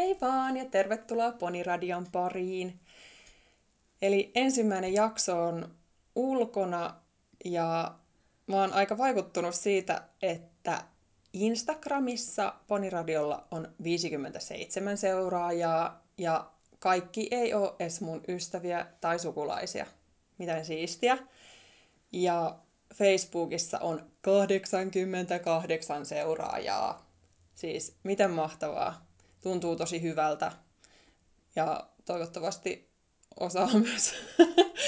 Hei vaan ja tervetuloa Poniradion pariin. Eli ensimmäinen jakso on ulkona ja mä oon aika vaikuttunut siitä, että Instagramissa Poniradiolla on 57 seuraajaa ja kaikki ei ole edes mun ystäviä tai sukulaisia. Miten siistiä. Ja Facebookissa on 88 seuraajaa. Siis miten mahtavaa. Tuntuu tosi hyvältä. Ja toivottavasti osa on myös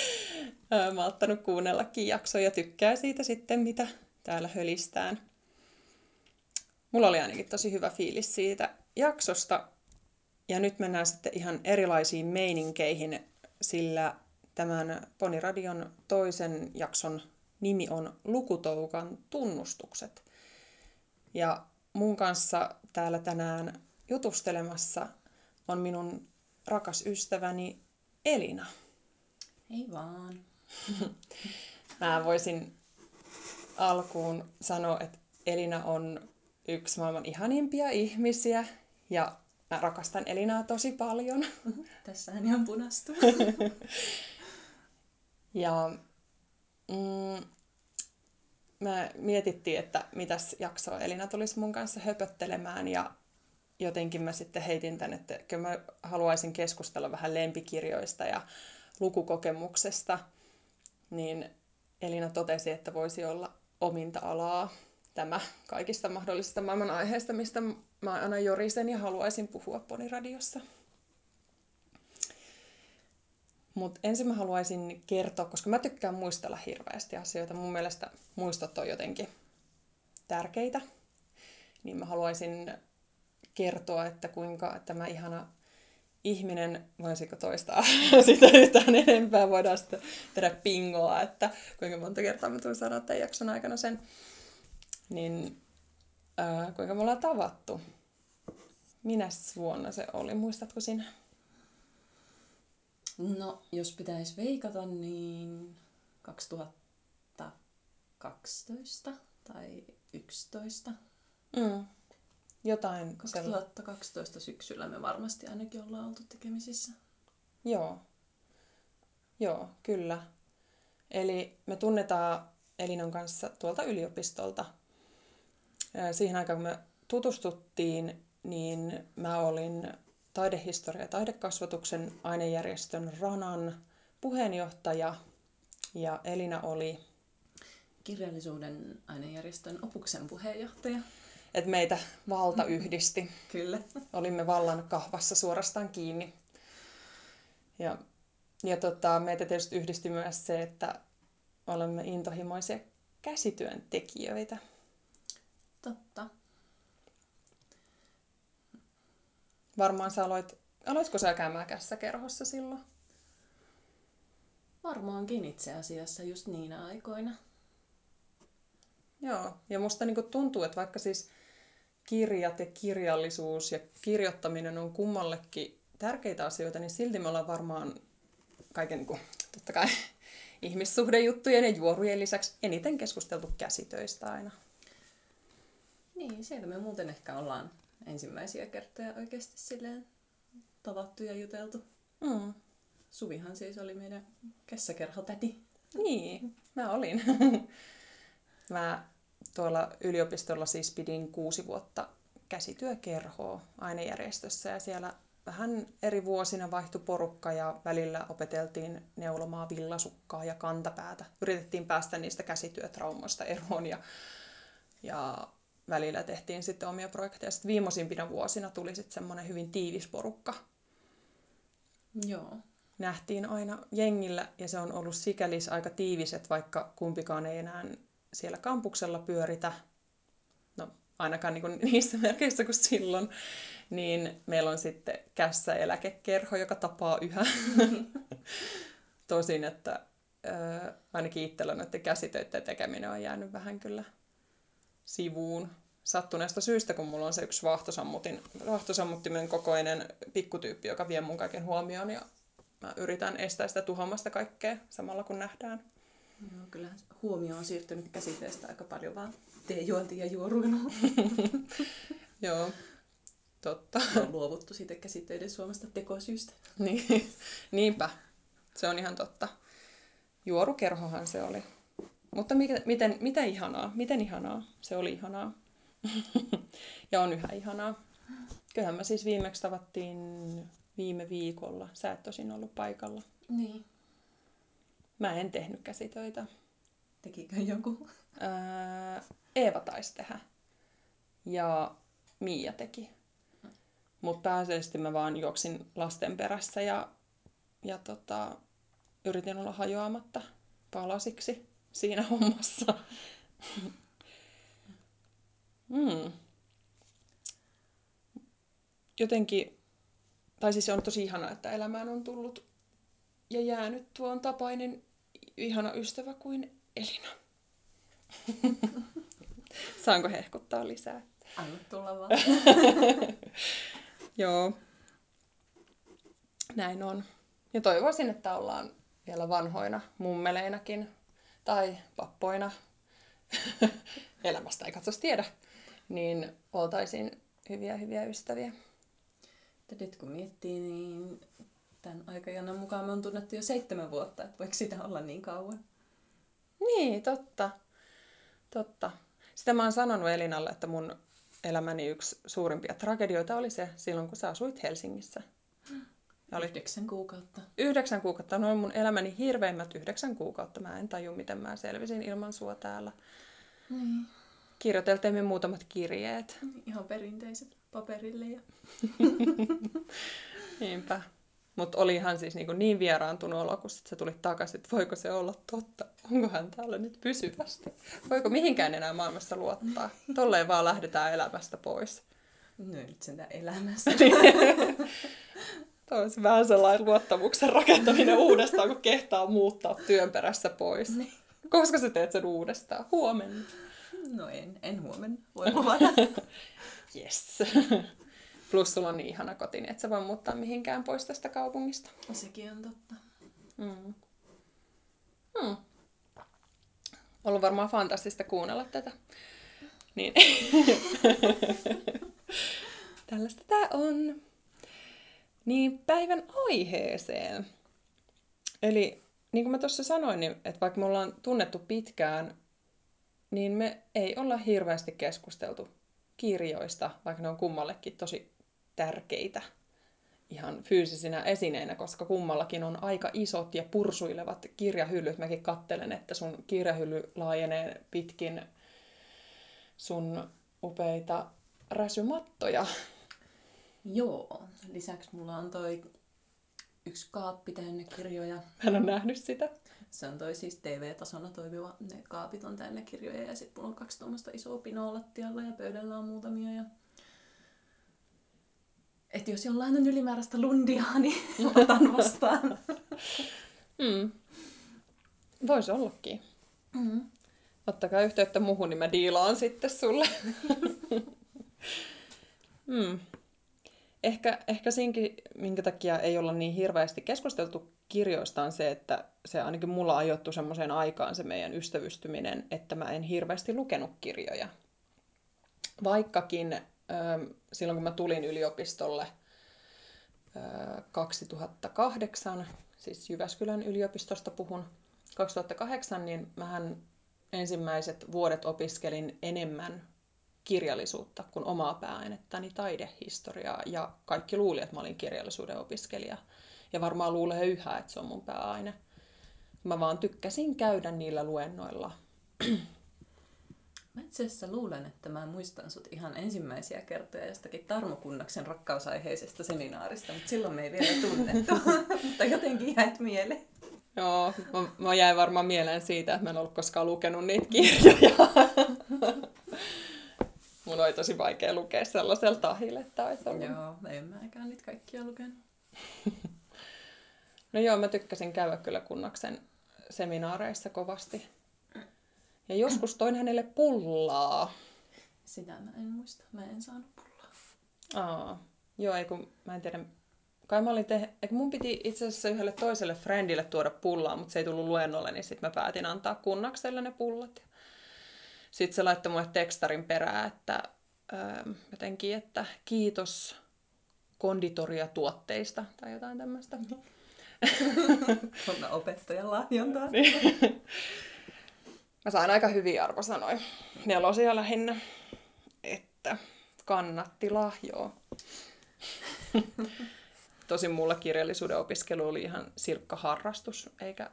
malttanut kuunnellakin jaksoja ja tykkää siitä sitten, mitä täällä hölistään. Mulla oli ainakin tosi hyvä fiilis siitä jaksosta. Ja nyt mennään sitten ihan erilaisiin meininkeihin, sillä tämän Poniradion toisen jakson nimi on Lukutoukan tunnustukset. Ja mun kanssa täällä tänään jutustelemassa on minun rakas ystäväni Elina. Ei vaan. Mä voisin alkuun sanoa, että Elina on yksi maailman ihanimpia ihmisiä ja mä rakastan Elinaa tosi paljon. Tässähän ihan punastuu. ja mm, mä mietittiin, että mitäs jaksoa Elina tulisi mun kanssa höpöttelemään ja jotenkin mä sitten heitin tänne, että kyllä mä haluaisin keskustella vähän lempikirjoista ja lukukokemuksesta, niin Elina totesi, että voisi olla ominta alaa tämä kaikista mahdollisista maailman aiheista, mistä mä aina jorisen ja haluaisin puhua Poniradiossa. Mutta ensin mä haluaisin kertoa, koska mä tykkään muistella hirveästi asioita. Mun mielestä muistot on jotenkin tärkeitä. Niin mä haluaisin kertoa, että kuinka tämä ihana ihminen, voisiko toistaa sitä yhtään enempää, voidaan sitten tehdä pingoa, että kuinka monta kertaa mä tulen sanoa tämän jakson aikana sen, niin ää, kuinka me ollaan tavattu. Minä vuonna se oli, muistatko sinä? No, jos pitäisi veikata, niin 2012 tai 11. Mm. Jotain 2012 sell... syksyllä me varmasti ainakin ollaan oltu tekemisissä. Joo. Joo, kyllä. Eli me tunnetaan Elinon kanssa tuolta yliopistolta. Siihen aikaan, kun me tutustuttiin, niin mä olin taidehistoria- ja taidekasvatuksen ainejärjestön RANAN puheenjohtaja ja Elina oli kirjallisuuden ainejärjestön Opuksen puheenjohtaja. Et meitä valta yhdisti. Kyllä. Olimme vallan kahvassa suorastaan kiinni. Ja, ja tota, meitä tietysti yhdisti myös se, että olemme intohimoisia käsityöntekijöitä. Totta. Varmaan sä aloit, aloitko sä käymään kässäkerhossa silloin? Varmaankin itse asiassa just niinä aikoina. Joo, ja musta niin tuntuu, että vaikka siis kirjat ja kirjallisuus ja kirjoittaminen on kummallekin tärkeitä asioita, niin silti me ollaan varmaan kaiken niin kuin, totta kai ihmissuhdejuttujen ja juorujen lisäksi eniten keskusteltu käsitöistä aina. Niin, siellä me muuten ehkä ollaan ensimmäisiä kertoja oikeasti silleen tavattu ja juteltu. Mm. Suvihan siis oli meidän kässäkerhotäti. Niin, mä olin. mä tuolla yliopistolla siis pidin kuusi vuotta käsityökerhoa ainejärjestössä ja siellä vähän eri vuosina vaihtui porukka ja välillä opeteltiin neulomaa villasukkaa ja kantapäätä. Yritettiin päästä niistä käsityötraumoista eroon ja, ja välillä tehtiin sitten omia projekteja. Sitten viimeisimpinä vuosina tuli sitten semmoinen hyvin tiivis porukka. Joo. Nähtiin aina jengillä ja se on ollut sikälis aika tiivis, että vaikka kumpikaan ei enää siellä kampuksella pyöritä, no ainakaan niin niissä merkeissä kuin silloin, niin meillä on sitten kässä eläkekerho, joka tapaa yhä. Tosin, että äh, ainakin itsellä noiden käsitöiden tekeminen on jäänyt vähän kyllä sivuun sattuneesta syystä, kun mulla on se yksi vaahtosammutin, vaahtosammuttimen kokoinen pikkutyyppi, joka vie mun kaiken huomioon ja mä yritän estää sitä tuhoamasta kaikkea samalla kun nähdään. Joo, kyllä huomio on siirtynyt käsitteestä aika paljon vaan teejuontiin ja juoruiluun. Joo. Totta. on luovuttu siitä käsitteiden suomesta tekosyystä. Niin, niinpä. Se on ihan totta. Juorukerhohan se oli. Mutta mikä, miten, mitä ihanaa, miten ihanaa. Se oli ihanaa. ja on yhä ihanaa. Kyllähän me siis viimeksi tavattiin viime viikolla. Sä et tosin ollut paikalla. Niin. Mä en tehnyt käsitöitä. Tekikö joku? Ää, Eeva taisi tehdä. Ja Miia teki. Mutta pääasiallisesti mä vaan juoksin lasten perässä ja, ja tota, yritin olla hajoamatta palasiksi siinä hommassa. mm. Jotenkin, tai siis on tosi ihana, että elämään on tullut ja jäänyt tuon tapainen ihana ystävä kuin Elina. Saanko hehkuttaa lisää? Anna tulla vaan. Joo. Näin on. Ja toivoisin, että ollaan vielä vanhoina mummeleinäkin tai pappoina. Elämästä ei katsos tiedä. Niin oltaisiin hyviä, hyviä ystäviä. Nyt kun miettii, niin tämän aikajannan mukaan me on tunnettu jo seitsemän vuotta, että voiko sitä olla niin kauan? Niin, totta. Totta. Sitä mä oon sanonut Elinalle, että mun elämäni yksi suurimpia tragedioita oli se silloin, kun sä asuit Helsingissä. Ja oli yhdeksän kuukautta. Yhdeksän kuukautta. Noin mun elämäni hirveimmät yhdeksän kuukautta. Mä en taju, miten mä selvisin ilman sua täällä. Niin. Kirjoiteltiin me muutamat kirjeet. Ihan perinteiset paperille. Ja... Niinpä. Mutta oli ihan siis niin, niin vieraantunut olo, kun sit sä tulit takaisin, että voiko se olla totta? Onko hän täällä nyt pysyvästi? Voiko mihinkään enää maailmassa luottaa? Tolleen vaan lähdetään elämästä pois. No nyt sentään elämässä. Tuo olisi vähän sellainen luottamuksen rakentaminen uudestaan, kun kehtaa muuttaa työn perässä pois. Niin. Koska sä teet sen uudestaan? Huomenna. No en, en huomenna. Voi luvata. Yes. Plus sulla on niin ihana koti, niin et sä voi muuttaa mihinkään pois tästä kaupungista. Sekin on totta. Mm. Hmm. Ollut varmaan fantastista kuunnella tätä. Niin. Tällaista tää on. Niin päivän aiheeseen. Eli niin kuin mä tuossa sanoin, niin, että vaikka me ollaan tunnettu pitkään, niin me ei olla hirveästi keskusteltu kirjoista, vaikka ne on kummallekin tosi tärkeitä ihan fyysisinä esineinä, koska kummallakin on aika isot ja pursuilevat kirjahyllyt. Mäkin kattelen, että sun kirjahylly laajenee pitkin sun upeita räsymattoja. Joo. Lisäksi mulla on toi yksi kaappi täynnä kirjoja. Hän on nähnyt sitä. Se on toi siis TV-tasona toimiva. Ne kaapit on täynnä kirjoja ja sitten mulla on kaksi tuommoista isoa pinoa lattialla ja pöydällä on muutamia. Ja... Että jos jollain on ylimääräistä lundia, niin otan vastaan. Mm. Voisi ollakin. Mm. Ottakaa yhteyttä muuhun, niin mä diilaan sitten sulle. mm. Ehkä, ehkä siinkin, minkä takia ei olla niin hirveästi keskusteltu kirjoista, on se, että se ainakin mulla ajoittu semmoiseen aikaan se meidän ystävystyminen, että mä en hirveästi lukenut kirjoja. Vaikkakin silloin, kun mä tulin yliopistolle 2008, siis Jyväskylän yliopistosta puhun, 2008, niin mähän ensimmäiset vuodet opiskelin enemmän kirjallisuutta kuin omaa pääainettani taidehistoriaa. Ja kaikki luuli, että mä olin kirjallisuuden opiskelija. Ja varmaan luulee yhä, että se on mun pääaine. Mä vaan tykkäsin käydä niillä luennoilla. Mä itse asiassa luulen, että mä muistan sut ihan ensimmäisiä kertoja jostakin Tarmo Kunnaksen rakkausaiheisesta seminaarista, mutta silloin me ei vielä tunnettu, mutta jotenkin jäit mieleen. Joo, mä, mä jäin varmaan mieleen siitä, että mä en ollut koskaan lukenut niitä kirjoja. Mun oli tosi vaikea lukea sellaisella tahille, että olisi ollut. Joo, en mäkään niitä kaikkia lukenut. no joo, mä tykkäsin käydä kyllä kunnaksen seminaareissa kovasti. Ja joskus toin hänelle pullaa. Sitä mä en muista. Mä en saanut pullaa. Aa, joo, ei kun, mä en tiedä. Kai mä olin te... Eikö mun piti itse asiassa yhdelle toiselle friendille tuoda pullaa, mutta se ei tullut luennolle, niin sitten mä päätin antaa kunnakselle ne pullat. Sitten se laittoi mulle tekstarin perään, että öö, jotenkin, että kiitos konditoria tuotteista tai jotain tämmöistä. On opettajan lahjontaa. Mä sain aika hyviä arvosanoja. Nelosia lähinnä. Että kannatti lahjoa. Tosin mulla kirjallisuuden opiskelu oli ihan silkka harrastus, eikä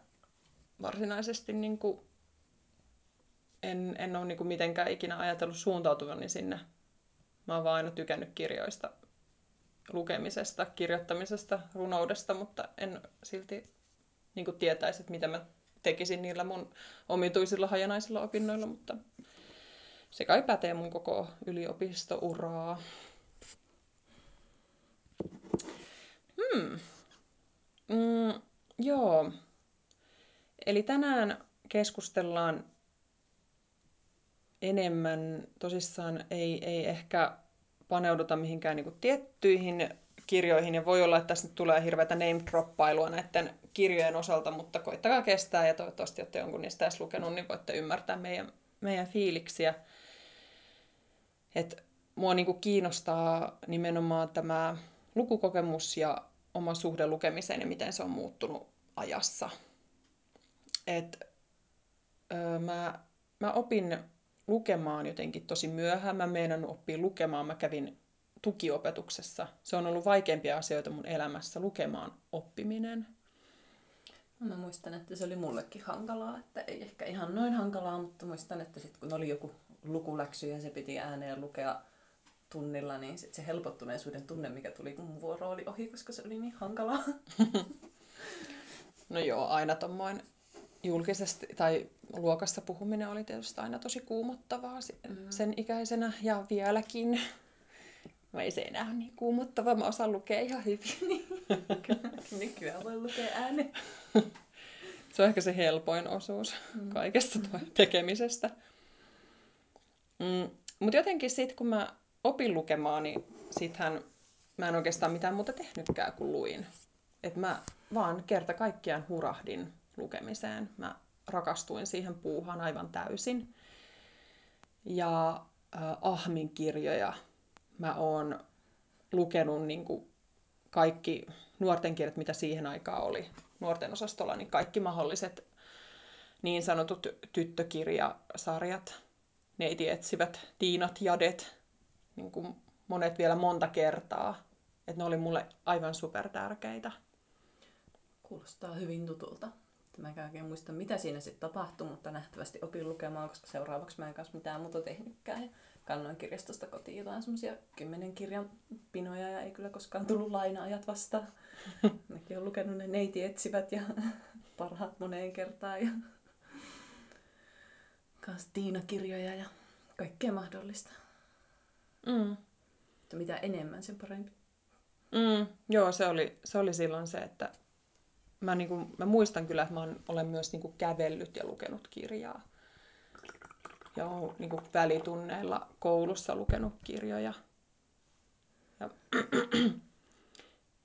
varsinaisesti niin kuin, en, en ole niin kuin mitenkään ikinä ajatellut suuntautuvani sinne. Mä oon vaan aina tykännyt kirjoista, lukemisesta, kirjoittamisesta, runoudesta, mutta en silti niin kuin tietäisi, että mitä mä tekisin niillä mun omituisilla hajanaisilla opinnoilla, mutta se kai pätee mun koko yliopistouraa. Hmm. Mm, joo. Eli tänään keskustellaan enemmän, tosissaan ei, ei ehkä paneuduta mihinkään niin tiettyihin kirjoihin, ja voi olla, että tässä nyt tulee hirveätä name-droppailua näiden kirjojen osalta, mutta koittakaa kestää, ja toivottavasti olette jonkun niistä edes lukenut, niin voitte ymmärtää meidän, meidän fiiliksiä. Et mua niin kiinnostaa nimenomaan tämä lukukokemus ja oma suhde lukemiseen ja miten se on muuttunut ajassa. Et, öö, mä, mä opin lukemaan jotenkin tosi myöhään. Mä meidän oppia lukemaan. Mä kävin tukiopetuksessa. Se on ollut vaikeimpia asioita mun elämässä, lukemaan oppiminen. Mä muistan, että se oli mullekin hankalaa, että ei ehkä ihan noin hankalaa, mutta muistan, että sitten kun oli joku lukuläksy ja se piti ääneen lukea tunnilla, niin sit se helpottuneisuuden tunne, mikä tuli, kun mun vuoro oli ohi, koska se oli niin hankalaa. no joo, aina tommoin julkisesti tai luokassa puhuminen oli tietysti aina tosi kuumottavaa mm. sen ikäisenä ja vieläkin. No ei se enää ole niin kuumottavaa, mä osaan lukea ihan hyvin. Nykyään voi lukea ääni. se on ehkä se helpoin osuus mm. kaikesta tekemisestä. Mm, Mutta jotenkin sitten, kun mä opin lukemaan, niin sittenhän mä en oikeastaan mitään muuta tehnytkään kuin luin. Et mä vaan kerta kaikkiaan hurahdin lukemiseen. Mä rakastuin siihen puuhaan aivan täysin. Ja äh, Ahmin kirjoja mä oon lukenut niin kuin kaikki nuorten kirjat, mitä siihen aikaan oli nuorten osastolla, niin kaikki mahdolliset niin sanotut tyttökirjasarjat. Neiti etsivät, Tiinat, Jadet, niin kuin monet vielä monta kertaa. Että ne oli mulle aivan super tärkeitä. Kuulostaa hyvin tutulta. Mä en oikein muista, mitä siinä sitten tapahtui, mutta nähtävästi opin lukemaan, koska seuraavaksi mä en kanssa mitään muuta tehnytkään. Kannoin kirjastosta kotiin jotain semmoisia kymmenen kirjan pinoja ja ei kyllä koskaan tullut laina-ajat vastaan. Mäkin olen lukenut ne neiti etsivät ja parhaat moneen kertaan ja kans Tiina-kirjoja ja kaikkea mahdollista. Mm. Että mitä enemmän, sen parempi. Mm, joo, se oli, se oli silloin se, että mä, niinku, mä muistan kyllä, että mä olen myös niinku kävellyt ja lukenut kirjaa. Ja olen niinku välitunneilla koulussa lukenut kirjoja. Ja,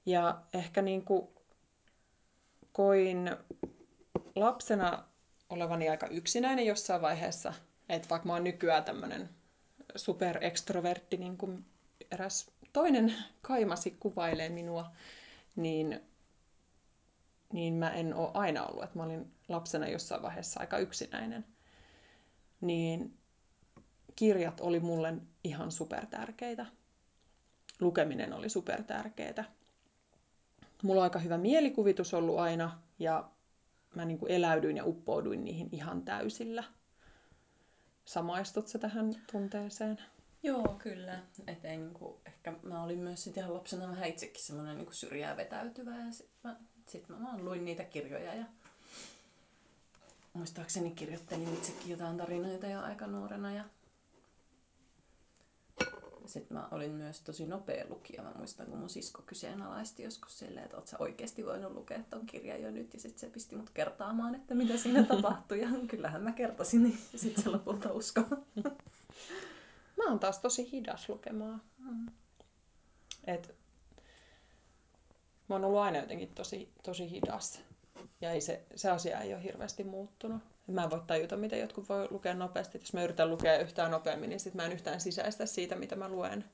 ja ehkä niinku koin lapsena olevani aika yksinäinen jossain vaiheessa. Että vaikka mä oon nykyään tämmönen superekstrovertti, niin kuin eräs toinen kaimasi kuvailee minua, niin, niin mä en ole aina ollut. Että mä olin lapsena jossain vaiheessa aika yksinäinen. Niin kirjat oli mulle ihan supertärkeitä. Lukeminen oli supertärkeää. Mulla on aika hyvä mielikuvitus ollut aina ja mä niin kuin eläydyin ja uppouduin niihin ihan täysillä. Samaistut sä tähän tunteeseen? Joo, kyllä. Et ei, niinku, ehkä mä olin myös sit ihan lapsena vähän itsekin semmoinen niinku syrjää vetäytyvä ja mä, sit mä vaan luin niitä kirjoja ja muistaakseni kirjoittelin itsekin jotain tarinoita jo aika nuorena ja sitten mä olin myös tosi nopea lukija. Mä muistan, kun mun sisko kyseenalaisti joskus silleen, että oot sä oikeasti voinut lukea ton kirjan jo nyt. Ja sitten se pisti mut kertaamaan, että mitä siinä tapahtui. Ja kyllähän mä kertasin, niin sitten se lopulta uskoi. Mä oon taas tosi hidas lukemaan. Mm. Et, mä oon ollut aina jotenkin tosi, tosi hidas. Ja ei se, se asia ei ole hirveästi muuttunut. Mä en voi tajuta, miten jotkut voi lukea nopeasti. Jos mä yritän lukea yhtään nopeammin, niin sit mä en yhtään sisäistä siitä, mitä mä luen.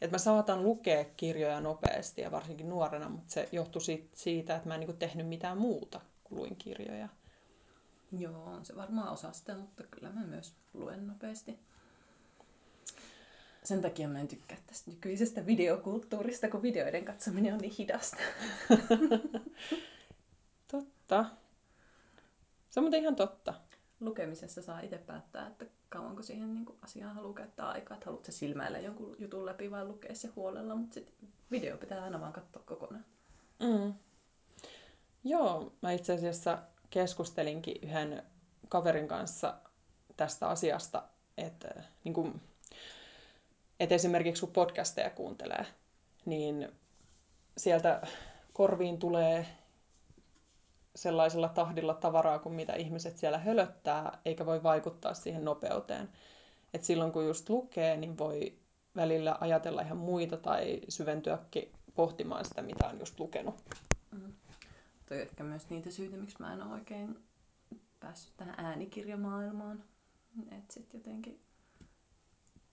Et mä saatan lukea kirjoja nopeasti ja varsinkin nuorena, mutta se johtui siitä, että mä en niin tehnyt mitään muuta kuin luin kirjoja. Joo, on se varmaan osa sitä, mutta kyllä mä myös luen nopeasti. Sen takia mä en tykkää tästä nykyisestä videokulttuurista, kun videoiden katsominen on niin hidasta. totta. Se on muuten ihan totta. Lukemisessa saa itse päättää, että kauanko siihen niin kuin, asiaan haluaa käyttää aikaa. Että haluatko silmäillä jonkun jutun läpi vai lukea se huolella, mutta sit video pitää aina vaan katsoa kokonaan. Mm. Joo, mä itse asiassa keskustelinkin yhden kaverin kanssa tästä asiasta, että niin kuin, että esimerkiksi kun podcasteja kuuntelee, niin sieltä korviin tulee sellaisella tahdilla tavaraa kuin mitä ihmiset siellä hölöttää, eikä voi vaikuttaa siihen nopeuteen. Et silloin kun just lukee, niin voi välillä ajatella ihan muita tai syventyäkin pohtimaan sitä, mitä on just lukenut. Mm. Toi ehkä myös niitä syitä, miksi mä en ole oikein päässyt tähän äänikirjamaailmaan. Että sitten jotenkin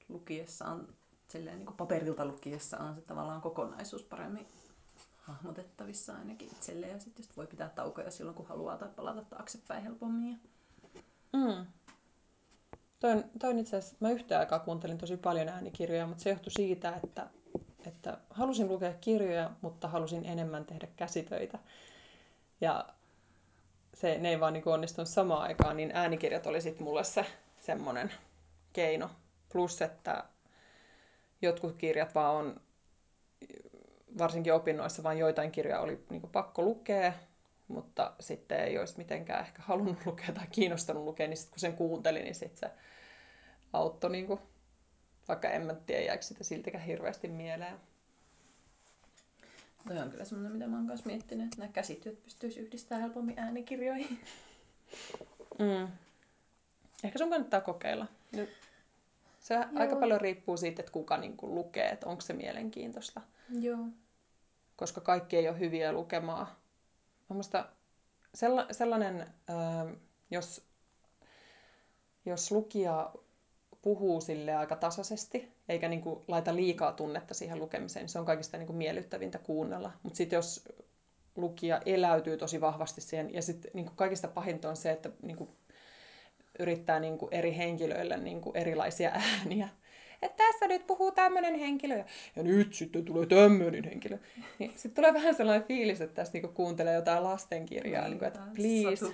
lukiessa on, silleen niin kuin paperilta lukiessa on se tavallaan kokonaisuus paremmin hahmotettavissa ainakin itselleen. Ja sitten voi pitää taukoja silloin, kun haluaa tai palata taaksepäin helpommin. Mm. Toin, toin itse asiassa, mä yhtä aikaa kuuntelin tosi paljon äänikirjoja, mutta se johtui siitä, että, että halusin lukea kirjoja, mutta halusin enemmän tehdä käsitöitä. Ja se, ne ei vaan niin onnistunut samaan aikaan, niin äänikirjat oli sitten mulle se semmoinen keino. Plus, että jotkut kirjat vaan on, varsinkin opinnoissa, vaan joitain kirjoja oli niin pakko lukea, mutta sitten ei olisi mitenkään ehkä halunnut lukea tai kiinnostanut lukea, niin sitten kun sen kuuntelin, niin sitten se auttoi, niin kuin, vaikka en mä tiedä, jääkö sitä siltikään hirveästi mieleen. Toi on kyllä semmoinen, mitä mä oon kanssa miettinyt, että nämä käsityöt pystyisi yhdistämään helpommin äänikirjoihin. Mm. Ehkä sun kannattaa kokeilla. Se Joo. aika paljon riippuu siitä, että kuka niin kuin lukee, että onko se mielenkiintoista. Joo. Koska kaikki ei ole hyviä lukemaan. Mielestäni sellainen, jos, jos lukija puhuu sille aika tasaisesti, eikä niin kuin laita liikaa tunnetta siihen lukemiseen, niin se on kaikista niin kuin miellyttävintä kuunnella. Mutta sitten jos lukija eläytyy tosi vahvasti siihen, ja sitten niin kaikista pahinta on se, että niin kuin yrittää niin kuin eri henkilöille niin kuin erilaisia ääniä. Että tässä nyt puhuu tämmöinen henkilö, ja, ja nyt sitten tulee tämmöinen henkilö. Niin sitten tulee vähän sellainen fiilis, että tässä niin kuuntelee jotain lastenkirjaa, niin, niin kuin, että please.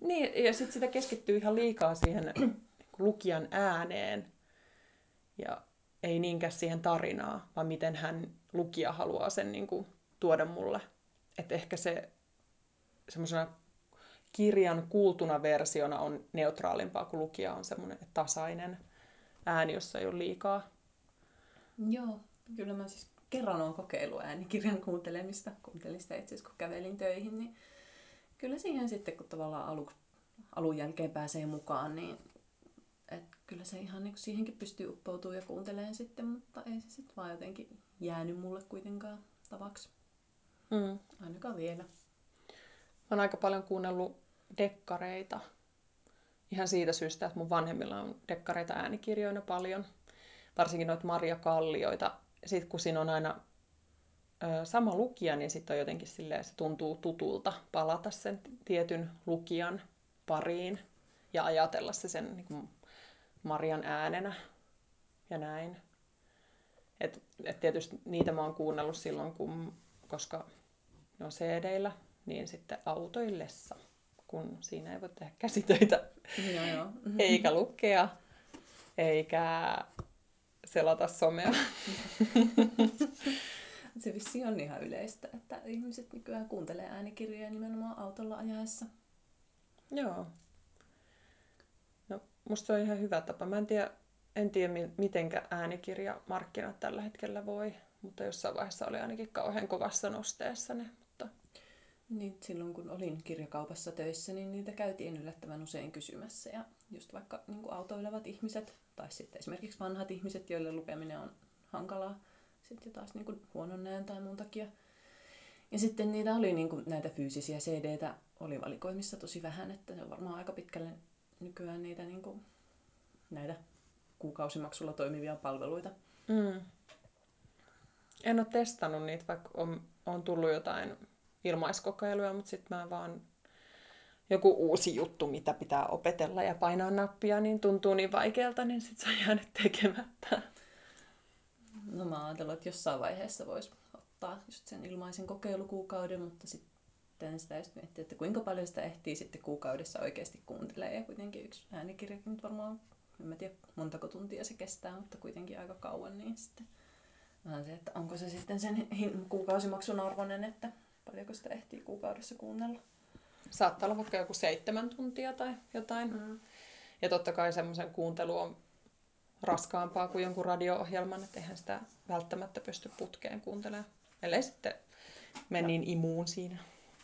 Niin, ja sitten sitä keskittyy ihan liikaa siihen lukijan ääneen ja ei niinkään siihen tarinaa, vaan miten hän lukija haluaa sen niin kuin, tuoda mulle. Että ehkä se semmoisena kirjan kuultuna versiona on neutraalimpaa, kun lukija on semmoinen tasainen ääni, jossa ei ole liikaa. Joo, kyllä mä siis kerran olen kokeillut äänikirjan kuuntelemista. Kuuntelin sitä itse asiassa, kun kävelin töihin, niin kyllä siihen sitten, kun tavallaan aluksi, alun jälkeen pääsee mukaan, niin et kyllä se ihan niin siihenkin pystyy uppoutumaan ja kuuntelemaan sitten, mutta ei se sitten vaan jotenkin jäänyt mulle kuitenkaan tavaksi. Mm. Ainakaan vielä. Mä oon aika paljon kuunnellut dekkareita. Ihan siitä syystä, että mun vanhemmilla on dekkareita äänikirjoina paljon. Varsinkin noita Maria Kallioita. Sitten kun siinä on aina ö, sama lukija, niin sitten on jotenkin silleen, se tuntuu tutulta palata sen tietyn lukijan pariin ja ajatella se sen niin kuin Marian äänenä ja näin. Et, et tietysti niitä mä oon kuunnellut silloin, kun, koska ne on CD-llä, niin sitten autoillessa, kun siinä ei voi tehdä käsitöitä, joo, joo. eikä lukea, eikä selata somea. Se vissi on ihan yleistä, että ihmiset nykyään kuuntelee äänikirjoja nimenomaan autolla ajaessa. Joo. No, musta se on ihan hyvä tapa. Mä en tiedä, en tiedä mitenkä äänikirjamarkkinat tällä hetkellä voi, mutta jossain vaiheessa oli ainakin kauhean kovassa nosteessa ne. Niin, silloin kun olin kirjakaupassa töissä, niin niitä käytiin yllättävän usein kysymässä. Ja just vaikka niin kuin autoilevat ihmiset, tai sitten esimerkiksi vanhat ihmiset, joille lukeminen on hankalaa, sitten taas niin kuin huonon näön tai muun takia, Ja sitten niitä oli niin kuin, näitä fyysisiä CD-tä oli valikoimissa tosi vähän, että se on varmaan aika pitkälle nykyään niitä, niin kuin, näitä kuukausimaksulla toimivia palveluita. Mm. En ole testannut niitä, vaikka on, on tullut jotain ilmaiskokeiluja, mutta sitten mä vaan joku uusi juttu, mitä pitää opetella ja painaa nappia, niin tuntuu niin vaikealta, niin sitten se on jäänyt tekemättä. No mä ajattelin, että jossain vaiheessa voisi ottaa just sen ilmaisen kokeilukuukauden, mutta sitten sitä just miettiä, että kuinka paljon sitä ehtii sitten kuukaudessa oikeasti kuuntelee. Ja kuitenkin yksi äänikirjakin nyt varmaan, en mä tiedä montako tuntia se kestää, mutta kuitenkin aika kauan, niin sitten vähän se, että onko se sitten sen kuukausimaksun arvoinen, että paljonko sitä ehtii kuukaudessa kuunnella. Saattaa olla vaikka joku seitsemän tuntia tai jotain. Mm. Ja totta kai semmoisen kuuntelu on raskaampaa kuin jonkun radio-ohjelman, että eihän sitä välttämättä pysty putkeen kuuntelemaan. Ellei sitten mene niin imuun siinä.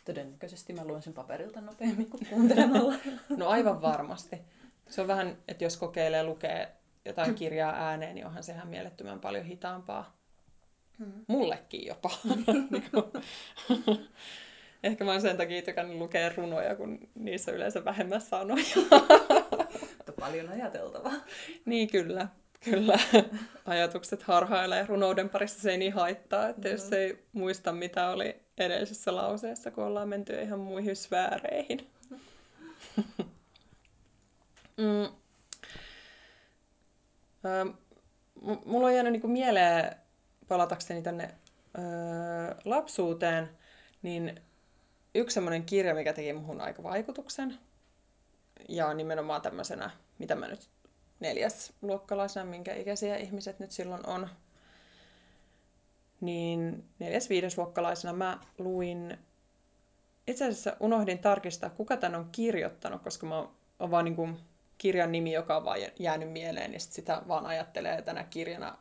Todennäköisesti mä luen sen paperilta nopeammin kuin kuuntelemalla. no aivan varmasti. Se on vähän, että jos kokeilee lukea jotain kirjaa ääneen, niin onhan sehän mielettömän paljon hitaampaa. Mm. Mullekin jopa. Ehkä mä oon sen takia tykännyt lukea runoja, kun niissä yleensä vähemmän sanoja. paljon ajateltavaa. Niin kyllä, kyllä. Ajatukset harhailee. Runouden parissa se ei niin haittaa, että mm-hmm. jos ei muista mitä oli edellisessä lauseessa, kun ollaan menty ihan muihin sfääreihin. mm. mulla on jäänyt niin mieleen, palatakseni tänne öö, lapsuuteen, niin yksi semmoinen kirja, mikä teki muhun aika vaikutuksen, ja nimenomaan tämmöisenä, mitä mä nyt neljäs luokkalaisena, minkä ikäisiä ihmiset nyt silloin on, niin neljäs viides luokkalaisena mä luin, itse asiassa unohdin tarkistaa, kuka tämän on kirjoittanut, koska mä oon vaan niin kuin kirjan nimi, joka on vaan jäänyt mieleen, niin sit sitä vaan ajattelee tänä kirjana.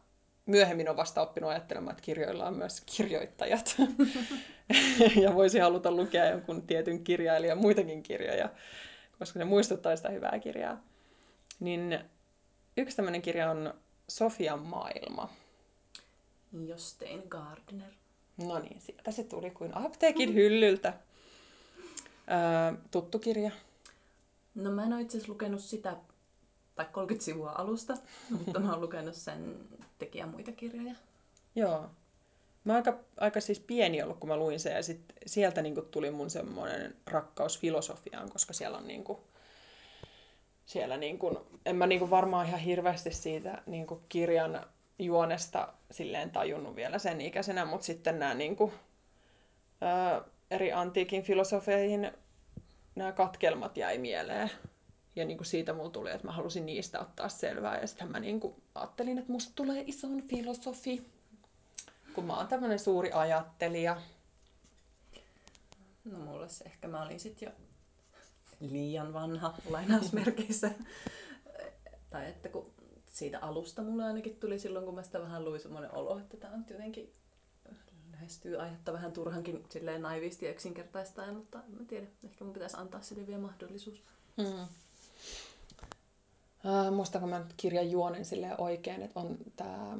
Myöhemmin on vasta oppinut ajattelemaan, että kirjoilla on myös kirjoittajat. ja voisi haluta lukea jonkun tietyn kirjailijan muitakin kirjoja koska se muistuttaa sitä hyvää kirjaa. Niin yksi tämmöinen kirja on Sofian maailma. Jostein Gardner. No niin, sieltä se tuli kuin apteekin hyllyltä. Öö, tuttu kirja. No mä en ole itse asiassa lukenut sitä, tai 30 sivua alusta, mutta mä oon lukenut sen tekijän muita kirjoja. Joo. Mä aika, aika siis pieni ollut, kun mä luin sen, ja sit sieltä niin tuli mun semmoinen rakkaus filosofiaan, koska siellä on niin kuin, siellä niin kuin, en mä niin kuin varmaan ihan hirveästi siitä niin kuin kirjan juonesta silleen tajunnut vielä sen ikäisenä, mutta sitten nämä niin kuin, ää, eri antiikin filosofeihin nämä katkelmat jäi mieleen. Ja niin kuin siitä mulla tuli, että mä halusin niistä ottaa selvää. Ja sitten mä niin kuin ajattelin, että musta tulee ison filosofi kun mä oon tämmönen suuri ajattelija. No mulle se ehkä mä olin sit jo liian vanha lainausmerkeissä. tai että kun siitä alusta mulle ainakin tuli silloin, kun mä sitä vähän luin semmoinen olo, että tämä on jotenkin lähestyy aihetta vähän turhankin silleen naivisti ja yksinkertaistaen, mutta en mä tiedä, ehkä mun pitäisi antaa sille vielä mahdollisuus. Hmm. Äh, muistanko mä nyt kirjan juonen silleen oikein, että on tämä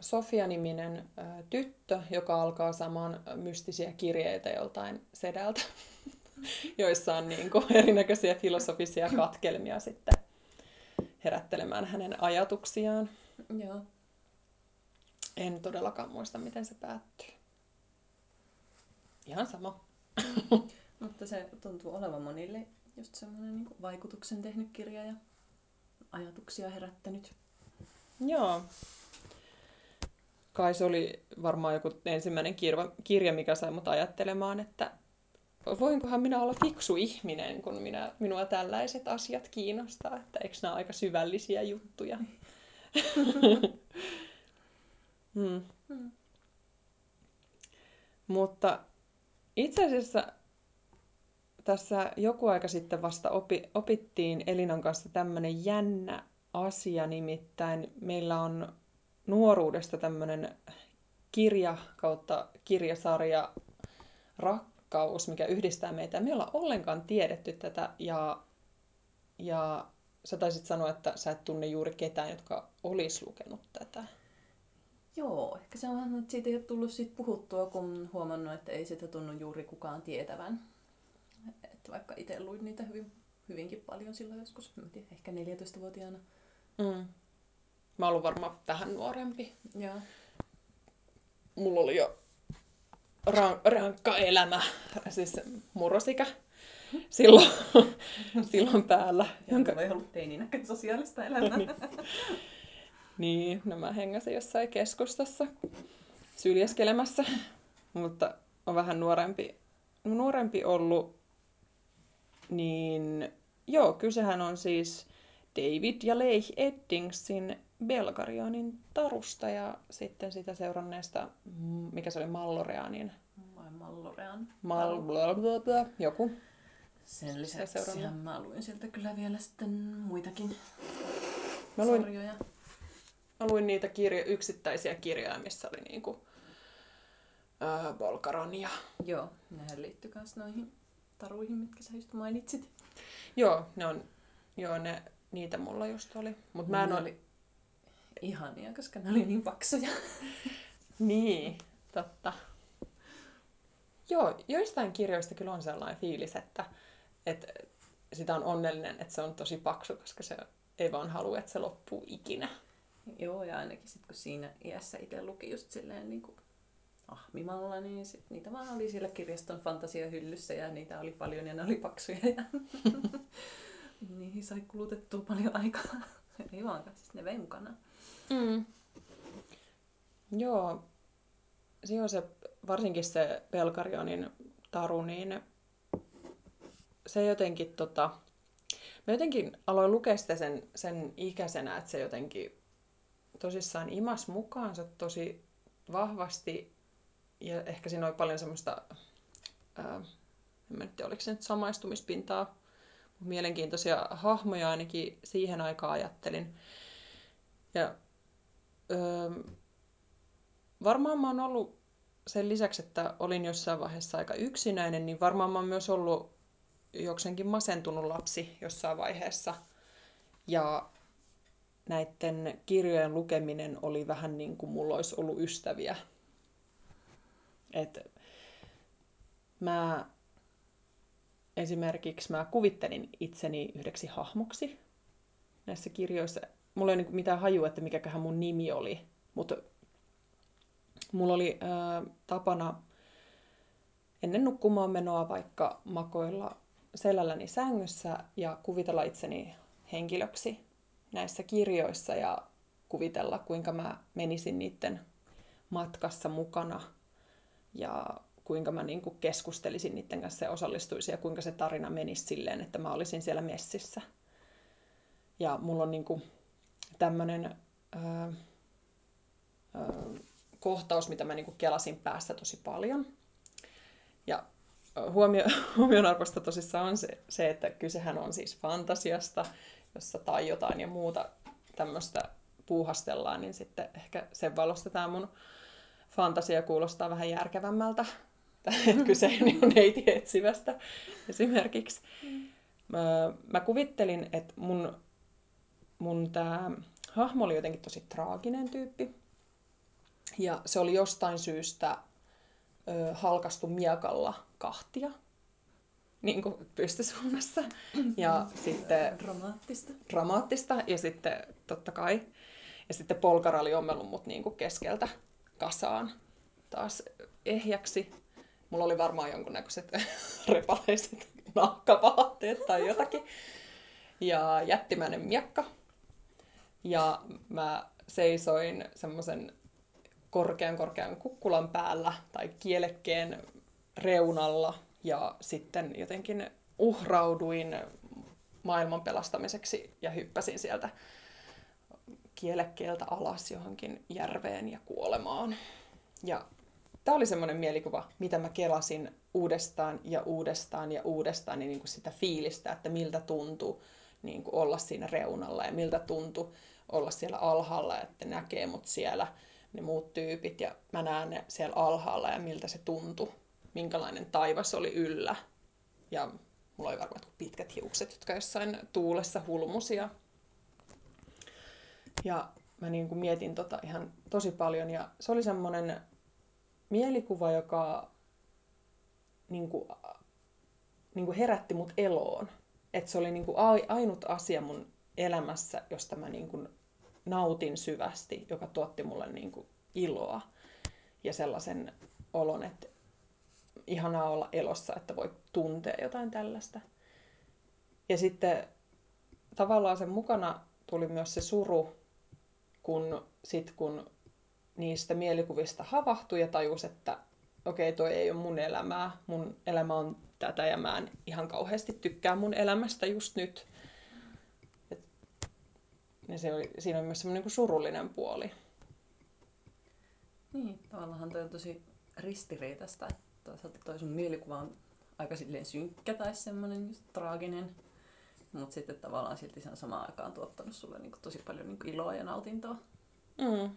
Sofia-niminen tyttö, joka alkaa saamaan mystisiä kirjeitä joltain sedältä, joissa on niin kuin erinäköisiä filosofisia katkelmia sitten herättelemään hänen ajatuksiaan. Joo. En todellakaan muista, miten se päättyy. Ihan sama. Mutta se tuntuu olevan monille just semmoinen niin vaikutuksen tehnyt kirja ja ajatuksia herättänyt. Joo kai se oli varmaan joku ensimmäinen kirja, kirja mikä sai mut ajattelemaan, että voinkohan minä olla fiksu ihminen, kun minä, minua tällaiset asiat kiinnostaa, että eikö nämä aika syvällisiä juttuja. hmm. Hmm. Mutta itse asiassa tässä joku aika sitten vasta opi, opittiin Elinan kanssa tämmöinen jännä asia, nimittäin meillä on nuoruudesta tämmöinen kirja kautta kirjasarja Rakkaus, mikä yhdistää meitä. Me ei olla ollenkaan tiedetty tätä ja, ja sä taisit sanoa, että sä et tunne juuri ketään, jotka olisi lukenut tätä. Joo, ehkä se on, että siitä ei ole tullut siitä puhuttua, kun huomannut, että ei sitä tunnu juuri kukaan tietävän. Että vaikka itse luin niitä hyvin, hyvinkin paljon silloin joskus, mä tiedän, ehkä 14-vuotiaana. Mm. Mä ollut varmaan vähän nuorempi. Joo. Mulla oli jo ran- rankka elämä, siis murrosikä silloin, silloin päällä. Jonka voi ollut teininäkö sosiaalista elämää. niin. niin, no mä hengäsin jossain keskustassa syljeskelemässä, mutta on vähän nuorempi, nuorempi ollut. Niin joo, kysehän on siis David ja Leigh Eddingsin Belgarionin tarusta ja sitten sitä seuranneesta, mm, mikä se oli, Malloreanin. Vai Mallorean. Mal, bla, bla, bla, joku. Sen lisäksi mä luin sieltä kyllä vielä sitten muitakin Mä luin, sarjoja. mä luin niitä kirjo, yksittäisiä kirjoja, missä oli niinku äh, Bolkaron ja... Joo, nehän liittyy myös noihin taruihin, mitkä sä just mainitsit. Joo, ne on, joo, ne, niitä mulla just oli. Mut mä en ole... oli ihania, koska ne oli niin paksuja. Niin, totta. Joo, joistain kirjoista kyllä on sellainen fiilis, että, että sitä on onnellinen, että se on tosi paksu, koska se ei vaan halua, että se loppuu ikinä. Joo, ja ainakin sitten kun siinä iässä itse luki just silleen niin kuin ahmimalla, niin sit niitä vaan oli siellä kirjaston fantasiahyllyssä ja niitä oli paljon ja ne oli paksuja ja niihin sai kulutettua paljon aikaa. ei vaankaan, siis ne vei mukana. Mm. Joo, se on se, varsinkin se Belgarionin taru, niin se jotenkin tota, mä jotenkin aloin lukea sitä sen, sen ikäisenä, että se jotenkin tosissaan imas mukaansa tosi vahvasti ja ehkä siinä oli paljon semmoista, ää, en tiedä, oliko se nyt samaistumispintaa, mutta mielenkiintoisia hahmoja ainakin siihen aikaan ajattelin. Ja öö, varmaan mä oon ollut sen lisäksi, että olin jossain vaiheessa aika yksinäinen, niin varmaan mä oon myös ollut jokseenkin masentunut lapsi jossain vaiheessa. Ja näiden kirjojen lukeminen oli vähän niin kuin mulla olisi ollut ystäviä. Et mä esimerkiksi mä kuvittelin itseni yhdeksi hahmoksi näissä kirjoissa. Mulla ei ole niin mitään hajua, että mikäköhän mun nimi oli, mutta mulla oli ää, tapana ennen nukkumaan menoa vaikka makoilla selälläni sängyssä ja kuvitella itseni henkilöksi näissä kirjoissa ja kuvitella, kuinka mä menisin niiden matkassa mukana ja kuinka mä niin kuin keskustelisin niiden kanssa ja osallistuisin ja kuinka se tarina menisi silleen, että mä olisin siellä messissä. Ja mulla on niin tämmöinen kohtaus, mitä mä niin kuin kelasin päässä tosi paljon. Ja huomio, huomionarvoista tosissaan on se, se, että kysehän on siis fantasiasta, jossa taiotaan ja muuta tämmöistä puuhastellaan, niin sitten ehkä sen valosta tämä mun fantasia kuulostaa vähän järkevämmältä. Että kyse on neiti etsivästä esimerkiksi. Mä, mä kuvittelin, että mun, mun tämä hahmo oli jotenkin tosi traaginen tyyppi. Ja se oli jostain syystä ö, halkastu miekalla kahtia niin kuin pystysuunnassa. Ja sitten... Dramaattista. Dramaattista. Ja sitten totta kai. Ja sitten Polkara oli ommellut mut niin kuin keskeltä kasaan taas ehjäksi. Mulla oli varmaan jonkunnäköiset repaleiset nahkavaatteet tai jotakin. Ja jättimäinen miekka. Ja mä seisoin semmoisen korkean korkean kukkulan päällä tai kielekkeen reunalla ja sitten jotenkin uhrauduin maailman pelastamiseksi ja hyppäsin sieltä kielekkeeltä alas johonkin järveen ja kuolemaan. Ja tämä oli semmoinen mielikuva, mitä mä kelasin uudestaan ja uudestaan ja uudestaan, niin, kuin sitä fiilistä, että miltä tuntui niin kuin olla siinä reunalla ja miltä tuntui olla siellä alhaalla, että näkee mut siellä ne muut tyypit ja mä näen ne siellä alhaalla ja miltä se tuntui, minkälainen taivas oli yllä. Ja mulla oli varmaan pitkät hiukset, jotka jossain tuulessa hulmusia. Ja mä niin kuin mietin tota ihan tosi paljon ja se oli semmoinen mielikuva, joka niin kuin, niin kuin herätti mut eloon. Että se oli niin kuin ainut asia mun elämässä, josta mä niin kuin nautin syvästi, joka tuotti mulle niin kuin iloa ja sellaisen olon, että ihanaa olla elossa, että voi tuntea jotain tällaista. Ja sitten tavallaan sen mukana tuli myös se suru, kun, sit kun niistä mielikuvista havahtui ja tajus, että okei, okay, toi ei ole mun elämää, mun elämä on tätä ja mä en ihan kauheasti tykkää mun elämästä just nyt. Et, niin se oli, siinä on myös semmoinen niin surullinen puoli. Niin, tavallaan toi on tosi ristiriitasta, toisaalta toi sun mielikuva on aika silleen synkkä tai semmoinen just traaginen, mutta sitten tavallaan silti sen samaan aikaan tuottanut sulle niin tosi paljon niin iloa ja nautintoa. Mm.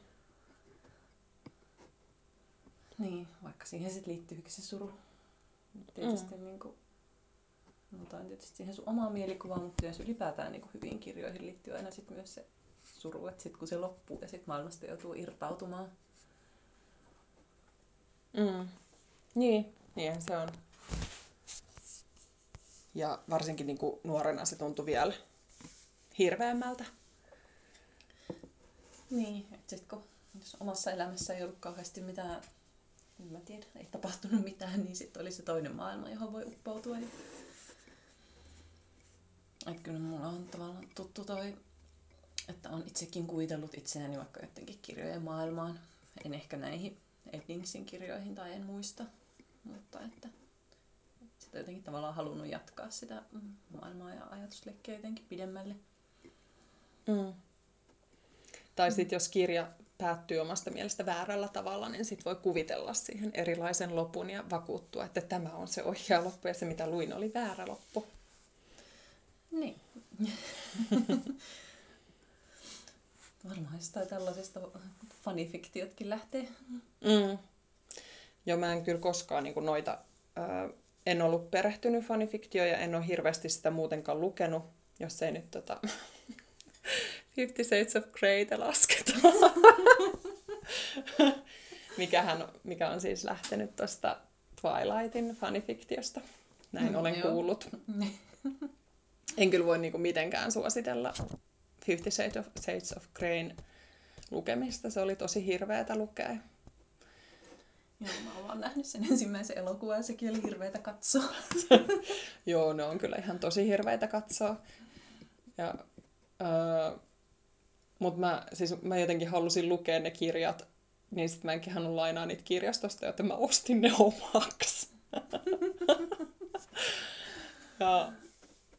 Niin, vaikka siihen sitten liittyykin se suru. Tietysti mm. niin kuin, on tietysti siihen sun omaa mielikuvaa, mutta myös ylipäätään niin kuin hyviin kirjoihin liittyy aina sit myös se suru, että sitten kun se loppuu ja sitten maailmasta joutuu irtautumaan. Mm. Niin, niinhän se on. Ja varsinkin niin kuin nuorena se tuntui vielä hirveämmältä. Niin, että sitten kun jos omassa elämässä ei ollut kauheasti mitään, en mä tiedä, ei tapahtunut mitään, niin sitten oli se toinen maailma, johon voi uppoutua. Ja... Että kyllä mulla on tavallaan tuttu toi, että on itsekin kuvitellut itseäni vaikka jotenkin kirjojen maailmaan. En ehkä näihin Eddingsin kirjoihin tai en muista, mutta että sitä jotenkin tavallaan halunnut jatkaa sitä maailmaa ja ajatusleikkiä jotenkin pidemmälle. Mm. Tai sitten jos kirja päättyy omasta mielestä väärällä tavalla, niin sitten voi kuvitella siihen erilaisen lopun ja vakuuttua, että tämä on se oikea loppu ja se mitä luin oli väärä loppu. Niin. Varmaan jostain tällaisesta fanifiktiotkin lähtee. Mm. Joo, mä en kyllä koskaan niin noita, ää, en ollut perehtynyt fanifiktioon ja en ole hirveästi sitä muutenkaan lukenut, jos ei nyt tota, Fifty Shades of Greytä lasketa. Mikähän, mikä on siis lähtenyt tuosta Twilightin fanifiktiosta. Näin mm, olen joo. kuullut. en kyllä voi niinku mitenkään suositella Fifty Shades of, Shades of Greyn lukemista. Se oli tosi hirveätä lukea. Joo, mä oon vaan nähnyt sen ensimmäisen elokuvan ja sekin oli hirveätä katsoa. Joo, ne on kyllä ihan tosi hirveätä katsoa. Ja, äh, mutta mä, siis mä jotenkin halusin lukea ne kirjat, niin sitten mä enkin halunnut lainaa niitä kirjastosta, joten mä ostin ne omaksi. ja,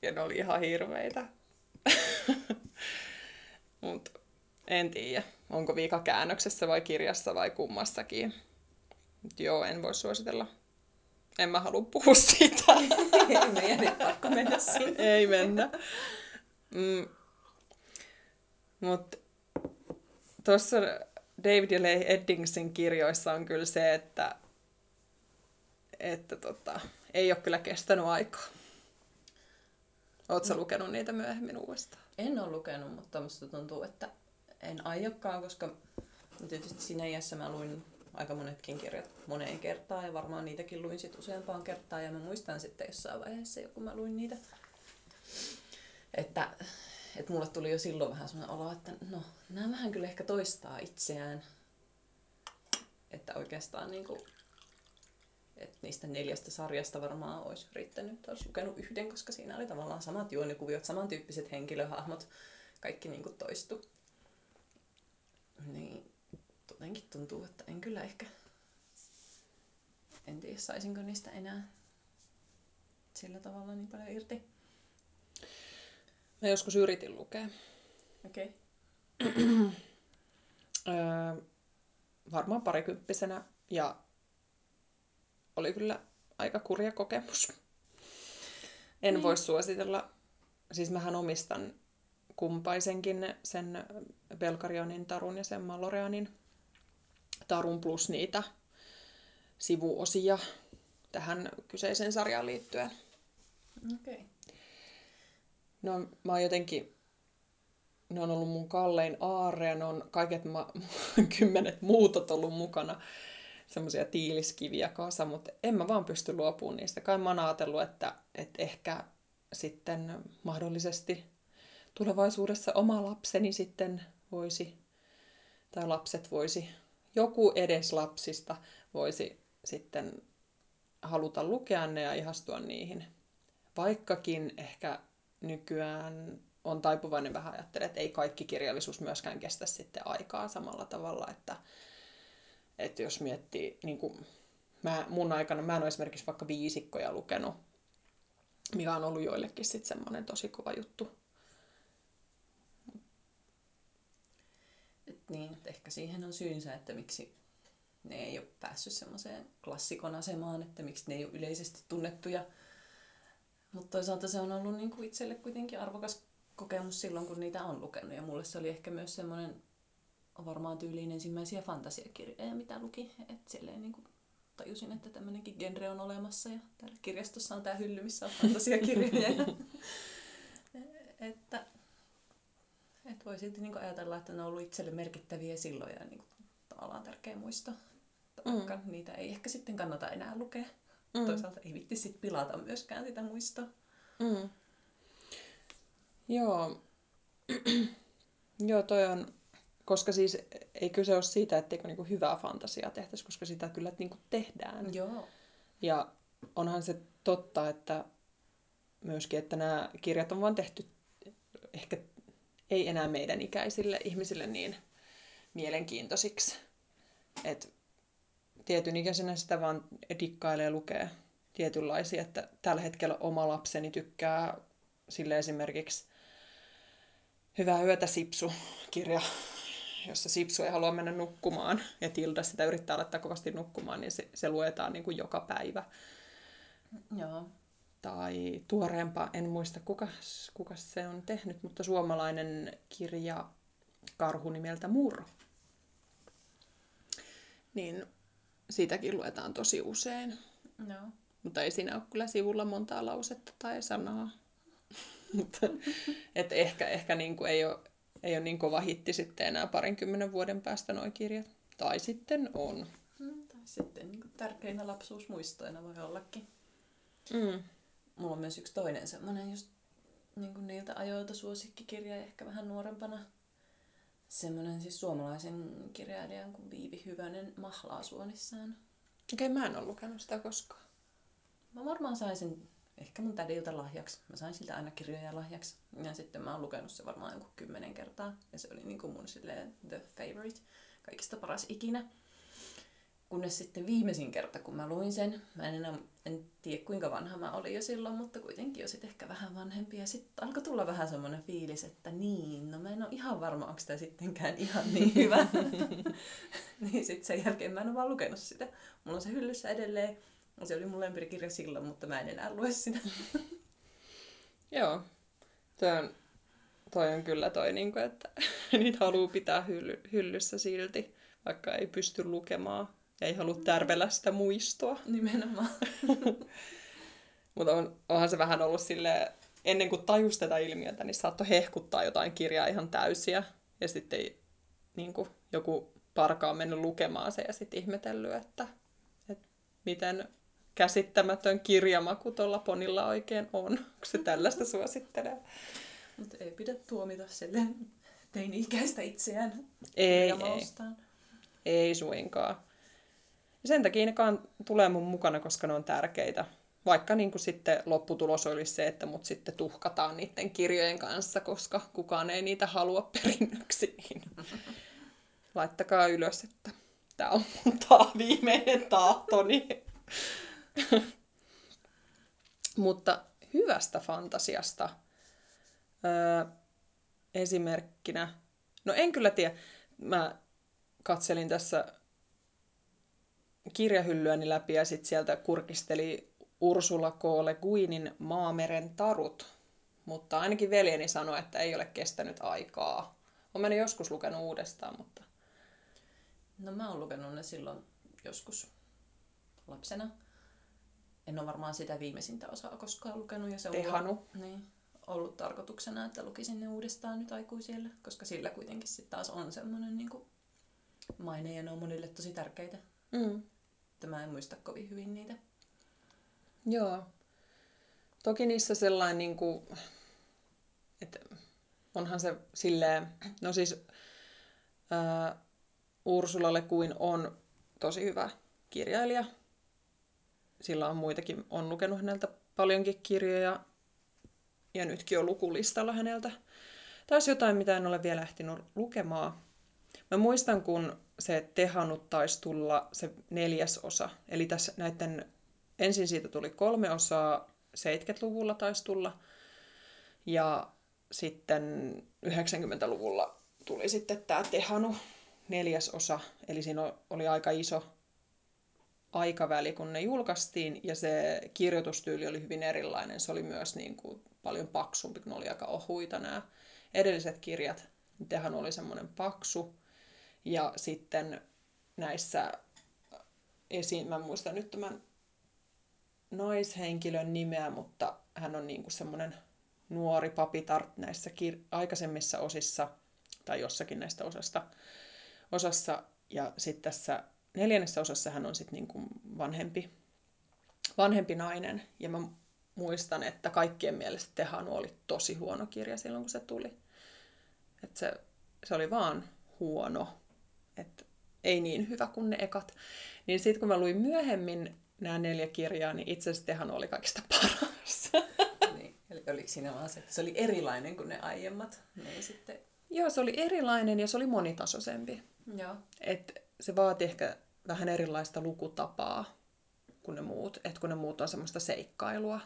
ja ne oli ihan hirveitä. Mutta en tiedä, onko viika käännöksessä vai kirjassa vai kummassakin. Joo, en voi suositella. En mä halua puhua siitä. Ei meidän pakko mennä sinne. Ei mennä. Mm. Mutta tuossa David ja Leigh Eddingsin kirjoissa on kyllä se, että, että tota, ei ole kyllä kestänyt aikaa. Oletko no. lukenut niitä myöhemmin uudestaan? En ole lukenut, mutta musta tuntuu, että en aiokkaan, koska tietysti siinä iässä mä luin aika monetkin kirjat moneen kertaan ja varmaan niitäkin luin sit useampaan kertaan ja mä muistan sitten jossain vaiheessa, kun mä luin niitä, että, että mulle tuli jo silloin vähän sellainen olo, että no, nämä vähän kyllä ehkä toistaa itseään. Että oikeastaan niin kuin, että niistä neljästä sarjasta varmaan olisi riittänyt, että olisi lukenut yhden, koska siinä oli tavallaan samat juonikuviot, samantyyppiset henkilöhahmot, kaikki niin kuin toistu. Niin jotenkin tuntuu, että en kyllä ehkä, en tiedä saisinko niistä enää sillä tavalla niin paljon irti. Mä joskus yritin lukea. Okei. Okay. öö, varmaan parikymppisenä ja oli kyllä aika kurja kokemus. En niin. voi suositella. Siis mähän omistan kumpaisenkin sen Belkarionin tarun ja sen Maloreanin tarun plus niitä sivuosia tähän kyseiseen sarjaan liittyen. Okei. Okay. No mä oon jotenkin ne on ollut mun kallein aarre ja ne on kaiket ma- kymmenet muutot ollut mukana. Semmoisia tiiliskiviä kasa, mutta en mä vaan pysty luopumaan niistä. Kai mä oon ajatellut, että, että ehkä sitten mahdollisesti tulevaisuudessa oma lapseni sitten voisi, tai lapset voisi, joku edes lapsista voisi sitten haluta lukea ne ja ihastua niihin. Vaikkakin ehkä nykyään on taipuvainen vähän ajattelemaan, että ei kaikki kirjallisuus myöskään kestä sitten aikaa samalla tavalla, että, että jos miettii, niin kuin mä, mun aikana, mä en ole esimerkiksi vaikka viisikkoja lukenut, mikä on ollut joillekin sitten semmoinen tosi kova juttu. Niin, että ehkä siihen on syynsä, että miksi ne ei ole päässyt semmoiseen klassikon asemaan, että miksi ne ei ole yleisesti tunnettuja. Mutta toisaalta se on ollut niinku itselle kuitenkin arvokas kokemus silloin, kun niitä on lukenut. Ja mulle se oli ehkä myös semmoinen varmaan tyyliin ensimmäisiä fantasiakirjoja, mitä luki. Että silleen niin kuin tajusin, että tämmöinenkin genre on olemassa ja täällä kirjastossa on tämä hylly, missä on fantasiakirjoja. Ja, että, että voi silti niin ajatella, että ne on ollut itselle merkittäviä silloin ja niin kuin, tavallaan tärkeä muisto. Vaikka mm. niitä ei ehkä sitten kannata enää lukea. Mm. Toisaalta ei vitti sitten pilata myöskään sitä muistoa. Mm. Joo. Joo, toi on, koska siis ei kyse ole siitä, etteikö niinku hyvää fantasiaa tehtäisi, koska sitä kyllä niinku tehdään. Joo. Ja onhan se totta, että myöskin, että nämä kirjat on vaan tehty ehkä ei enää meidän ikäisille ihmisille niin mielenkiintoisiksi. että tietyn ikäisenä sitä vaan dikkailee lukee tietynlaisia, että tällä hetkellä oma lapseni tykkää sille esimerkiksi Hyvää yötä Sipsu-kirja, jossa Sipsu ei halua mennä nukkumaan ja Tilda sitä yrittää laittaa kovasti nukkumaan, niin se, se luetaan niin kuin joka päivä. Joo. Tai tuoreempaa, en muista kuka, kuka se on tehnyt, mutta suomalainen kirja Karhu nimeltä Murro. Niin siitäkin luetaan tosi usein. Joo. Mutta ei siinä ole kyllä sivulla montaa lausetta tai sanaa. et ehkä ehkä niin kuin ei, ole, ei ole niin kova hitti sitten enää parinkymmenen vuoden päästä nuo kirjat. Tai sitten on. Mm, tai sitten niin tärkeinä lapsuusmuistoina voi ollakin. Mm. Mulla on myös yksi toinen semmoinen just niin kuin niiltä ajoilta suosikkikirja, ehkä vähän nuorempana. Semmoinen siis suomalaisen kirjailijan kuin Viivi Hyvönen Mahlaa suonissaan. Okei, okay, mä en ole lukenut sitä koskaan. Mä varmaan sain sen ehkä mun tädiltä lahjaksi. Mä sain siltä aina kirjoja lahjaksi. Ja sitten mä oon lukenut se varmaan joku kymmenen kertaa. Ja se oli niin kuin mun silleen the favorite. Kaikista paras ikinä. Kunnes sitten viimeisin kerta, kun mä luin sen, mä en enää, en tiedä kuinka vanha mä olin jo silloin, mutta kuitenkin jo sitten ehkä vähän vanhempi. Ja sitten alkoi tulla vähän semmoinen fiilis, että niin, no mä en ole ihan varma, onko tämä sittenkään ihan niin hyvä. niin sitten sen jälkeen mä en ole vaan lukenut sitä. Mulla on se hyllyssä edelleen se oli mun lempirikirja silloin, mutta mä en enää lue sitä. Joo. Toi on, toi on kyllä toi, niin kuin, että niitä haluaa pitää hylly, hyllyssä silti, vaikka ei pysty lukemaan ja ei halua tärvellä sitä muistoa. Nimenomaan. mutta on, onhan se vähän ollut sille ennen kuin tajus tätä ilmiötä, niin saattoi hehkuttaa jotain kirjaa ihan täysiä. Ja sitten niin kuin, joku parka on mennyt lukemaan se ja sitten ihmetellyt, että, että miten käsittämätön kirjamaku tuolla ponilla oikein on, kun se tällaista suosittelee. Mutta ei pidä tuomita sille teini-ikäistä itseään ei, ei. ei suinkaan. Ja sen takia ne tulee mun mukana, koska ne on tärkeitä. Vaikka niin kuin sitten lopputulos olisi se, että mut sitten tuhkataan niiden kirjojen kanssa, koska kukaan ei niitä halua perinnöksi. Niin laittakaa ylös, että tämä on mun taa viimeinen tahtoni. Mutta hyvästä fantasiasta öö, esimerkkinä, no en kyllä tiedä, mä katselin tässä kirjahyllyäni läpi ja sitten sieltä kurkisteli Ursula K. Le Guinin Maameren tarut, mutta ainakin veljeni sanoi, että ei ole kestänyt aikaa. Olen joskus lukenut uudestaan, mutta... No mä oon lukenut ne silloin joskus lapsena en ole varmaan sitä viimeisintä osaa koskaan lukenut. Ja se on Tehanu. Ollut, niin, ollut tarkoituksena, että lukisin ne uudestaan nyt aikuisille, koska sillä kuitenkin sitten taas on semmoinen niin maine ja ne on monille tosi tärkeitä. Mm. Että mä en muista kovin hyvin niitä. Joo. Toki niissä sellainen, niin kuin, että onhan se silleen, no siis ää, Ursula Le Guin on tosi hyvä kirjailija. Sillä on muitakin, on lukenut häneltä paljonkin kirjoja ja nytkin on lukulistalla häneltä. Taas jotain, mitä en ole vielä ehtinyt lukemaan. Mä muistan, kun se Tehanut taisi tulla se neljäs osa. Eli tässä näiden, ensin siitä tuli kolme osaa, 70-luvulla taisi tulla. Ja sitten 90-luvulla tuli sitten tämä Tehanu neljäs osa. Eli siinä oli aika iso aikaväli, kun ne julkaistiin, ja se kirjoitustyyli oli hyvin erilainen. Se oli myös niin kuin paljon paksumpi, kun ne oli aika ohuita nämä edelliset kirjat. Tehän oli semmoinen paksu. Ja sitten näissä esiin, mä muistan nyt tämän naishenkilön nimeä, mutta hän on niin kuin semmoinen nuori papitar näissä kir- aikaisemmissa osissa, tai jossakin näistä osasta, osassa. Ja sitten tässä neljännessä osassa hän on sitten niin vanhempi, vanhempi nainen. Ja mä muistan, että kaikkien mielestä Tehanu oli tosi huono kirja silloin, kun se tuli. Et se, se oli vaan huono. Et ei niin hyvä kuin ne ekat. Niin sitten kun mä luin myöhemmin nämä neljä kirjaa, niin itse asiassa oli kaikista paras. Niin, eli oliko siinä vaan se, että se oli erilainen kuin ne aiemmat? Niin sitten... Joo, se oli erilainen ja se oli monitasoisempi. Joo. Et se vaati ehkä vähän erilaista lukutapaa kuin ne muut. Et kun ne muut on semmoista seikkailua.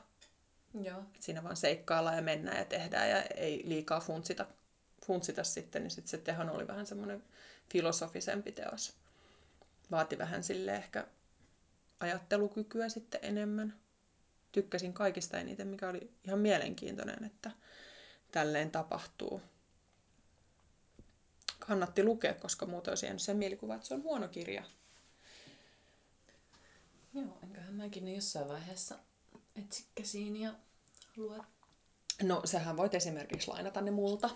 Joo. Et siinä vaan seikkaillaan ja mennään ja tehdään ja ei liikaa funtsita, funtsita sitten, niin sitten se tehan oli vähän semmoinen filosofisempi teos. Vaati vähän sille ehkä ajattelukykyä sitten enemmän. Tykkäsin kaikista eniten, mikä oli ihan mielenkiintoinen, että tälleen tapahtuu. Kannatti lukea, koska muuten olisi jäänyt sen mielikuva, että se on huono kirja. Joo, enköhän mäkin jossain vaiheessa etsikkäsiin ja lue. No, sähän voit esimerkiksi lainata ne multa,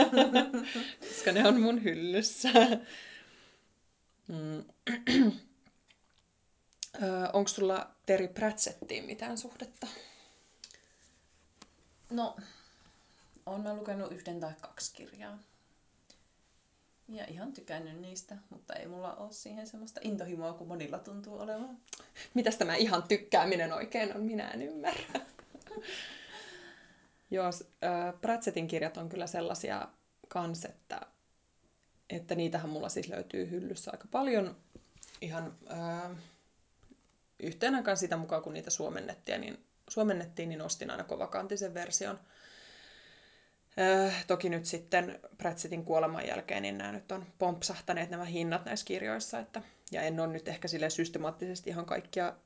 koska ne on mun hyllyssä. Mm. Onko sulla Terry Pratchettiin mitään suhdetta? No, on mä lukenut yhden tai kaksi kirjaa. Ja ihan tykännyt niistä, mutta ei mulla ole siihen semmoista intohimoa, kuin monilla tuntuu olevan. Mitäs tämä ihan tykkääminen oikein on, minä en ymmärrä. Joo, äh, kirjat on kyllä sellaisia kans, että, että niitähän mulla siis löytyy hyllyssä aika paljon. Ihan äh, yhteen aikaan sitä mukaan, kun niitä suomennettiin, niin, suomennettiin, niin ostin aina kovakantisen version. Äh, toki nyt sitten Pratsettin kuoleman jälkeen, niin nämä nyt on pompsahtaneet nämä hinnat näissä kirjoissa, että, ja en ole nyt ehkä sille systemaattisesti ihan kaikkia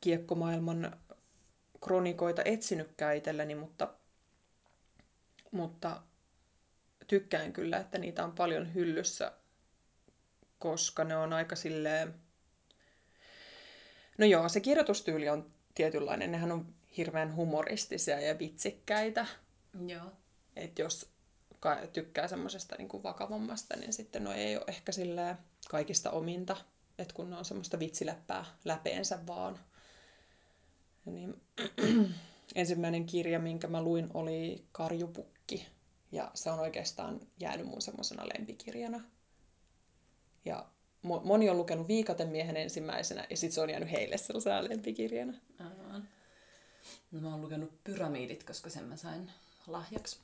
kiekkomaailman kronikoita etsinytkään itselleni, mutta, mutta tykkään kyllä, että niitä on paljon hyllyssä, koska ne on aika silleen... No joo, se kirjoitustyyli on tietynlainen. Nehän on hirveän humoristisia ja vitsikkäitä. Joo. Et jos tykkää semmoisesta niin vakavammasta, niin sitten no ei ole ehkä silleen kaikista ominta. Että kun ne on semmoista vitsiläppää läpeensä vaan. Niin, ensimmäinen kirja, minkä mä luin, oli Karjupukki. Ja se on oikeastaan jäänyt mun semmoisena lempikirjana. Ja moni on lukenut Viikatemiehen ensimmäisenä, ja sitten se on jäänyt heille sellaisena lempikirjana. Aivan. No mä oon lukenut Pyramidit, koska sen mä sain lahjaksi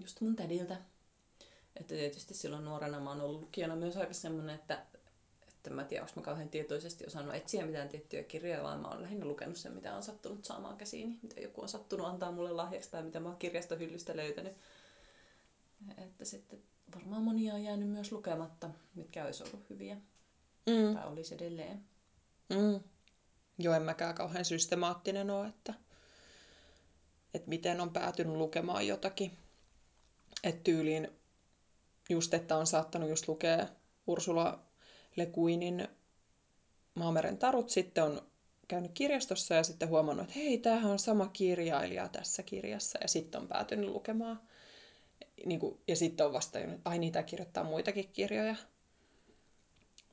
just mun tädiltä. Että tietysti silloin nuorena mä oon ollut lukijana myös aika semmonen, että että mä tiedä, onko mä kauhean tietoisesti osannut etsiä mitään tiettyjä kirjoja, vaan mä oon lähinnä lukenut sen, mitä on sattunut saamaan käsiin, mitä joku on sattunut antaa mulle lahjaksi tai mitä mä oon kirjastohyllystä löytänyt. Että sitten varmaan monia on jäänyt myös lukematta, mitkä olisi ollut hyviä. Mm. Tai olisi edelleen. Mm. Joo, en mäkään kauhean systemaattinen ole, että, että miten on päätynyt lukemaan jotakin. Että tyyliin just, että on saattanut just lukea Ursula Le Guinin Maameren tarut, sitten on käynyt kirjastossa ja sitten huomannut, että hei, tämähän on sama kirjailija tässä kirjassa. Ja sitten on päätynyt lukemaan. Niin kuin, ja sitten on vasta että ai niitä kirjoittaa muitakin kirjoja.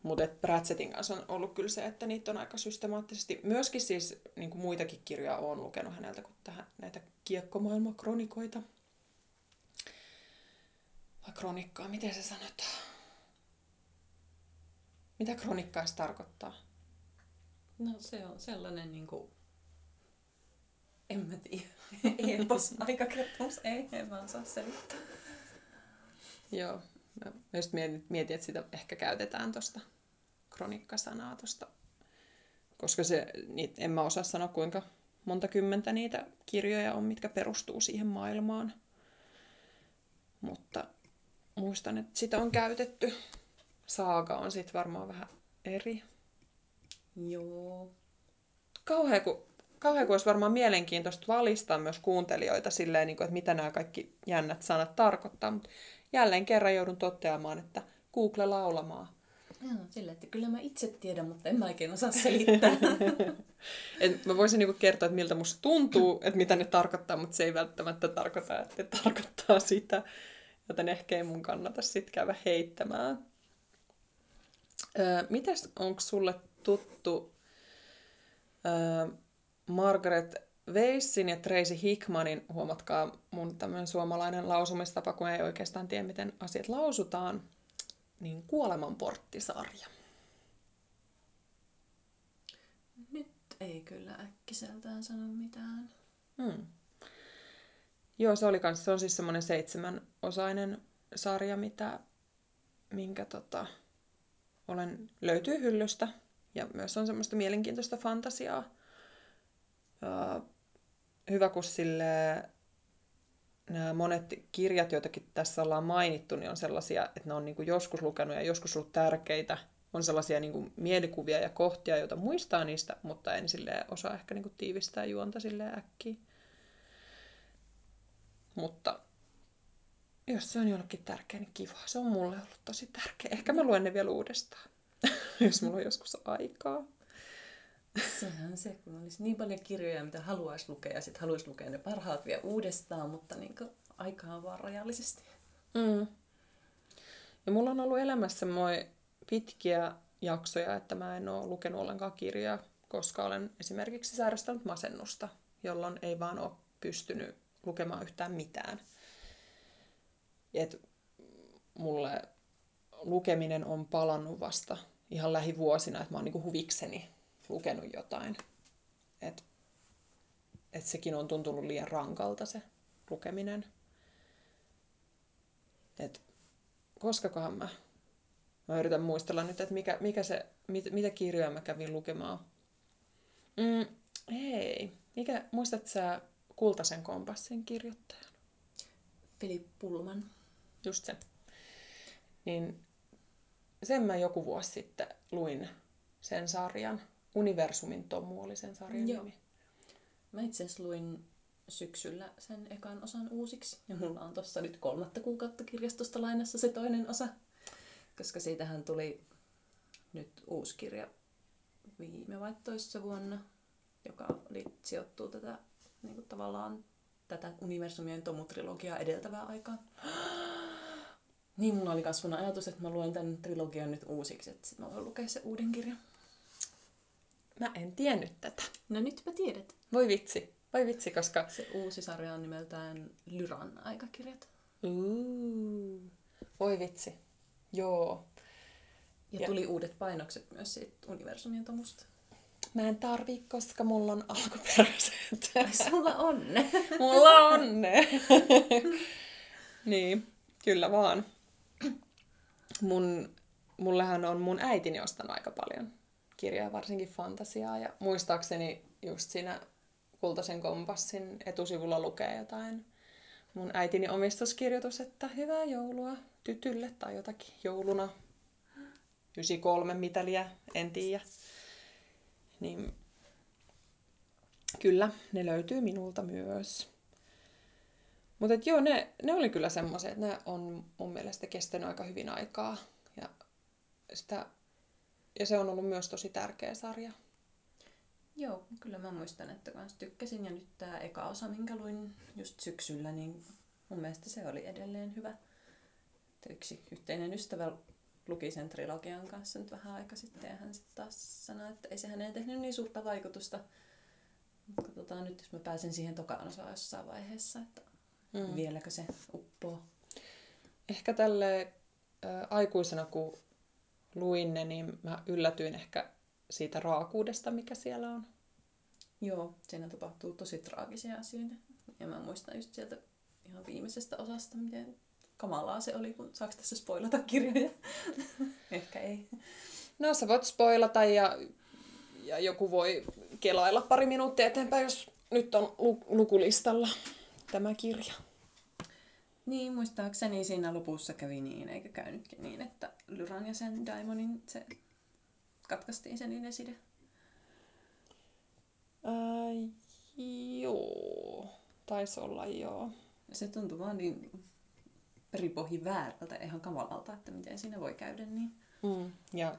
Mutta Pratsettin kanssa on ollut kyllä se, että niitä on aika systemaattisesti. Myöskin siis niin kuin muitakin kirjoja olen lukenut häneltä kuin tähän, näitä kiekkomaailman kronikoita. Vai kronikkaa, miten se sanotaan? Mitä kronikkaa se tarkoittaa? No se on sellainen niin kuin, en mä tiedä, epos aikakertomus, ei, en vaan saa selittää. Joo, mä just mietin, mietin, että sitä ehkä käytetään tuosta kronikkasanaa tuosta, koska se, niit, en mä osaa sanoa kuinka monta kymmentä niitä kirjoja on, mitkä perustuu siihen maailmaan. Mutta muistan, että sitä on käytetty. Saaga on sitten varmaan vähän eri. Joo. Kauhean, kun, kauhean kun olisi varmaan mielenkiintoista valistaa myös kuuntelijoita silleen, niin kuin, että mitä nämä kaikki jännät sanat tarkoittaa. Mutta jälleen kerran joudun toteamaan, että Google laulamaa. Joo, sillä, että kyllä mä itse tiedän, mutta en mä oikein osaa selittää. Et mä voisin niinku kertoa, että miltä musta tuntuu, että mitä ne tarkoittaa, mutta se ei välttämättä tarkoita, että ne tarkoittaa sitä. Joten ehkä ei mun kannata sitten käydä heittämään. Öö, mites, onko sulle tuttu öö, Margaret Weissin ja Tracy Hickmanin, huomatkaa mun tämmöinen suomalainen lausumistapa, kun ei oikeastaan tiedä, miten asiat lausutaan, niin Kuolemanporttisarja. Nyt ei kyllä äkkiseltään sano mitään. Hmm. Joo, se oli kans, se on siis semmoinen seitsemänosainen sarja, mitä, minkä tota, olen, löytyy hyllystä. Ja myös on semmoista mielenkiintoista fantasiaa. Ja hyvä, kun sille nämä monet kirjat, joitakin tässä ollaan mainittu, niin on sellaisia, että ne on niin kuin joskus lukenut ja joskus ollut tärkeitä. On sellaisia niin kuin mielikuvia ja kohtia, joita muistaa niistä, mutta en sille osaa ehkä niin kuin tiivistää juonta sille äkkiä. Mutta jos se on jollekin tärkeä, niin kiva. Se on mulle ollut tosi tärkeä. Ehkä mä luen ne vielä uudestaan, jos mulla on joskus aikaa. Sehän se, kun olisi niin paljon kirjoja, mitä haluaisi lukea, ja sitten haluaisi lukea ne parhaat vielä uudestaan, mutta niin aikaa on vaan rajallisesti. Mm. Ja mulla on ollut elämässä moi pitkiä jaksoja, että mä en ole lukenut ollenkaan kirjaa, koska olen esimerkiksi sairastanut masennusta, jolloin ei vaan ole pystynyt lukemaan yhtään mitään. Et mulle lukeminen on palannut vasta ihan lähivuosina, että mä oon niinku huvikseni lukenut jotain. Et, et sekin on tuntunut liian rankalta se lukeminen. Et koskakohan mä, mä yritän muistella nyt, että mikä, mikä se, mit, mitä kirjoja mä kävin lukemaan. Mm, hei, mikä, muistat sä Kultaisen kompassin kirjoittajan? Philip Pullman. Just se. Niin sen mä joku vuosi sitten luin sen sarjan. Universumin Tomu oli sen sarjan Joo. nimi. Mä itse asiassa luin syksyllä sen ekan osan uusiksi. Ja mulla on tossa nyt kolmatta kuukautta kirjastosta lainassa se toinen osa. Koska siitähän tuli nyt uusi kirja viime vai toissa vuonna, joka oli, sijoittuu tätä niin kuin tavallaan tätä universumien Tomu-trilogiaa edeltävää aikaa. Niin mulla oli kasvanut ajatus, että mä luen tämän trilogian nyt uusiksi, että sit mä voin lukea se uuden kirjan. Mä en tiennyt tätä. No nyt mä tiedät. Voi vitsi. Voi vitsi, koska... Se uusi sarja on nimeltään Lyran aikakirjat. Uu, voi vitsi. Joo. Ja, Ja- tuli uudet painokset myös siitä universumien tomusta. Mä en tarvii, koska mulla on alkuperäiset. Ai sulla on ne. mulla on ne. niin, kyllä vaan. Mun, mullehan on mun äitini ostanut aika paljon kirjoja, varsinkin fantasiaa. Ja muistaakseni just siinä Kultaisen kompassin etusivulla lukee jotain mun äitini omistuskirjoitus, että hyvää joulua tytylle tai jotakin jouluna. 93 mitaliä, en tiedä. Niin kyllä, ne löytyy minulta myös. Mutta joo, ne, ne oli kyllä semmoisia, että ne on mun mielestä kestänyt aika hyvin aikaa. Ja, sitä, ja se on ollut myös tosi tärkeä sarja. Joo, kyllä mä muistan, että kans tykkäsin ja nyt tämä eka osa, minkä luin just syksyllä, niin mun mielestä se oli edelleen hyvä. Että yksi yhteinen ystävä luki sen trilogian kanssa nyt vähän aika sitten ja hän sitten taas sanoi, että ei se häneen tehnyt niin suurta vaikutusta. Mutta katsotaan nyt, jos mä pääsen siihen tokaan osaan jossain vaiheessa, että mm. vieläkö se uppoo. Ehkä tälle ä, aikuisena, kun luin ne, niin mä yllätyin ehkä siitä raakuudesta, mikä siellä on. Joo, siinä tapahtuu tosi traagisia asioita. Ja mä muistan just sieltä ihan viimeisestä osasta, miten kamalaa se oli, kun saako tässä spoilata kirjoja? Ehkä ei. No sä voit spoilata ja, ja joku voi kelailla pari minuuttia eteenpäin, jos nyt on lu- lukulistalla tämä kirja. Niin, muistaakseni siinä lopussa kävi niin, eikä käynytkin niin, että Lyran ja sen Daimonin se katkaistiin sen eside. Ää, joo, taisi olla joo. Se tuntui vaan niin peripohji väärältä, ihan kamalalta, että miten siinä voi käydä niin. Mm, ja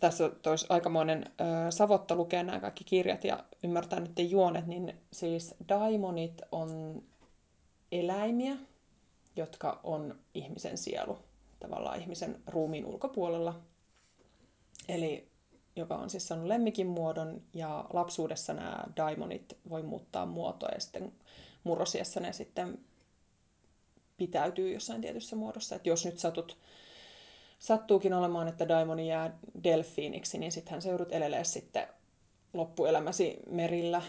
tässä olisi aikamoinen ö, savotta lukea nämä kaikki kirjat ja ymmärtää nyt juonet, niin siis daimonit on eläimiä, jotka on ihmisen sielu, tavallaan ihmisen ruumiin ulkopuolella. Eli joka on siis saanut lemmikin muodon ja lapsuudessa nämä daimonit voi muuttaa muotoa ja sitten murrosiassa ne sitten pitäytyy jossain tietyssä muodossa. Että jos nyt satut, sattuukin olemaan, että daimoni jää delfiiniksi, niin sittenhän se joudut elelee sitten loppuelämäsi merillä,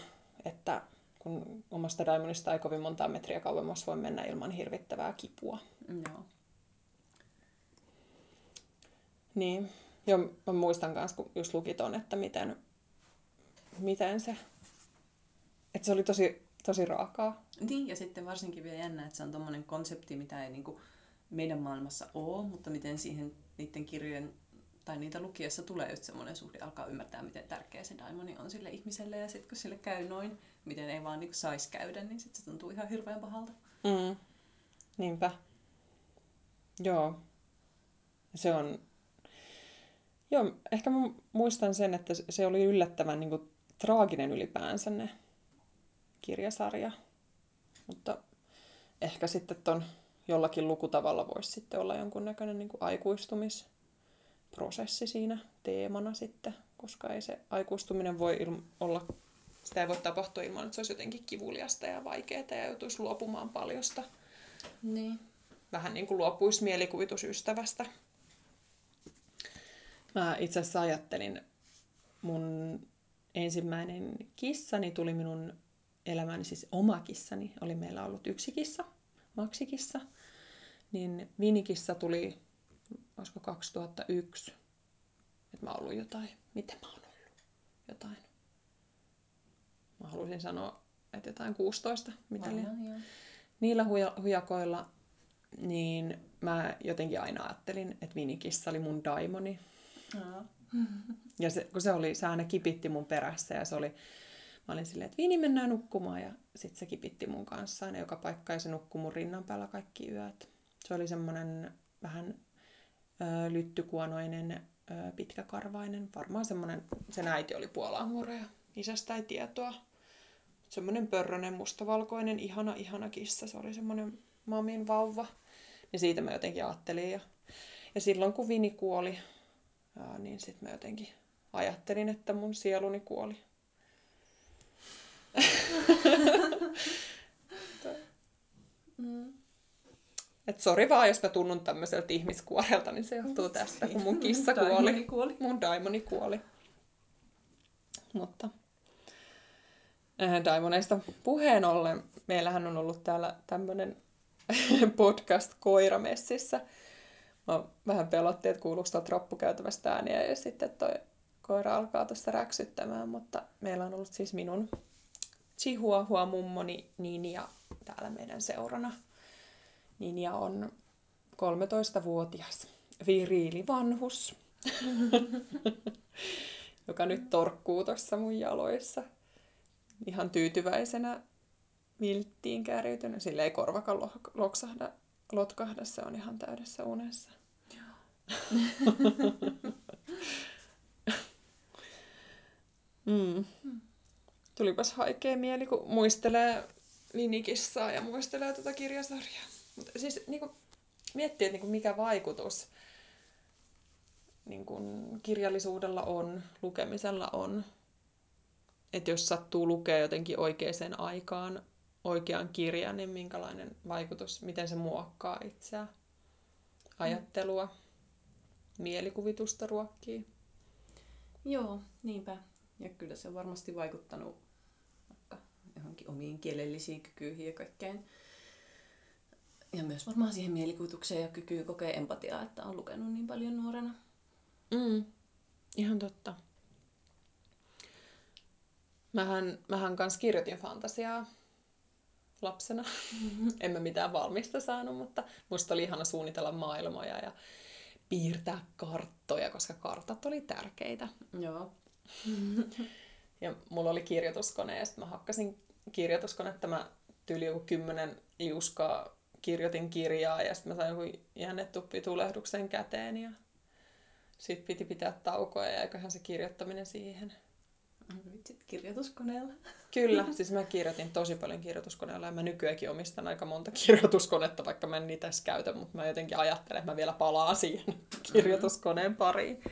että kun omasta daimonista ei kovin montaa metriä kauemmas voi mennä ilman hirvittävää kipua. Joo. Niin. Joo, mä muistan myös, kun just lukit on, että miten, miten se... Että se oli tosi, tosi raakaa. Niin, ja sitten varsinkin vielä jännä, että se on tommonen konsepti, mitä ei niinku meidän maailmassa ole, mutta miten siihen niiden kirjojen tai niitä lukiessa tulee just semmoinen suhde, alkaa ymmärtää, miten tärkeä se daimoni on sille ihmiselle, ja sitten kun sille käy noin, miten ei vaan niinku saisi käydä, niin sitten se tuntuu ihan hirveän pahalta. Mm. Niinpä. Joo. Se on... Joo, ehkä mä muistan sen, että se oli yllättävän niin kuin, traaginen ylipäänsä ne kirjasarja. Mutta ehkä sitten ton jollakin lukutavalla voisi sitten olla jonkunnäköinen niin kuin aikuistumisprosessi siinä teemana sitten, koska ei se aikuistuminen voi ilma- olla, sitä ei voi tapahtua ilman, että se olisi jotenkin kivuliasta ja vaikeaa ja joutuisi luopumaan paljosta. Niin. Vähän niin kuin luopuisi mielikuvitusystävästä. Mä itse asiassa ajattelin, mun ensimmäinen kissani tuli minun elämäni, siis oma kissani, oli meillä ollut yksi kissa, maksikissa, niin Vinikissa tuli, olisiko 2001, että mä oon ollut jotain, mitä mä oon ollut, jotain. Mä haluaisin sanoa, että jotain 16, mitä Varmaan, niillä huja- hujakoilla, niin mä jotenkin aina ajattelin, että Vinikissa oli mun daimoni. Aa. Ja se, kun se oli, se aina kipitti mun perässä ja se oli, mä olin silleen, että Vini mennään nukkumaan ja sitten se kipitti mun kanssa aina joka paikka ja se nukkui mun rinnan päällä kaikki yöt. Se oli semmoinen vähän ö, lyttykuonoinen, ö, pitkäkarvainen, varmaan semmoinen, sen äiti oli puolanguura ja isästä ei tietoa. Semmoinen pörrönen, mustavalkoinen, ihana, ihana kissa. Se oli semmoinen mamin vauva. Ja siitä mä jotenkin ajattelin. Ja, ja silloin kun Vini kuoli, ää, niin sitten mä jotenkin ajattelin, että mun sieluni kuoli. Mm. Et sori vaan, jos mä tunnun tämmöiseltä ihmiskuorelta, niin se johtuu tästä, kun mun kissa kuoli. Daimoni kuoli. Mun daimoni kuoli. Mutta äh, daimoneista puheen ollen, meillähän on ollut täällä tämmöinen podcast koiramessissä. Mä vähän pelotti, että kuuluuko tuolta rappukäytävästä ääniä ja sitten toi koira alkaa tuossa räksyttämään, mutta meillä on ollut siis minun chihuahua mummoni Ninja täällä meidän seurana. Ninja on 13-vuotias viriilivanhus, joka nyt torkkuu tuossa mun jaloissa. Ihan tyytyväisenä vilttiin kärjytynä. Sille ei korvakaan lo- loksahda, lotkahda, se on ihan täydessä unessa. Mm. Tulipas haikea mieli, kun muistelee Vinikissaa ja muistelee tuota kirjasarjaa. Mutta siis niin kuin, miettii, että niin mikä vaikutus niin kuin, kirjallisuudella on, lukemisella on. Että jos sattuu lukea jotenkin oikeaan aikaan oikean kirjan, niin minkälainen vaikutus, miten se muokkaa itseä, ajattelua, mielikuvitusta ruokkii. Joo, niinpä. Ja kyllä se on varmasti vaikuttanut vaikka johonkin omiin kielellisiin kykyihin ja kaikkeen. Ja myös varmaan siihen mielikuvitukseen ja kykyyn kokea empatiaa, että on lukenut niin paljon nuorena. Mm, ihan totta. Mähän, mähän kanssa kirjoitin fantasiaa lapsena. Mm-hmm. en mä mitään valmista saanut, mutta musta oli ihana suunnitella maailmoja ja piirtää karttoja, koska kartat oli tärkeitä. Joo. ja mulla oli kirjoituskone ja sitten mä hakkasin kirjoituskonetta. Mä tyyli joku kymmenen liuskaa kirjoitin kirjaa ja sitten mä sain joku jännettu tulehduksen käteen ja sitten piti pitää taukoja ja eiköhän se kirjoittaminen siihen. Vitsit kirjoituskoneella. Kyllä, siis mä kirjoitin tosi paljon kirjoituskoneella ja mä nykyäänkin omistan aika monta kirjoituskonetta, vaikka mä en niitä edes käytä, mutta mä jotenkin ajattelen, että mä vielä palaan siihen kirjoituskoneen pariin.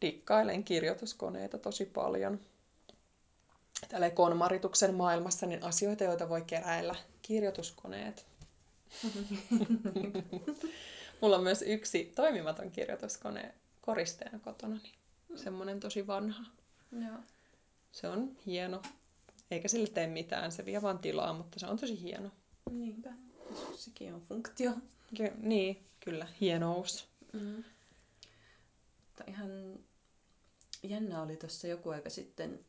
Dikkailen kirjoituskoneita tosi paljon. Tällä konmarituksen maailmassa niin asioita, joita voi keräillä. Kirjoituskoneet. Mulla on myös yksi toimimaton kirjoituskone koristeena kotona, niin semmoinen tosi vanha. Joo. Se on hieno. Eikä sille tee mitään, se vie vaan tilaa, mutta se on tosi hieno. Niinpä. Sekin on funktio. Ky- niin, kyllä. Hienous. Mm. Mutta ihan jännä oli tuossa joku aika sitten,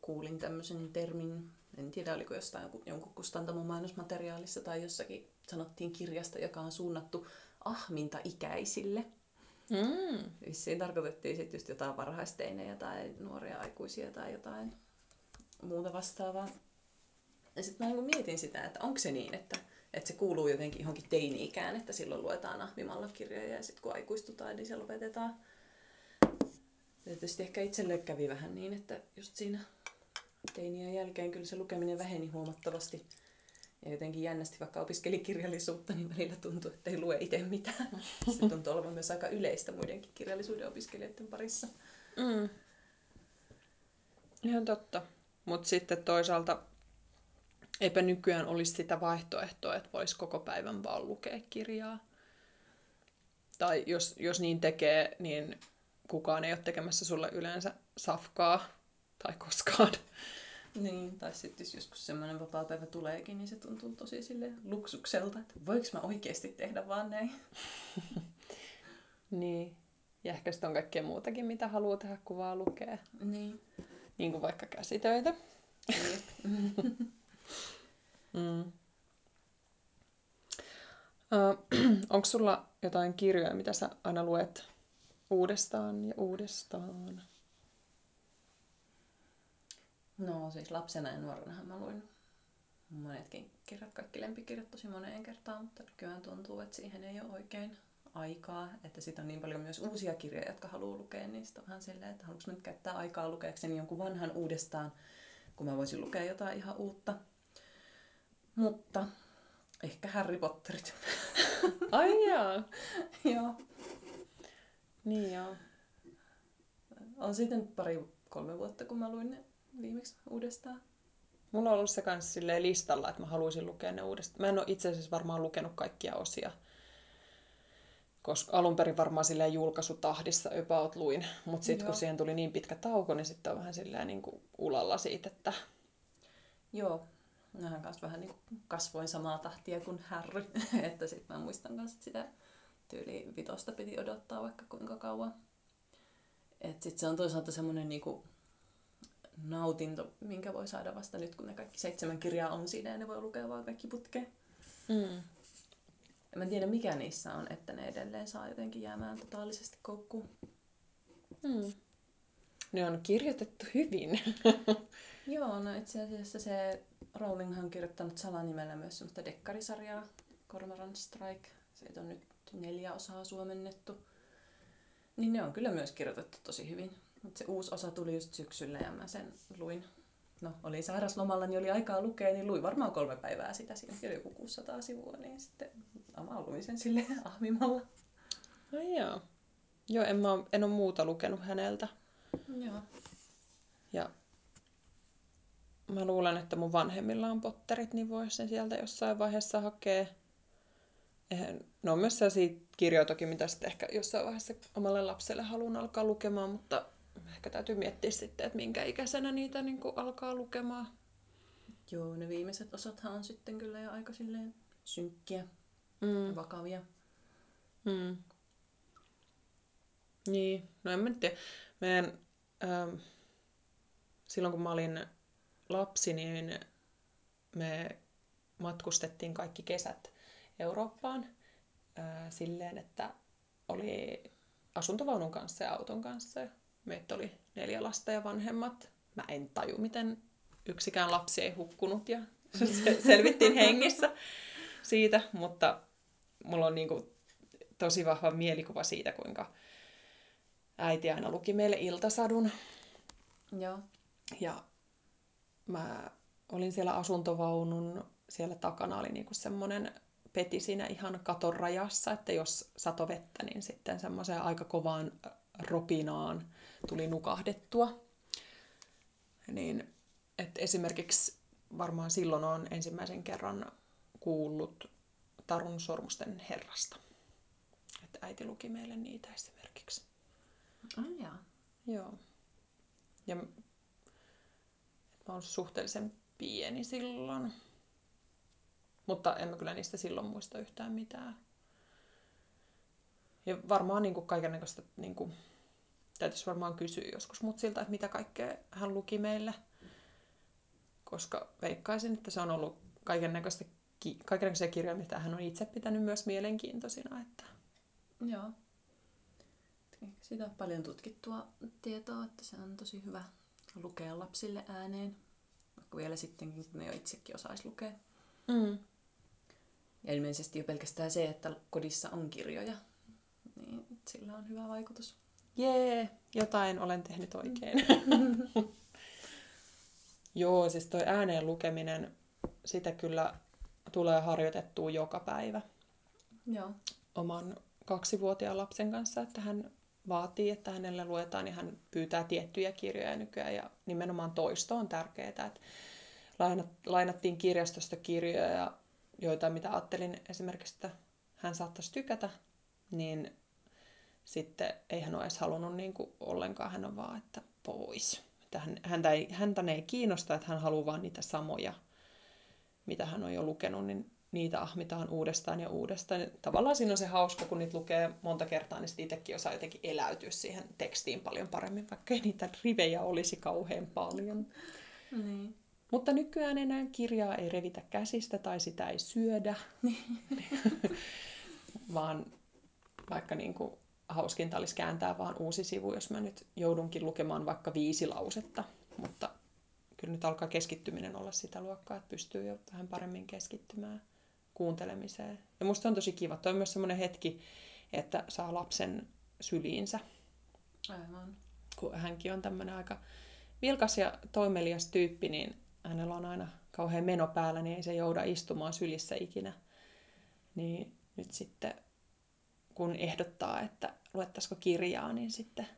kuulin tämmöisen termin, en tiedä oliko jostain jonkun kustantamon mainosmateriaalissa tai jossakin sanottiin kirjasta, joka on suunnattu ahminta-ikäisille. Mm. Vissiin tarkoitettiin sitten just jotain varhaisteinejä tai nuoria aikuisia tai jotain muuta vastaavaa. Ja sitten mä niin mietin sitä, että onko se niin, että, että se kuuluu jotenkin johonkin teini-ikään, että silloin luetaan ahmimalla kirjoja ja sitten kun aikuistutaan, niin se lopetetaan. Tietysti ehkä itselle kävi vähän niin, että just siinä teinien jälkeen kyllä se lukeminen väheni huomattavasti ja jotenkin jännästi, vaikka opiskeli kirjallisuutta, niin välillä tuntui, että ei lue itse mitään. Se tuntuu olevan myös aika yleistä muidenkin kirjallisuuden opiskelijoiden parissa. Mm. Ihan totta. Mutta sitten toisaalta eipä nykyään olisi sitä vaihtoehtoa, että voisi koko päivän vaan lukea kirjaa. Tai jos, jos niin tekee, niin kukaan ei ole tekemässä sulle yleensä safkaa tai koskaan. Niin, tai sitten jos joskus semmoinen vapaa-päivä tuleekin, niin se tuntuu tosi sille luksukselta, että voiko mä oikeasti tehdä vaan näin. niin. Ja ehkä sitten on kaikkea muutakin, mitä haluaa tehdä, kun vaan lukee. Niin. Niin kuin vaikka käsitöitä. Mm. Onko sulla jotain kirjoja, mitä sä aina luet uudestaan ja uudestaan? No siis lapsena ja nuorenahan mä luin monetkin kirjat, kaikki lempikirjat tosi moneen kertaan, mutta nykyään tuntuu, että siihen ei ole oikein aikaa. Että sitten on niin paljon myös uusia kirjoja, jotka haluaa lukea, niin sitten onhan silleen, että haluanko nyt käyttää aikaa lukeakseni jonkun vanhan uudestaan, kun mä voisin lukea jotain ihan uutta. Mutta ehkä Harry Potterit. Ai jaa. joo. Niin joo. On sitten pari, kolme vuotta, kun mä luin ne viimeksi uudestaan? Mulla on ollut se kanssa listalla, että mä haluaisin lukea ne uudestaan. Mä en ole itse asiassa varmaan lukenut kaikkia osia. Koska alun perin varmaan silleen julkaisutahdissa about luin. Mutta sitten kun siihen tuli niin pitkä tauko, niin sitten on vähän silleen niin kuin ulalla siitä, että... Joo, Nähän kanssa vähän niin kuin kasvoin samaa tahtia kuin Harry. että sitten mä muistan kanssa, että sitä tyyli vitosta piti odottaa vaikka kuinka kauan. Että sitten se on toisaalta semmoinen niinku nautinto, minkä voi saada vasta nyt, kun ne kaikki seitsemän kirjaa on siinä ja ne voi lukea vaan kaikki putkeen. Mm. En mä tiedä mikä niissä on, että ne edelleen saa jotenkin jäämään totaalisesti koukkuun. Mm. Ne on kirjoitettu hyvin. Joo, no itse asiassa se Rowling on kirjoittanut salanimellä myös semmoista dekkarisarjaa, Cormoran Strike. Se on nyt neljä osaa suomennettu. Niin ne on kyllä myös kirjoitettu tosi hyvin. Mutta se uusi osa tuli just syksyllä ja mä sen luin. No, oli sairaslomalla, niin oli aikaa lukea, niin luin varmaan kolme päivää sitä. Siinä oli joku 600 sivua, niin sitten mä luin sen sille ahmimalla. No joo. Joo, en, mä, en ole muuta lukenut häneltä. Joo. Ja mä luulen, että mun vanhemmilla on potterit, niin voisi sen sieltä jossain vaiheessa hakea. Eihän, no on myös sellaisia kirjoja toki, mitä sitten ehkä jossain vaiheessa omalle lapselle haluan alkaa lukemaan, mutta ehkä täytyy miettiä sitten, että minkä ikäisenä niitä niin alkaa lukemaan. Joo, ne viimeiset osathan on sitten kyllä jo aika silleen synkkiä mm. ja vakavia. Mm. Niin, no en mä tiedä. Meidän, ähm, silloin kun mä olin lapsi, niin me matkustettiin kaikki kesät Eurooppaan äh, silleen, että oli asuntovaunun kanssa ja auton kanssa. Meitä oli neljä lasta ja vanhemmat. Mä en taju, miten yksikään lapsi ei hukkunut ja selvittiin hengissä siitä, mutta mulla on niinku tosi vahva mielikuva siitä, kuinka äiti aina luki meille iltasadun. Joo. Ja mä olin siellä asuntovaunun, siellä takana oli niinku semmoinen peti siinä ihan katon rajassa, että jos sato vettä, niin sitten semmoiseen aika kovaan ropinaan tuli nukahdettua. Niin, että esimerkiksi varmaan silloin on ensimmäisen kerran kuullut Tarun sormusten herrasta. Että äiti luki meille niitä esimerkiksi. Oh, jaa. Joo. Ja mä olen suhteellisen pieni silloin. Mutta en mä kyllä niistä silloin muista yhtään mitään. Ja varmaan niin kaikenlaista, niin kuin, täytyisi varmaan kysyä joskus siltä, että mitä kaikkea hän luki meille. Koska veikkaisin, että se on ollut kaikenlaista kaikenlaisia kirjoja, mitä hän on itse pitänyt myös mielenkiintoisina. Että... Joo. Siitä on paljon tutkittua tietoa, että se on tosi hyvä lukea lapsille ääneen. Vaikka vielä sittenkin, kun ne jo itsekin osaisi lukea. Mm. Ja ilmeisesti jo pelkästään se, että kodissa on kirjoja, niin sillä on hyvä vaikutus. Jee, jotain olen tehnyt oikein. Joo, siis toi ääneen lukeminen, sitä kyllä tulee harjoitettua joka päivä. Joo. Oman kaksivuotiaan lapsen kanssa, että hän vaatii, että hänelle luetaan ja hän pyytää tiettyjä kirjoja nykyään ja nimenomaan toisto on tärkeää. Että lainattiin kirjastosta kirjoja, joita mitä ajattelin esimerkiksi, että hän saattaisi tykätä, niin sitten ei hän ole edes halunnut niin kuin ollenkaan, hän on vaan, että pois. Että hän, häntä, ei, häntä ei kiinnosta, että hän haluaa vaan niitä samoja, mitä hän on jo lukenut, niin niitä ahmitaan uudestaan ja uudestaan. Tavallaan siinä on se hauska, kun niitä lukee monta kertaa, niin sitten itsekin osaa jotenkin eläytyä siihen tekstiin paljon paremmin, vaikka ei niitä rivejä olisi kauhean paljon. Niin. Mutta nykyään enää kirjaa ei revitä käsistä tai sitä ei syödä, vaan vaikka niin kuin hauskinta olisi kääntää vaan uusi sivu, jos mä nyt joudunkin lukemaan vaikka viisi lausetta, mutta kyllä nyt alkaa keskittyminen olla sitä luokkaa, että pystyy jo vähän paremmin keskittymään kuuntelemiseen. Ja musta on tosi kiva. Toi on myös semmoinen hetki, että saa lapsen syliinsä. Aivan. Kun hänkin on tämmöinen aika vilkas ja toimelias tyyppi, niin hänellä on aina kauhean meno päällä, niin ei se jouda istumaan sylissä ikinä. Niin nyt sitten, kun ehdottaa, että luettaisiko kirjaa, niin sitten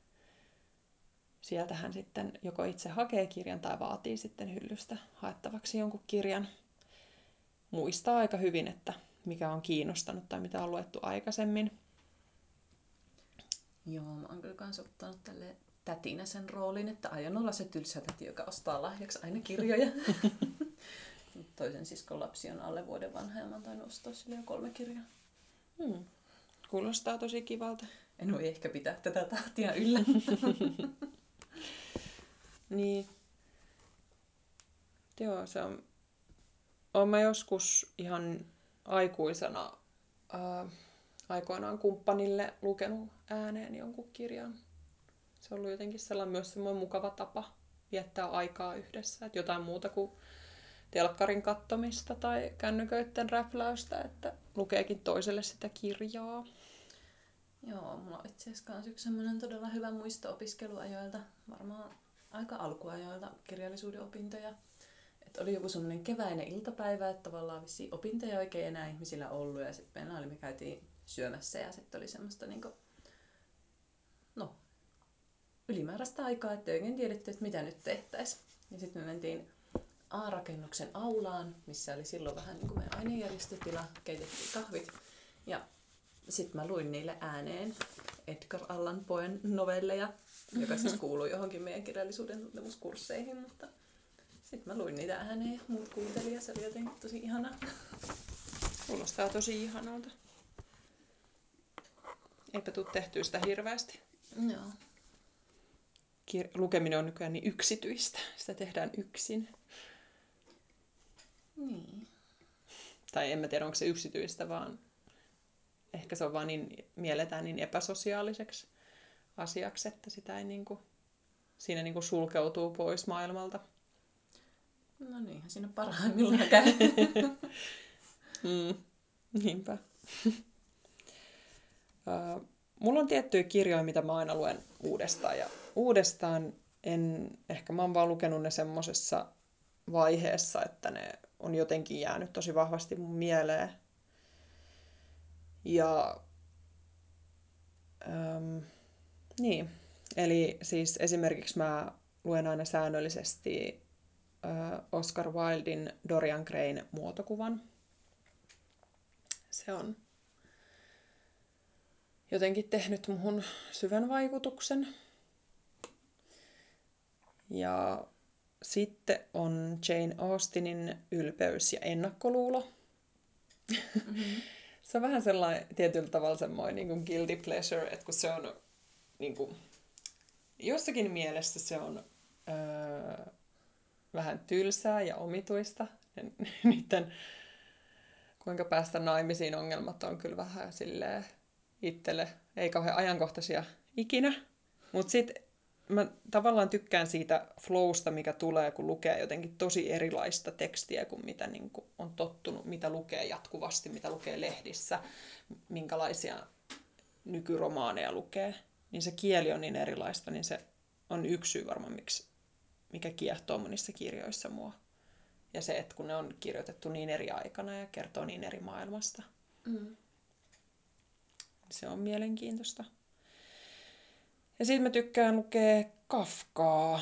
sieltä hän sitten joko itse hakee kirjan tai vaatii sitten hyllystä haettavaksi jonkun kirjan muistaa aika hyvin, että mikä on kiinnostanut tai mitä on luettu aikaisemmin. Joo, mä oon kyllä kans ottanut tälle tätinä sen roolin, että aion olla se tylsä täti, joka ostaa lahjaksi aina kirjoja. Toisen siskon lapsi on alle vuoden vanha ja mä oon tainnut ostaa sille jo kolme kirjaa. Hmm. Kuulostaa tosi kivalta. En voi ehkä pitää tätä tahtia yllä. niin. Joo, se on olen mä joskus ihan aikuisena ää, aikoinaan kumppanille lukenut ääneen jonkun kirjan. Se on ollut jotenkin sellainen myös semmoinen mukava tapa viettää aikaa yhdessä. Että jotain muuta kuin telkkarin kattomista tai kännyköiden räpläystä, että lukeekin toiselle sitä kirjaa. Joo, mulla on itse asiassa yksi semmoinen todella hyvä muisto opiskeluajoilta, varmaan aika alkuajoilta kirjallisuuden opintoja. Et oli joku semmoinen keväinen iltapäivä, että tavallaan vissi opintoja oikein enää ihmisillä ollut ja sitten meillä oli, me käytiin syömässä ja sitten oli semmoista niinku, no, ylimääräistä aikaa, että ei oikein tiedetty, että mitä nyt tehtäisiin. Ja sitten me mentiin A-rakennuksen aulaan, missä oli silloin vähän niin kuin meidän ainejärjestötila, keitettiin kahvit. Ja sitten mä luin niille ääneen Edgar Allan Poen novelleja, joka siis kuuluu johonkin meidän kirjallisuuden tuntemuskursseihin, mutta sitten mä luin niitä ääneen ja muut kuunteli ja se oli jotenkin tosi ihanaa. Kuulostaa tosi ihanalta. Eipä tule tehtyä sitä hirveästi. Joo. Kir- lukeminen on nykyään niin yksityistä. Sitä tehdään yksin. Niin. Tai en mä tiedä, onko se yksityistä, vaan ehkä se on vaan niin, mielletään niin epäsosiaaliseksi asiaksi, että sitä ei niinku, siinä niinku sulkeutuu pois maailmalta. No niinhän siinä parhaimmillaan käy. Mm, niinpä. mulla on tiettyjä kirjoja, mitä mä aina luen uudestaan. Ja uudestaan en, ehkä mä oon vaan lukenut ne semmosessa vaiheessa, että ne on jotenkin jäänyt tosi vahvasti mun mieleen. Ja um, niin, eli siis esimerkiksi mä luen aina säännöllisesti uh, Oscar Wildin Dorian Grayn muotokuvan. Se on jotenkin tehnyt muhun syvän vaikutuksen. Ja sitten on Jane Austenin Ylpeys ja ennakkoluulo. Mm-hmm. Se on vähän sellainen tietyllä tavalla semmoinen niin kuin guilty pleasure, että kun se on niin kuin, jossakin mielessä se on öö, vähän tylsää ja omituista. Niiden kuinka päästä naimisiin ongelmat on kyllä vähän silleen itselle, ei kauhean ajankohtaisia ikinä. Mutta sitten mä tavallaan tykkään siitä flowsta, mikä tulee, kun lukee jotenkin tosi erilaista tekstiä kuin mitä niin kuin on tottunut, mitä lukee jatkuvasti, mitä lukee lehdissä, minkälaisia nykyromaaneja lukee. Niin se kieli on niin erilaista, niin se on yksi syy varmaan, miksi, mikä kiehtoo monissa kirjoissa mua. Ja se, että kun ne on kirjoitettu niin eri aikana ja kertoo niin eri maailmasta. Mm. Se on mielenkiintoista. Ja sitten mä tykkään lukea Kafkaa.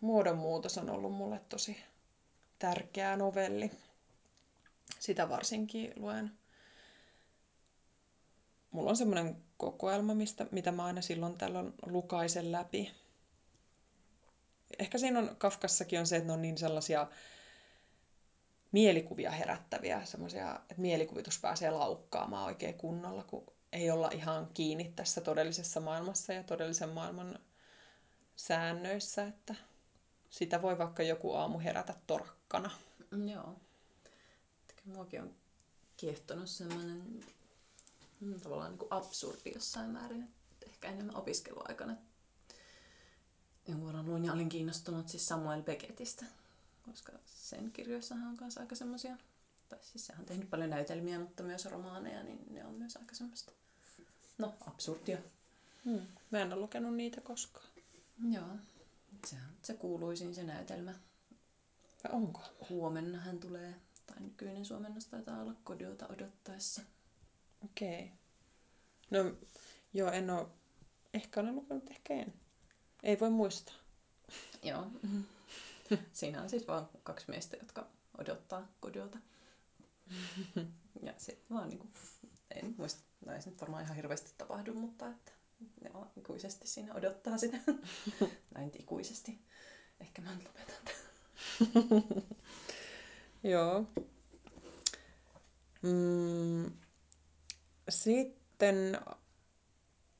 Muodonmuutos on ollut mulle tosi tärkeä novelli. Sitä varsinkin luen. Mulla on semmoinen kokoelma, mistä, mitä mä aina silloin tällöin lukaisen läpi. Ehkä siinä on, Kafkassakin on se, että ne on niin sellaisia mielikuvia herättäviä, semmoisia, että mielikuvitus pääsee laukkaamaan oikein kunnolla, kun ei olla ihan kiinni tässä todellisessa maailmassa ja todellisen maailman säännöissä, että sitä voi vaikka joku aamu herätä torkkana. Joo. Muakin on kiehtonut semmoinen mm, tavallaan niin kuin absurdi jossain määrin, että ehkä enemmän opiskeluaikana. Jonkun verran luin ja olin kiinnostunut siis Samuel Beckettistä, koska sen kirjoissahan on myös aika semmoisia, tai siis sehän on tehnyt paljon näytelmiä, mutta myös romaaneja, niin ne on myös aika semmoista, no, absurdia. Hmm. Mä en ole lukenut niitä koskaan. Joo, se, se kuuluisin se näytelmä. Vai onko? Huomenna hän tulee, tai nykyinen Suomennos taitaa olla kodiota odottaessa. Okei. Okay. No, joo, en ole, ehkä olen lukenut, ehkä en. Ei voi muistaa. Joo. Siinä on siis vaan kaksi miestä, jotka odottaa kodiota. Ja sitten vaan niinku, en muista, no ei nyt varmaan ihan hirveästi tapahdu, mutta että ne vaan ikuisesti siinä odottaa sitä. Näin ikuisesti. Ehkä mä lopetan Joo. Mm, sitten,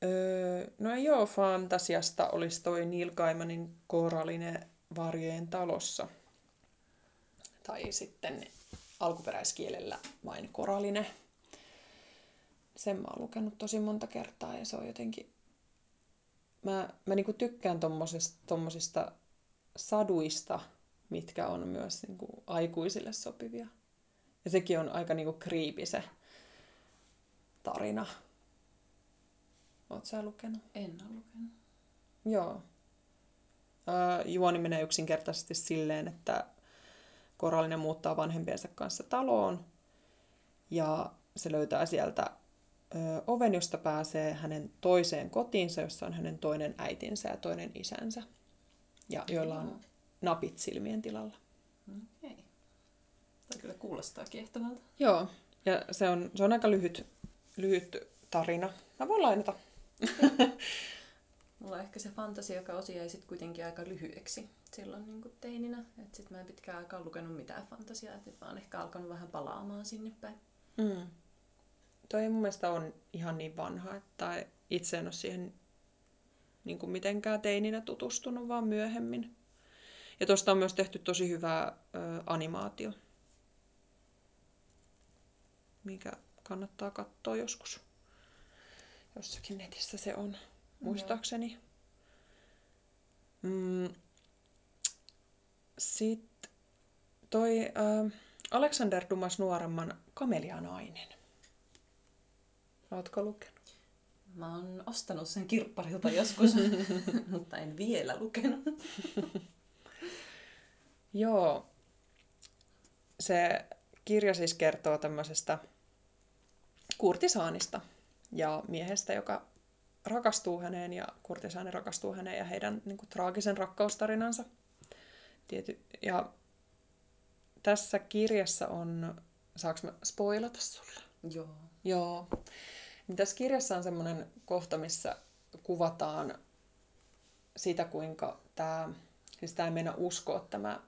öö, no joo, fantasiasta olisi toi Neil Gaimanin Korallinen varjojen talossa. Tai sitten alkuperäiskielellä vain korallinen. Sen mä oon lukenut tosi monta kertaa ja se on jotenkin... Mä, mä niinku tykkään tommosista, tommosista saduista, mitkä on myös niinku aikuisille sopivia. Ja sekin on aika niinku kriipi se tarina. Oot sä lukenut? En ole lukenut. Joo. Ää, juoni menee yksinkertaisesti silleen, että Korallinen muuttaa vanhempiensa kanssa taloon ja se löytää sieltä ö, oven, josta pääsee hänen toiseen kotiinsa, jossa on hänen toinen äitinsä ja toinen isänsä, ja joilla on napit silmien tilalla. Okei. Okay. Tämä kyllä kuulostaa kiehtovalta. Joo, ja se on, se on aika lyhyt, lyhyt tarina. Mä voin lainata. Mulla ehkä se fantasia, joka osi jäi sitten kuitenkin aika lyhyeksi silloin niin kuin teininä. Että sit mä en pitkään aikaa lukenut mitään fantasiaa, että mä oon ehkä alkanut vähän palaamaan sinne päin. Mm. Toi mun mielestä on ihan niin vanha, että itse en ole siihen niin kuin mitenkään teininä tutustunut, vaan myöhemmin. Ja tuosta on myös tehty tosi hyvä ö, animaatio, mikä kannattaa katsoa joskus. Jossakin netissä se on, muistaakseni. Mm. Sitten toi äh, Alexander Dumas nuoremman Kamelia nainen. Ootko lukenut? Mä oon ostanut sen kirpparilta joskus, mutta en vielä lukenut. Joo. Se kirja siis kertoo tämmöisestä kurtisaanista ja miehestä, joka rakastuu häneen ja kurtisaani rakastuu häneen ja heidän niin kuin, traagisen rakkaustarinansa. Tiety, ja tässä kirjassa on, saaks mä spoilata sulle? Joo. Joo. Niin tässä kirjassa on semmoinen kohta, missä kuvataan sitä, kuinka tämä, siis tämä ei mennä uskoa tämä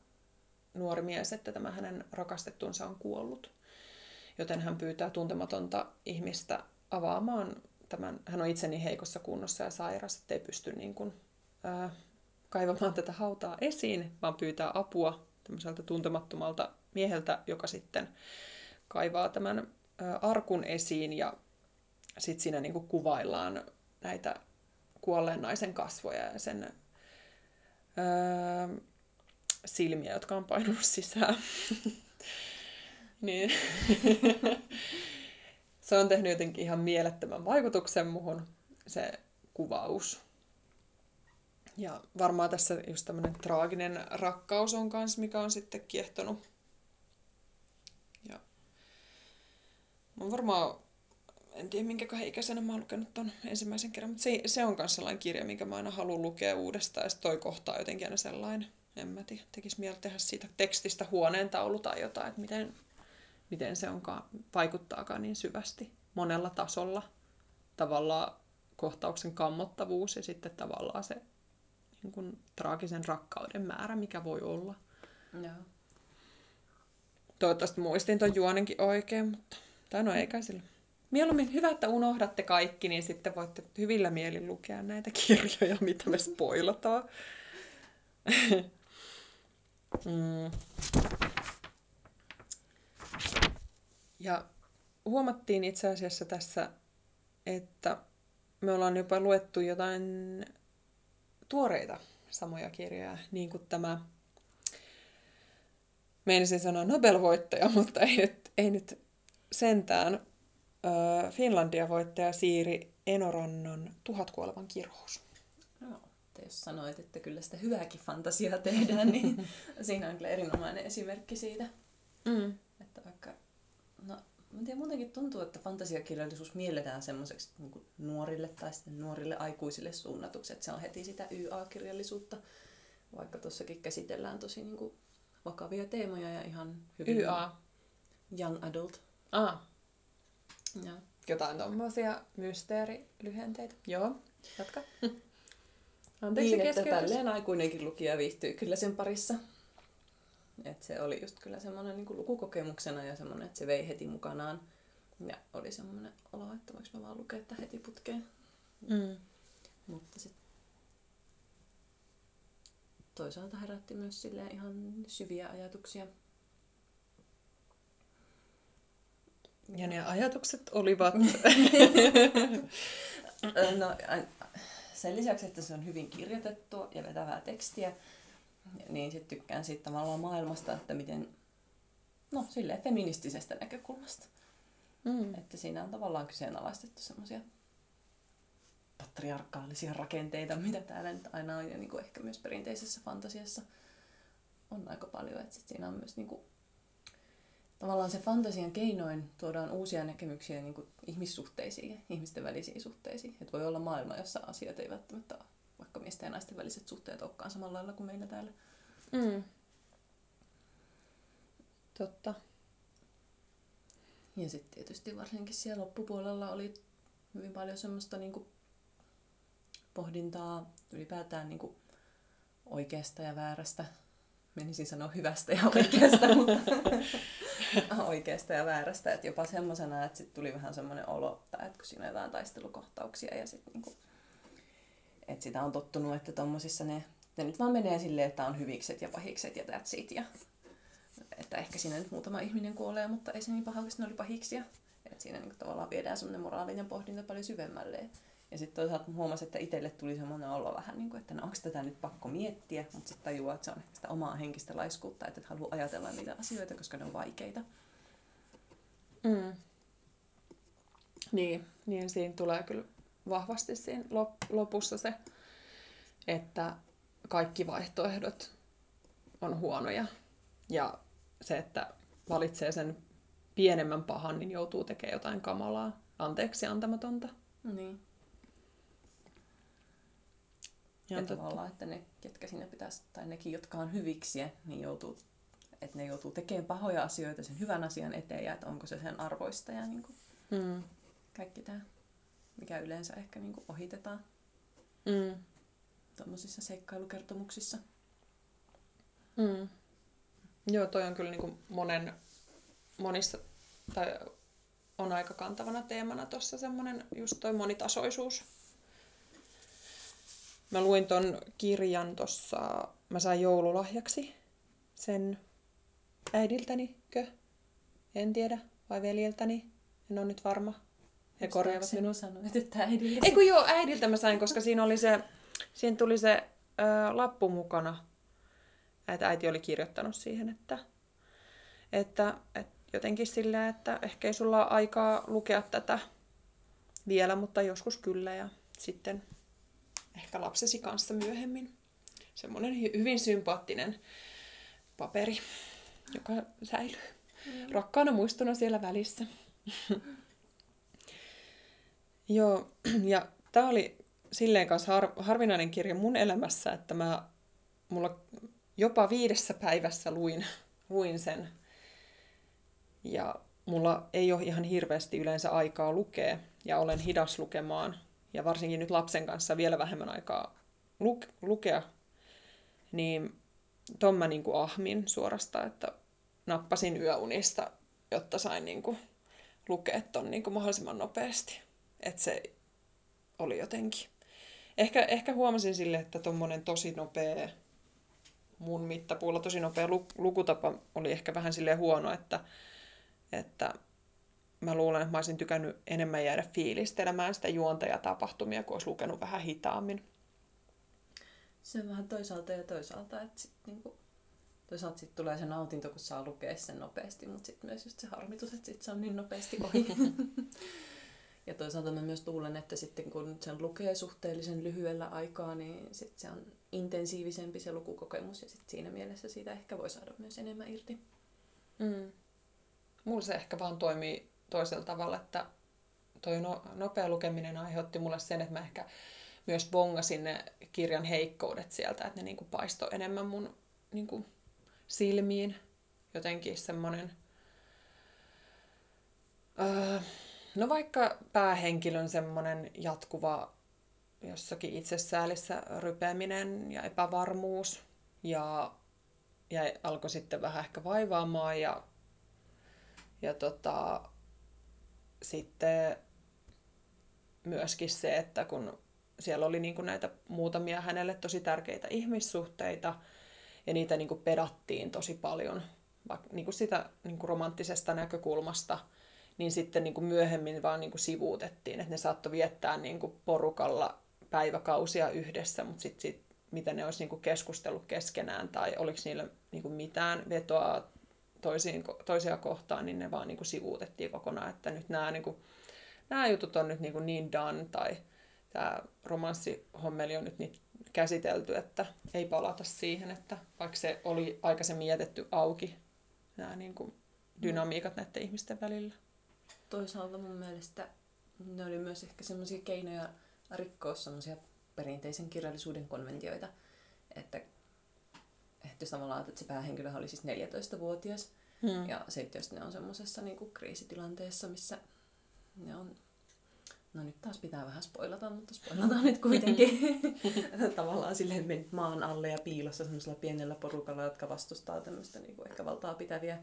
nuori mies, että tämä hänen rakastettunsa on kuollut. Joten hän pyytää tuntematonta ihmistä avaamaan tämän, hän on itse niin heikossa kunnossa ja sairas, että ei pysty niin kuin, ää, kaivamaan tätä hautaa esiin, vaan pyytää apua tämmöiseltä tuntemattomalta mieheltä, joka sitten kaivaa tämän ää, arkun esiin ja sitten siinä niin kuin kuvaillaan näitä kuolleen naisen kasvoja ja sen ää, silmiä, jotka on painunut sisään. niin. se on tehnyt jotenkin ihan mielettömän vaikutuksen muhun, se kuvaus. Ja varmaan tässä just tämmöinen traaginen rakkaus on kans, mikä on sitten kiehtonut. Ja mä varmaan, en tiedä minkä ikäisenä mä oon lukenut ton ensimmäisen kerran, mutta se, se on myös sellainen kirja, minkä mä aina haluan lukea uudestaan. Ja toi kohtaa jotenkin aina sellainen, en mä tiedä, tekisi mieltä tehdä siitä tekstistä huoneentaulu tai jotain, että miten miten se onkaan, vaikuttaakaan niin syvästi monella tasolla. Tavallaan kohtauksen kammottavuus ja sitten tavallaan se niin kuin, traagisen rakkauden määrä, mikä voi olla. Joo. Toivottavasti muistin tuon juonenkin oikein, mutta tai no eikä sillä. Mieluummin hyvä, että unohdatte kaikki, niin sitten voitte hyvillä mielin lukea näitä kirjoja, mitä me spoilataan. mm. Ja huomattiin itse asiassa tässä, että me ollaan jopa luettu jotain tuoreita samoja kirjoja, niin kuin tämä, meinasin sanoa Nobel-voittaja, mutta ei nyt, ei nyt sentään, Finlandia-voittaja Siiri Enorannon Tuhat kuolevan kirous. Joo, jos sanoit, että kyllä sitä hyvääkin fantasiaa tehdään, niin siinä on kyllä erinomainen esimerkki siitä. Mm. Että vaikka No, mä tiedän, muutenkin tuntuu, että fantasiakirjallisuus mielletään semmoiseksi niin nuorille tai sitten nuorille aikuisille suunnatuksi, että se on heti sitä YA-kirjallisuutta, vaikka tuossakin käsitellään tosi niin kuin vakavia teemoja ja ihan hyvin... YA? Young Adult. Ah. Joo. Jotain tommosia mysteerilyhenteitä. Joo, jatka. Anteeksi niin, että tälleen aikuinenkin lukija viihtyy kyllä sen parissa. Et se oli just kyllä semmoinen niin lukukokemuksena ja semmoinen, että se vei heti mukanaan. Ja oli semmoinen olo, että voiko mä vaan lukea että heti putkeen. Mm. Mutta sitten toisaalta herätti myös sille ihan syviä ajatuksia. Ja ne ajatukset olivat... no, sen lisäksi, että se on hyvin kirjoitettu ja vetävää tekstiä, niin sitten tykkään siitä tavallaan maailmasta, että miten, no silleen feministisestä näkökulmasta. Mm. Että siinä on tavallaan kyseenalaistettu semmoisia patriarkaalisia rakenteita, mitä täällä nyt aina on, ja niin kuin ehkä myös perinteisessä fantasiassa on aika paljon. Että sit siinä on myös niin kuin, tavallaan se fantasian keinoin tuodaan uusia näkemyksiä niin kuin ihmissuhteisiin ja ihmisten välisiin suhteisiin. Että voi olla maailma, jossa asiat ei välttämättä ole, vaikka miesten ja naisten väliset suhteet olekaan samalla lailla kuin meillä täällä. Mm. Totta. Ja sitten tietysti varsinkin siellä loppupuolella oli hyvin paljon semmoista niin kuin pohdintaa ylipäätään niin kuin oikeasta ja väärästä. Menisin sanoa hyvästä ja oikeasta, mutta oikeasta ja väärästä. Että jopa semmoisena, että sitten tuli vähän semmoinen olo, että kun siinä on jotain taistelukohtauksia ja sitten niin että sitä on tottunut, että tommosissa ne, ne nyt vaan menee silleen, että on hyvikset ja pahikset ja that's it. Ja, että ehkä siinä nyt muutama ihminen kuolee, mutta ei se niin paha, koska ne oli pahiksia. Että siinä niin tavallaan viedään semmoinen moraalinen pohdinta paljon syvemmälle. Ja sitten toisaalta huomasin, että itselle tuli semmoinen olla vähän niin kuin, että no onko tätä nyt pakko miettiä, mutta sitten tajuaa, että se on ehkä sitä omaa henkistä laiskuutta, että et halua ajatella niitä asioita, koska ne on vaikeita. Mm. Niin, niin siinä tulee kyllä vahvasti siinä lopussa se, että kaikki vaihtoehdot on huonoja. Ja se, että valitsee sen pienemmän pahan, niin joutuu tekemään jotain kamalaa, anteeksi antamatonta. Niin. Ja, ja tavallaan, että ne, ketkä siinä pitäisi, tai nekin, jotka on hyviksiä, niin joutuu, että ne joutuu tekemään pahoja asioita sen hyvän asian eteen, ja että onko se sen arvoista, ja niin kuin mm. kaikki tämä, mikä yleensä ehkä niin kuin ohitetaan mm. tuommoisissa seikkailukertomuksissa. Mm. Joo, toi on kyllä niin kuin monen, monissa, tai on aika kantavana teemana tuossa semmoinen just toi monitasoisuus. Mä luin ton kirjan tuossa, mä sain joululahjaksi sen äidiltänikö, en tiedä, vai veljeltäni, en ole nyt varma. He korjaavat minun sanoit, että äidille. Ei kun joo, äidiltä mä sain, koska siinä oli se, siinä tuli se ö, lappu mukana, että äiti oli kirjoittanut siihen, että, että, että jotenkin silleen, että ehkä ei sulla ole aikaa lukea tätä vielä, mutta joskus kyllä ja sitten ehkä lapsesi kanssa myöhemmin. Semmoinen hyvin sympaattinen paperi, joka säilyy mm. rakkaana muistona siellä välissä. Joo, ja tämä oli silleen kanssa har- harvinainen kirja mun elämässä, että mä mulla jopa viidessä päivässä luin, luin sen. Ja mulla ei ole ihan hirveästi yleensä aikaa lukea, ja olen hidas lukemaan ja varsinkin nyt lapsen kanssa vielä vähemmän aikaa lu- lukea, niin ton mä niin kuin ahmin suorastaan, että nappasin yöunista, jotta sain niin kuin lukea ton niin kuin mahdollisimman nopeasti. Että se oli jotenkin. Ehkä, ehkä huomasin sille, että tuommoinen tosi nopea, mun mittapuulla tosi nopea lukutapa oli ehkä vähän sille huono, että, että mä luulen, että mä olisin tykännyt enemmän jäädä fiilistelemään sitä juonta ja tapahtumia, kun olisi lukenut vähän hitaammin. Se on vähän toisaalta ja toisaalta, että sit niinku, toisaalta sitten tulee se nautinto, kun saa lukea sen nopeasti, mutta sitten myös just se harmitus, että sit se on niin nopeasti ohi. ja toisaalta mä myös luulen, että sitten kun sen lukee suhteellisen lyhyellä aikaa, niin sit se on intensiivisempi se lukukokemus ja sit siinä mielessä siitä ehkä voi saada myös enemmän irti. Mm. Mulla se ehkä vaan toimii toisella tavalla, että toi no, nopea lukeminen aiheutti mulle sen, että mä ehkä myös bongasin ne kirjan heikkoudet sieltä, että ne niin paisto enemmän mun niin kuin, silmiin. Jotenkin semmoinen... Öö, no vaikka päähenkilön semmoinen jatkuva jossakin itsesäälissä rypeminen ja epävarmuus ja, ja alkoi sitten vähän ehkä vaivaamaan ja, ja tota, sitten myöskin se, että kun siellä oli niin kuin näitä muutamia hänelle tosi tärkeitä ihmissuhteita, ja niitä niin kuin pedattiin tosi paljon niin kuin sitä niin kuin romanttisesta näkökulmasta, niin sitten niin kuin myöhemmin vaan niin kuin sivuutettiin, että ne saattoi viettää niin kuin porukalla päiväkausia yhdessä, mutta sitten sit, miten ne olisi niin kuin keskustellut keskenään tai oliko niillä niin kuin mitään vetoa toisiin, toisia kohtaan, niin ne vaan niin kuin sivuutettiin kokonaan, että nyt nämä, niin kuin, nämä jutut on nyt niin, kuin niin done tai tämä romanssihommeli on nyt niin käsitelty, että ei palata siihen, että vaikka se oli aikaisemmin jätetty auki, nämä niin kuin dynamiikat näiden ihmisten välillä. Toisaalta mun mielestä ne oli myös ehkä semmoisia keinoja rikkoa semmoisia perinteisen kirjallisuuden konventioita, että, että jos tavallaan että se päähenkilö oli siis 14-vuotias, hmm. ja sitten jos ne on semmoisessa niin kriisitilanteessa, missä ne on No nyt taas pitää vähän spoilata, mutta spoilataan nyt kuitenkin. Tavallaan silleen mennyt maan alle ja piilossa semmoisella pienellä porukalla, jotka vastustaa tämmöistä niin kuin ehkä valtaa pitäviä.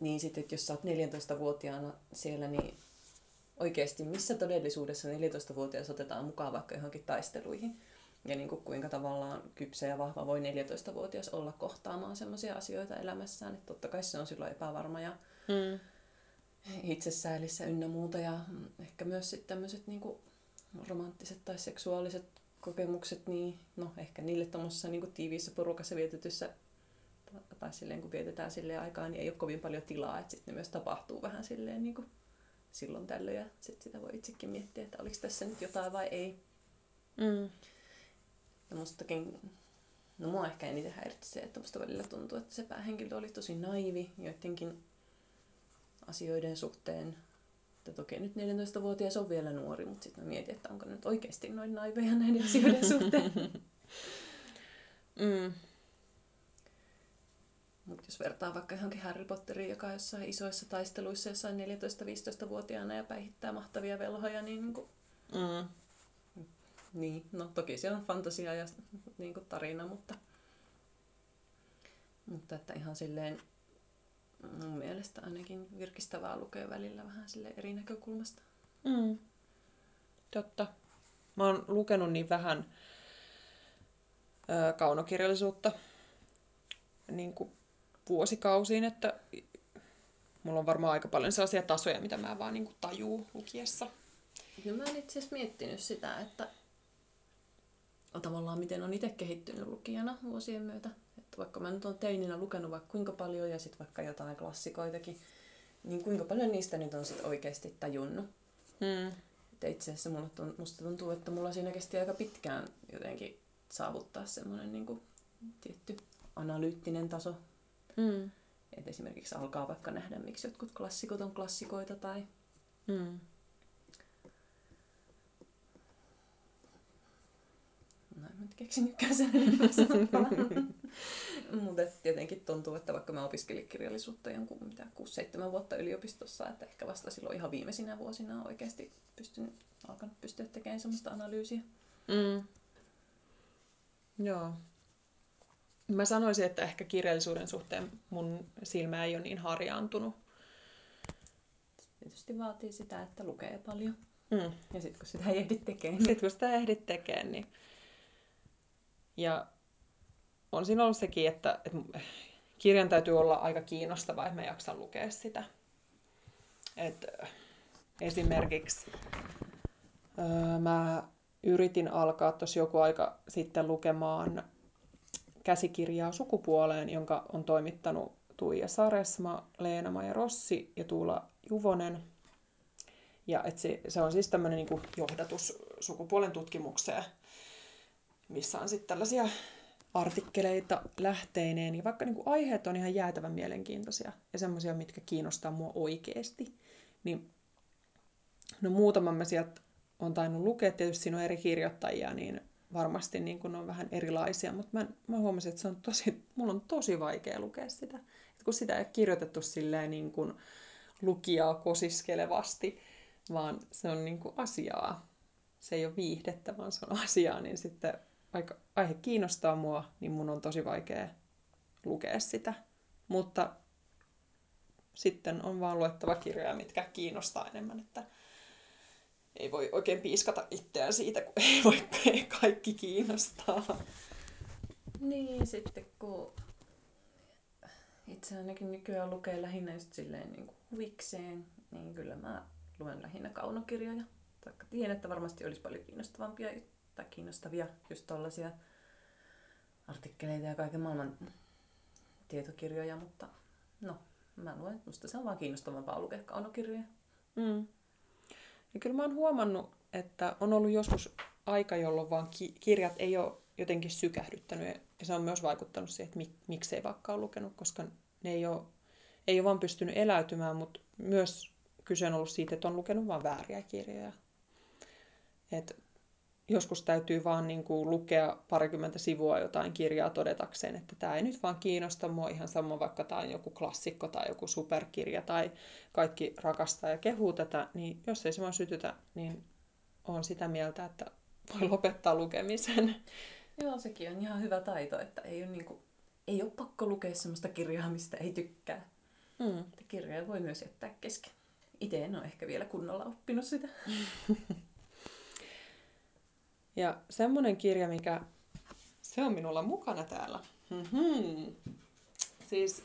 Niin sitten, että jos sä oot 14-vuotiaana siellä, niin oikeasti missä todellisuudessa 14-vuotias otetaan mukaan vaikka johonkin taisteluihin? Ja niin kuin kuinka tavallaan kypsä ja vahva voi 14-vuotias olla kohtaamaan semmoisia asioita elämässään. Että totta kai se on silloin epävarma ja mm itsesäälissä ynnä muuta ja ehkä myös sitten tämmöiset niin romanttiset tai seksuaaliset kokemukset, niin no ehkä niille tuommoisessa niin tiiviissä porukassa vietetyssä tai silleen kun vietetään silleen aikaa, niin ei ole kovin paljon tilaa, että sitten ne myös tapahtuu vähän silleen niin kuin silloin tällöin ja sitten sitä voi itsekin miettiä, että oliko tässä nyt jotain vai ei. Mm. Ja mustakin, no mua ehkä eniten häiritsi se, että musta välillä tuntuu, että se päähenkilö oli tosi naivi joidenkin asioiden suhteen. Että toki nyt 14-vuotias on vielä nuori, mutta sitten mä mietin, että onko nyt oikeasti noin naiveja näiden asioiden suhteen. mm. Mutta jos vertaa vaikka johonkin Harry Potteriin, joka jossain isoissa taisteluissa jossain 14-15-vuotiaana ja päihittää mahtavia velhoja, niin, niin kuin... mm. Niin, no toki se on fantasia ja niin kuin tarina, mutta, mutta että ihan silleen mun mielestä ainakin virkistävää lukea välillä vähän sille eri näkökulmasta. Mm. Totta. Mä oon lukenut niin vähän ö, kaunokirjallisuutta niin kuin vuosikausiin, että mulla on varmaan aika paljon sellaisia tasoja, mitä mä vaan niin tajuu lukiessa. No mä oon itse asiassa miettinyt sitä, että tavallaan miten on itse kehittynyt lukijana vuosien myötä. Että vaikka mä nyt olen teininä lukenut vaikka kuinka paljon ja sitten vaikka jotain klassikoitakin, niin kuinka paljon niistä nyt on sit oikeasti tajunnut. Hmm. Että itse asiassa mulle tunt, musta tuntuu, että mulla siinä kesti aika pitkään jotenkin saavuttaa semmoinen niin tietty analyyttinen taso. Hmm. Että esimerkiksi alkaa vaikka nähdä, miksi jotkut klassikot on klassikoita tai hmm. No en nyt keksinytkään sen Mutta tietenkin tuntuu, että vaikka mä opiskelin kirjallisuutta jonkun mitä 6-7 vuotta yliopistossa, että ehkä vasta silloin ihan viimeisinä vuosina oikeasti pystyn, alkanut pystyä tekemään sellaista analyysiä. Mm. Joo. Mä sanoisin, että ehkä kirjallisuuden suhteen mun silmä ei ole niin harjaantunut. Tietysti vaatii sitä, että lukee paljon. Mm. Ja sitten kun sitä ei ehdi tekemään. Niin... Sitten kun sitä ei ehdi tekemään, niin ja on siinä ollut sekin, että, että kirjan täytyy olla aika kiinnostava, että mä jaksan lukea sitä. Et esimerkiksi öö, mä yritin alkaa tuossa joku aika sitten lukemaan käsikirjaa sukupuoleen, jonka on toimittanut Tuija Saresma, Leena Maja Rossi ja Tuula Juvonen. Ja et se, se on siis tämmöinen niin johdatus sukupuolen tutkimukseen missä on sitten tällaisia artikkeleita lähteineen. Ja vaikka niin aiheet on ihan jäätävän mielenkiintoisia ja semmoisia, mitkä kiinnostaa mua oikeasti, niin no muutaman mä sieltä on tainnut lukea, tietysti siinä on eri kirjoittajia, niin varmasti niin kun on vähän erilaisia, mutta mä, mä huomasin, että se on tosi, mulla on tosi vaikea lukea sitä. Et kun sitä ei ole kirjoitettu silleen niin kuin lukijaa kosiskelevasti, vaan se on niin kuin asiaa. Se ei ole viihdettä, vaan se on asiaa, niin sitten vaikka aihe kiinnostaa mua, niin mun on tosi vaikea lukea sitä. Mutta sitten on vaan luettava kirjoja, mitkä kiinnostaa enemmän, että ei voi oikein piiskata itseään siitä, kun ei voi kaikki kiinnostaa. Niin, sitten kun itse ainakin nykyään lukee lähinnä just silleen niin kuin huvikseen, niin kyllä mä luen lähinnä kaunokirjoja. Vaikka tiedän, että varmasti olisi paljon kiinnostavampia tai kiinnostavia just tollaisia artikkeleita ja kaiken maailman tietokirjoja, mutta no, mä luen, musta se on vaan kiinnostavampaa lukea kaunokirjoja. Mm. Ja kyllä mä oon huomannut että on ollut joskus aika, jolloin vaan ki- kirjat ei ole jotenkin sykähdyttänyt. Ja se on myös vaikuttanut siihen, että mik- miksei vaikka ole lukenut, koska ne ei ole, ei ole vaan pystynyt eläytymään, mutta myös kyse on ollut siitä, että on lukenut vain vääriä kirjoja. Et joskus täytyy vaan niin kuin lukea parikymmentä sivua jotain kirjaa todetakseen, että tämä ei nyt vaan kiinnosta mua ihan sama, vaikka tämä on joku klassikko tai joku superkirja tai kaikki rakastaa ja kehuu tätä, niin jos ei se vaan sytytä, niin on sitä mieltä, että voi lopettaa lukemisen. Joo, sekin on ihan hyvä taito, että ei ole, niinku, ei ole pakko lukea sellaista kirjaa, mistä ei tykkää. Mm. Kirjoja voi myös jättää kesken. Itse en ole ehkä vielä kunnolla oppinut sitä. Ja semmoinen kirja, mikä se on minulla mukana täällä. Mm-hmm. Siis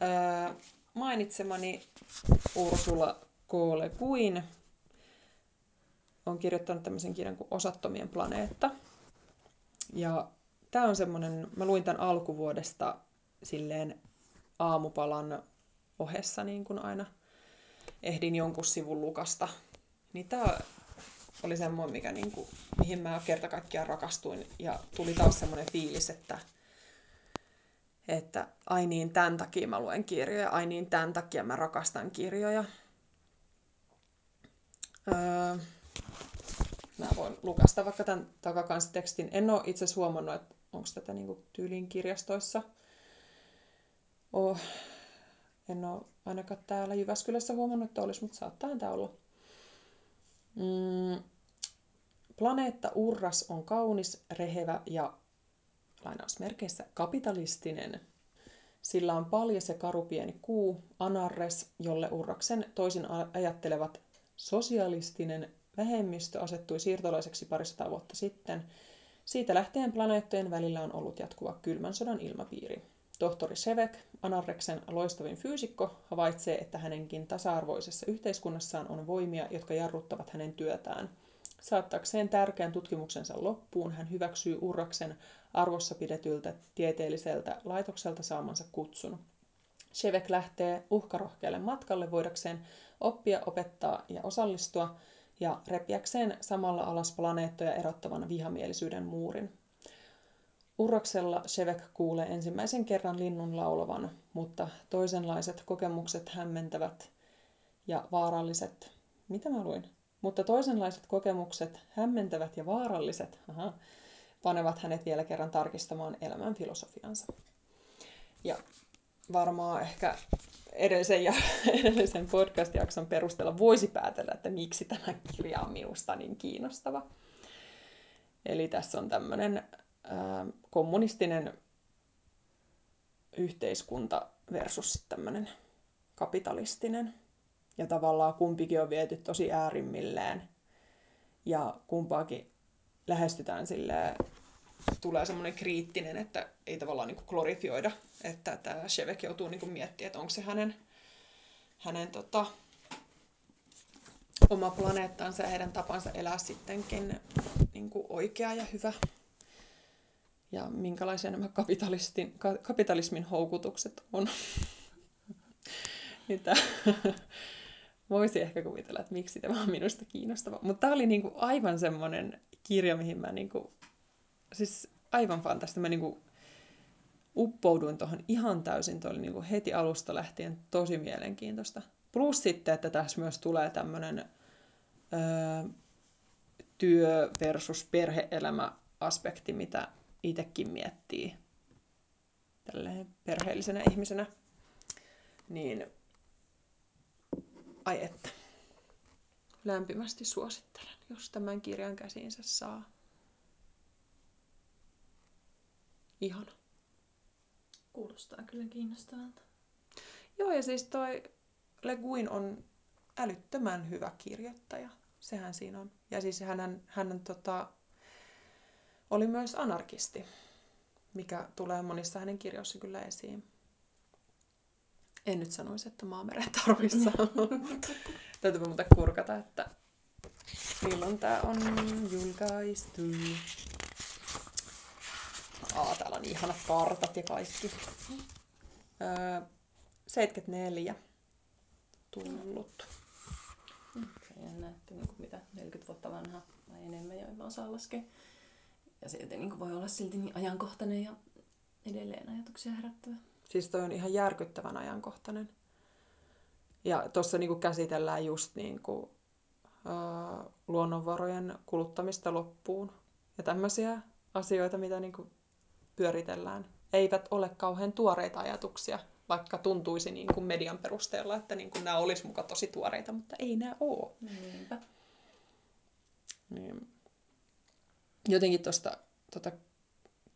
ää, mainitsemani Ursula K. Le Guin on kirjoittanut tämmöisen kirjan kuin Osattomien planeetta. Ja tämä on semmoinen, mä luin tämän alkuvuodesta silleen aamupalan ohessa niin kuin aina ehdin jonkun sivun lukasta. Niin tämä oli semmoinen, mikä niin kuin, mihin mä kerta kaikkiaan rakastuin. Ja tuli taas semmoinen fiilis, että, että ai niin, tämän takia mä luen kirjoja, ai niin, tämän takia mä rakastan kirjoja. Öö, mä voin lukasta vaikka tämän takakansi-tekstin. En ole itse asiassa huomannut, että onko tätä niin kuin tyylin kirjastoissa. Oh, en ole ainakaan täällä Jyväskylässä huomannut, että olisi, mutta saattaa tämä olla. Mm, planeetta Urras on kaunis, rehevä ja lainausmerkeissä kapitalistinen. Sillä on paljas ja karupieni kuu, Anarres, jolle Urraksen toisin ajattelevat sosialistinen vähemmistö asettui siirtolaiseksi parisataa vuotta sitten. Siitä lähtien planeettojen välillä on ollut jatkuva kylmän sodan ilmapiiri. Tohtori Shevek, Anarreksen loistavin fyysikko, havaitsee, että hänenkin tasa-arvoisessa yhteiskunnassaan on voimia, jotka jarruttavat hänen työtään. Saattakseen tärkeän tutkimuksensa loppuun hän hyväksyy Urraksen arvossa pidetyltä tieteelliseltä laitokselta saamansa kutsun. Shevek lähtee uhkarohkealle matkalle voidakseen oppia, opettaa ja osallistua, ja repiäkseen samalla alas planeettoja erottavan vihamielisyyden muurin. Urraksella Shevek kuulee ensimmäisen kerran linnun laulavan, mutta toisenlaiset kokemukset hämmentävät ja vaaralliset. Mitä mä luin? Mutta toisenlaiset kokemukset, hämmentävät ja vaaralliset, aha, panevat hänet vielä kerran tarkistamaan elämän filosofiansa. Ja varmaan ehkä edellisen, ja, edellisen podcast-jakson perusteella voisi päätellä, että miksi tämä kirja on minusta niin kiinnostava. Eli tässä on tämmöinen kommunistinen yhteiskunta versus tämmöinen kapitalistinen. Ja tavallaan kumpikin on viety tosi äärimmilleen. Ja kumpaakin lähestytään silleen, tulee semmoinen kriittinen, että ei tavallaan niin glorifioida, että tämä Shevek joutuu niin miettimään, että onko se hänen, hänen tota, oma planeettansa ja heidän tapansa elää sittenkin niin oikea ja hyvä ja minkälaisia nämä kapitalistin, kapitalismin houkutukset on. Mitä voisi ehkä kuvitella, että miksi tämä on minusta kiinnostava. Mutta tämä oli niinku aivan semmoinen kirja, mihin mä niinku, siis aivan fantastinen. Mä niinku uppouduin tuohon ihan täysin. Tuo oli niinku heti alusta lähtien tosi mielenkiintoista. Plus sitten, että tässä myös tulee tämmöinen öö, työ versus perheelämä aspekti, mitä itsekin miettii tälleen perheellisenä ihmisenä, niin ai että. Lämpimästi suosittelen, jos tämän kirjan käsiinsä saa. Ihana. Kuulostaa kyllä kiinnostavalta. Joo, ja siis toi Le Guin on älyttömän hyvä kirjoittaja. Sehän siinä on. Ja siis hän, hän tota, oli myös anarkisti, mikä tulee monissa hänen kirjoissa kyllä esiin. En nyt sanoisi, että maameren tarvissa. Täytyy muuten kurkata, että milloin tämä on julkaistu. Aa, täällä on ihanat kartat ja kaikki. Öö, 74 tullut. Okay, jännä, että niin kuin mitä 40 vuotta vanha vai enemmän jo en osaa laskea. Ja silti niin kuin voi olla silti niin ajankohtainen ja edelleen ajatuksia herättävä. Siis toi on ihan järkyttävän ajankohtainen. Ja tuossa niinku käsitellään just niinku, uh, luonnonvarojen kuluttamista loppuun. Ja tämmöisiä asioita, mitä niinku pyöritellään. Eivät ole kauhean tuoreita ajatuksia, vaikka tuntuisi niinku median perusteella, että niinku nämä olisi muka tosi tuoreita, mutta ei nämä ole. Niinpä. Niin. Jotenkin tuosta tota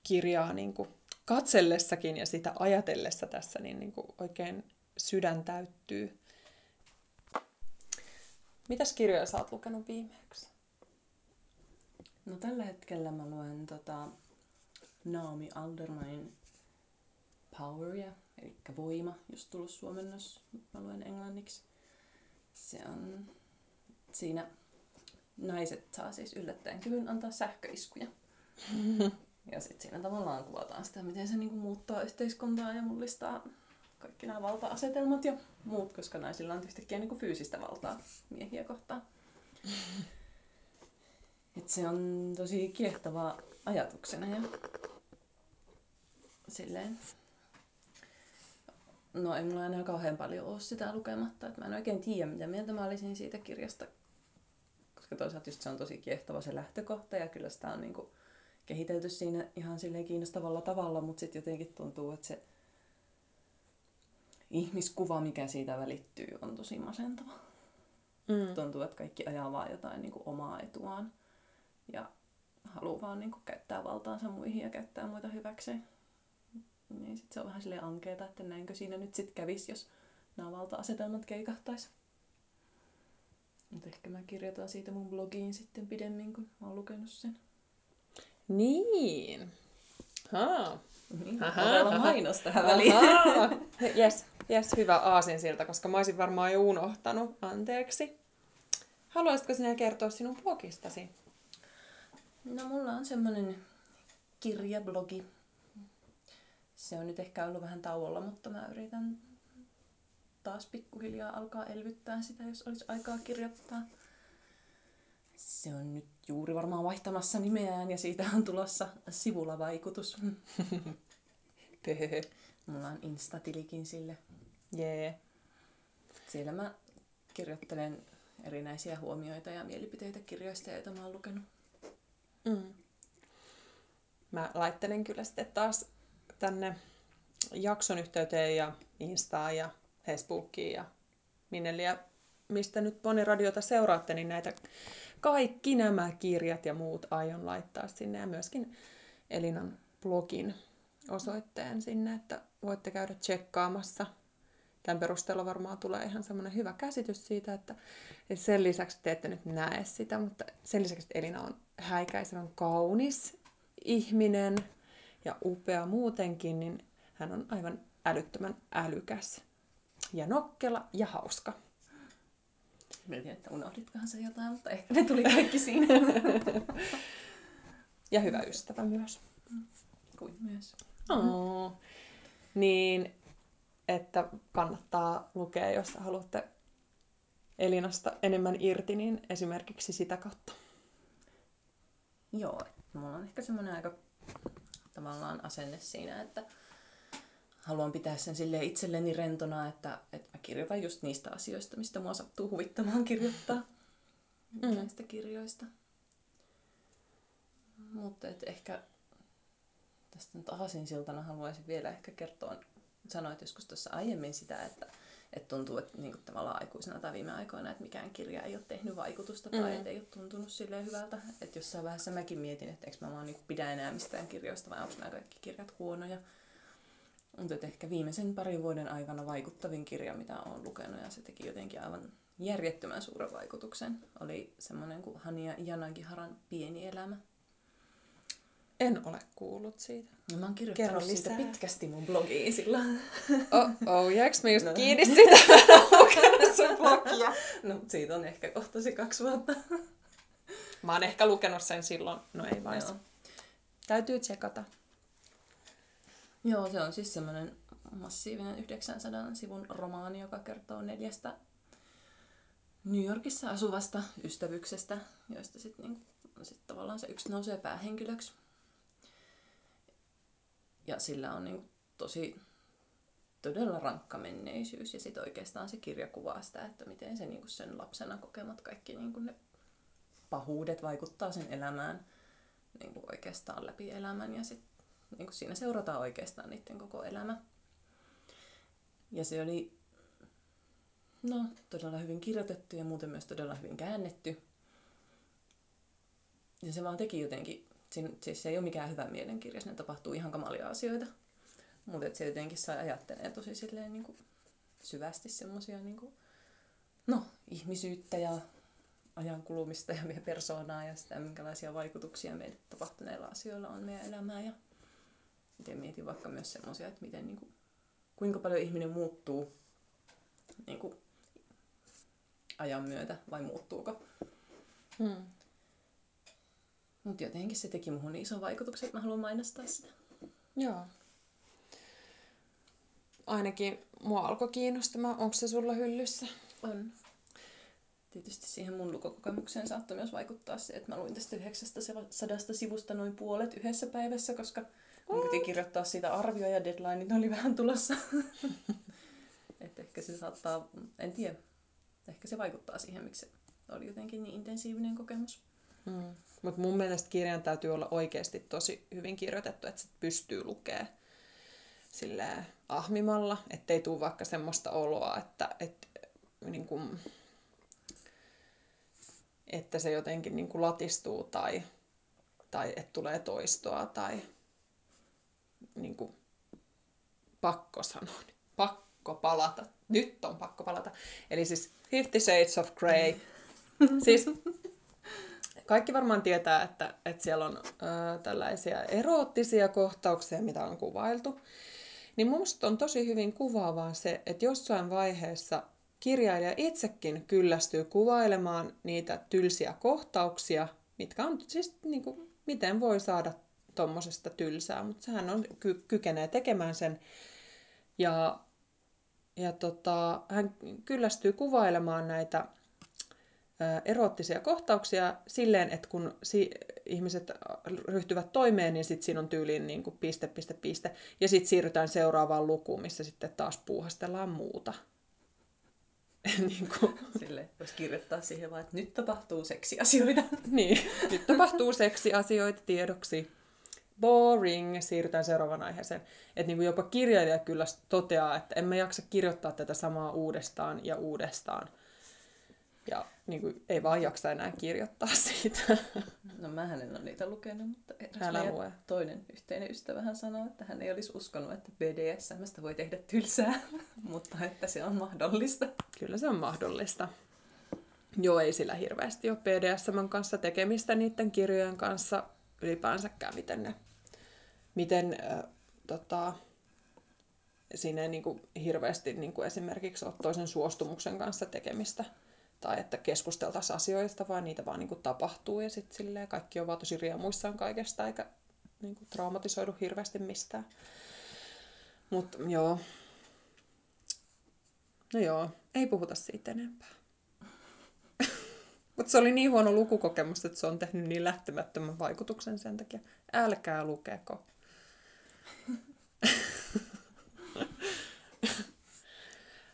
kirjaa niinku katsellessakin ja sitä ajatellessa tässä, niin niinku oikein sydän täyttyy. Mitäs kirjoja sä oot lukenut viimeksi? No tällä hetkellä mä luen tota Naomi Aldermanin Poweria, eli Voima, jos tullut suomennos. Mä luen englanniksi. Se on siinä naiset saa siis yllättäen kyvyn antaa sähköiskuja. Ja sitten siinä tavallaan kuvataan sitä, miten se niinku muuttaa yhteiskuntaa ja mullistaa kaikki nämä valta-asetelmat ja muut, koska naisilla on tietysti niinku fyysistä valtaa miehiä kohtaan. Et se on tosi kiehtova ajatuksena ja silleen... No ei mulla enää kauhean paljon ole sitä lukematta, että mä en oikein tiedä mitä mieltä mä olisin siitä kirjasta. Koska toisaalta just se on tosi kiehtova se lähtökohta ja kyllä sitä on niinku kehitelty siinä ihan silleen kiinnostavalla tavalla, mutta sitten jotenkin tuntuu, että se ihmiskuva, mikä siitä välittyy, on tosi masentava. Mm. Tuntuu, että kaikki ajaa vaan jotain niin kuin omaa etuaan ja haluaa vaan niin kuin käyttää valtaansa muihin ja käyttää muita hyväkseen. Niin sit se on vähän silleen ankeeta, että näinkö siinä nyt sitten kävisi, jos nämä valta-asetelmat keikahtaisi. Mutta ehkä mä kirjoitan siitä mun blogiin sitten pidemmin, kun mä oon lukenut sen. Niin. Haa. Niin, aha, mainos tähän väliin. Yes, yes, hyvä aasin siltä, koska mä olisin varmaan jo unohtanut. Anteeksi. Haluaisitko sinä kertoa sinun blogistasi? No mulla on semmonen kirjablogi. Se on nyt ehkä ollut vähän tauolla, mutta mä yritän taas pikkuhiljaa alkaa elvyttää sitä, jos olisi aikaa kirjoittaa. Se on nyt juuri varmaan vaihtamassa nimeään ja siitä on tulossa sivulavaikutus. Mulla on Insta-tilikin sille. Jee. Yeah. Siellä mä kirjoittelen erinäisiä huomioita ja mielipiteitä kirjoista, joita mä oon lukenut. Mm. Mä laittelen kyllä sitten taas tänne jakson yhteyteen ja Instaan ja Facebookiin ja minne ja mistä nyt Boniradiota seuraatte, niin näitä kaikki nämä kirjat ja muut aion laittaa sinne ja myöskin Elinan blogin osoitteen sinne, että voitte käydä tsekkaamassa. Tämän perusteella varmaan tulee ihan semmoinen hyvä käsitys siitä, että sen lisäksi te ette nyt näe sitä, mutta sen lisäksi että Elina on häikäisevän kaunis ihminen ja upea muutenkin, niin hän on aivan älyttömän älykäs ja nokkela ja hauska. Mietin, että unohditkohan se jotain, mutta ehkä ne tuli kaikki siinä. ja hyvä ystävä myös. Kuin myös. Oh. Niin, että kannattaa lukea, jos haluatte Elinasta enemmän irti, niin esimerkiksi sitä kautta. Joo, mulla on ehkä semmoinen aika tavallaan asenne siinä, että haluan pitää sen sille itselleni rentona, että, että mä kirjoitan just niistä asioista, mistä mua sattuu huvittamaan kirjoittaa mm. näistä kirjoista. Mutta et ehkä tästä nyt siltana haluaisin vielä ehkä kertoa, sanoit joskus tuossa aiemmin sitä, että, että tuntuu, että niin kuin tavallaan aikuisena tai viime aikoina, että mikään kirja ei ole tehnyt vaikutusta tai mm. että ei ole tuntunut silleen hyvältä. Että jossain vaiheessa mäkin mietin, että eikö mä vaan niin pidä enää mistään kirjoista vai onko nämä kaikki kirjat huonoja. Mutta ehkä viimeisen parin vuoden aikana vaikuttavin kirja, mitä olen lukenut, ja se teki jotenkin aivan järjettömän suuren vaikutuksen, oli semmoinen kuin Hania Janagiharan Pieni elämä. En ole kuullut siitä. No, mä oon kirjoittanut Kerro siitä lisää. pitkästi mun blogiin sillä. Oh, oh jääks mä just no. kiinni siitä, lukenut sun blogia? No, siitä on ehkä kohtasi kaksi vuotta. Mä oon ehkä lukenut sen silloin, no ei vaan. Täytyy tsekata. Joo, se on siis semmoinen massiivinen 900 sivun romaani, joka kertoo neljästä New Yorkissa asuvasta ystävyksestä, joista sitten niinku, sit tavallaan se yksi nousee päähenkilöksi. Ja sillä on niinku tosi todella rankka menneisyys ja sitten oikeastaan se kirja kuvaa sitä, että miten se niinku sen lapsena kokemat kaikki niinku ne pahuudet vaikuttaa sen elämään niinku oikeastaan läpi elämän ja sitten niinku siinä seurataan oikeastaan niiden koko elämä. Ja se oli no, todella hyvin kirjoitettu ja muuten myös todella hyvin käännetty. Ja se vaan teki jotenkin, siis se ei ole mikään hyvä mielenkirja, siinä tapahtuu ihan kamalia asioita. Mutta se jotenkin sai ajattelee tosi silleen niin kuin syvästi semmoisia niin kuin, no, ihmisyyttä ja ajan kulumista ja meidän persoonaa ja sitä, minkälaisia vaikutuksia meille tapahtuneilla asioilla on meidän elämään. Ja miten mietin vaikka myös semmoisia, että miten, niin kuin, kuinka paljon ihminen muuttuu niin kuin, ajan myötä vai muuttuuko. Hmm. Mutta jotenkin se teki muhun niin ison vaikutuksen, että mä haluan mainostaa sitä. Joo ainakin mua alkoi kiinnostamaan. Onko se sulla hyllyssä? On. Tietysti siihen mun lukokokemukseen saattoi myös vaikuttaa se, että mä luin tästä 900 sivusta noin puolet yhdessä päivässä, koska mun piti kirjoittaa siitä arvio ja deadline oli vähän tulossa. että ehkä se saattaa, en tiedä, ehkä se vaikuttaa siihen, miksi se oli jotenkin niin intensiivinen kokemus. Mm. Mutta mun mielestä kirjan täytyy olla oikeasti tosi hyvin kirjoitettu, että sit pystyy lukemaan silleen ahmimalla, ettei tule vaikka semmoista oloa, että, että, niin kuin, että se jotenkin niin latistuu tai, tai että tulee toistoa tai niin kuin, pakko sanoa, pakko palata. Nyt on pakko palata. Eli siis Fifty Shades of Grey. siis kaikki varmaan tietää, että, että siellä on ö, tällaisia eroottisia kohtauksia, mitä on kuvailtu. Niin musta on tosi hyvin kuvaavaa se, että jossain vaiheessa kirjailija itsekin kyllästyy kuvailemaan niitä tylsiä kohtauksia, mitkä on siis niin kuin, miten voi saada tuommoisesta tylsää, mutta sehän on, ky- kykenee tekemään sen. Ja, ja tota, hän kyllästyy kuvailemaan näitä erottisia kohtauksia silleen, että kun si- ihmiset ryhtyvät toimeen, niin sitten siinä on tyyliin niin kuin piste, piste, piste. Ja sitten siirrytään seuraavaan lukuun, missä sitten taas puuhastellaan muuta. niin kuin. Sille voisi kirjoittaa siihen vaan, että nyt tapahtuu seksiasioita. niin, nyt tapahtuu seksiasioita tiedoksi. Boring, siirrytään seuraavaan aiheeseen. Että niin kuin jopa kirjailija kyllä toteaa, että en mä jaksa kirjoittaa tätä samaa uudestaan ja uudestaan ja niin kuin, ei vaan jaksa enää kirjoittaa siitä. No mä en ole niitä lukenut, mutta Älä lue. toinen yhteinen ystävähän sanoi, että hän ei olisi uskonut, että BDSMstä voi tehdä tylsää, mutta että se on mahdollista. Kyllä se on mahdollista. Joo, ei sillä hirveästi ole BDSM kanssa tekemistä niiden kirjojen kanssa ylipäänsäkään, miten ne, miten äh, tota, siinä ei niin kuin, hirveästi niin kuin esimerkiksi ole toisen suostumuksen kanssa tekemistä tai että keskusteltaisiin asioista, vaan niitä vaan niin kuin tapahtuu ja sitten silleen kaikki on vaan tosi riemuissaan kaikesta eikä niin kuin traumatisoidu hirveästi mistään. Mutta joo. No joo, ei puhuta siitä enempää. Mutta se oli niin huono lukukokemus, että se on tehnyt niin lähtemättömän vaikutuksen sen takia. Älkää lukeko.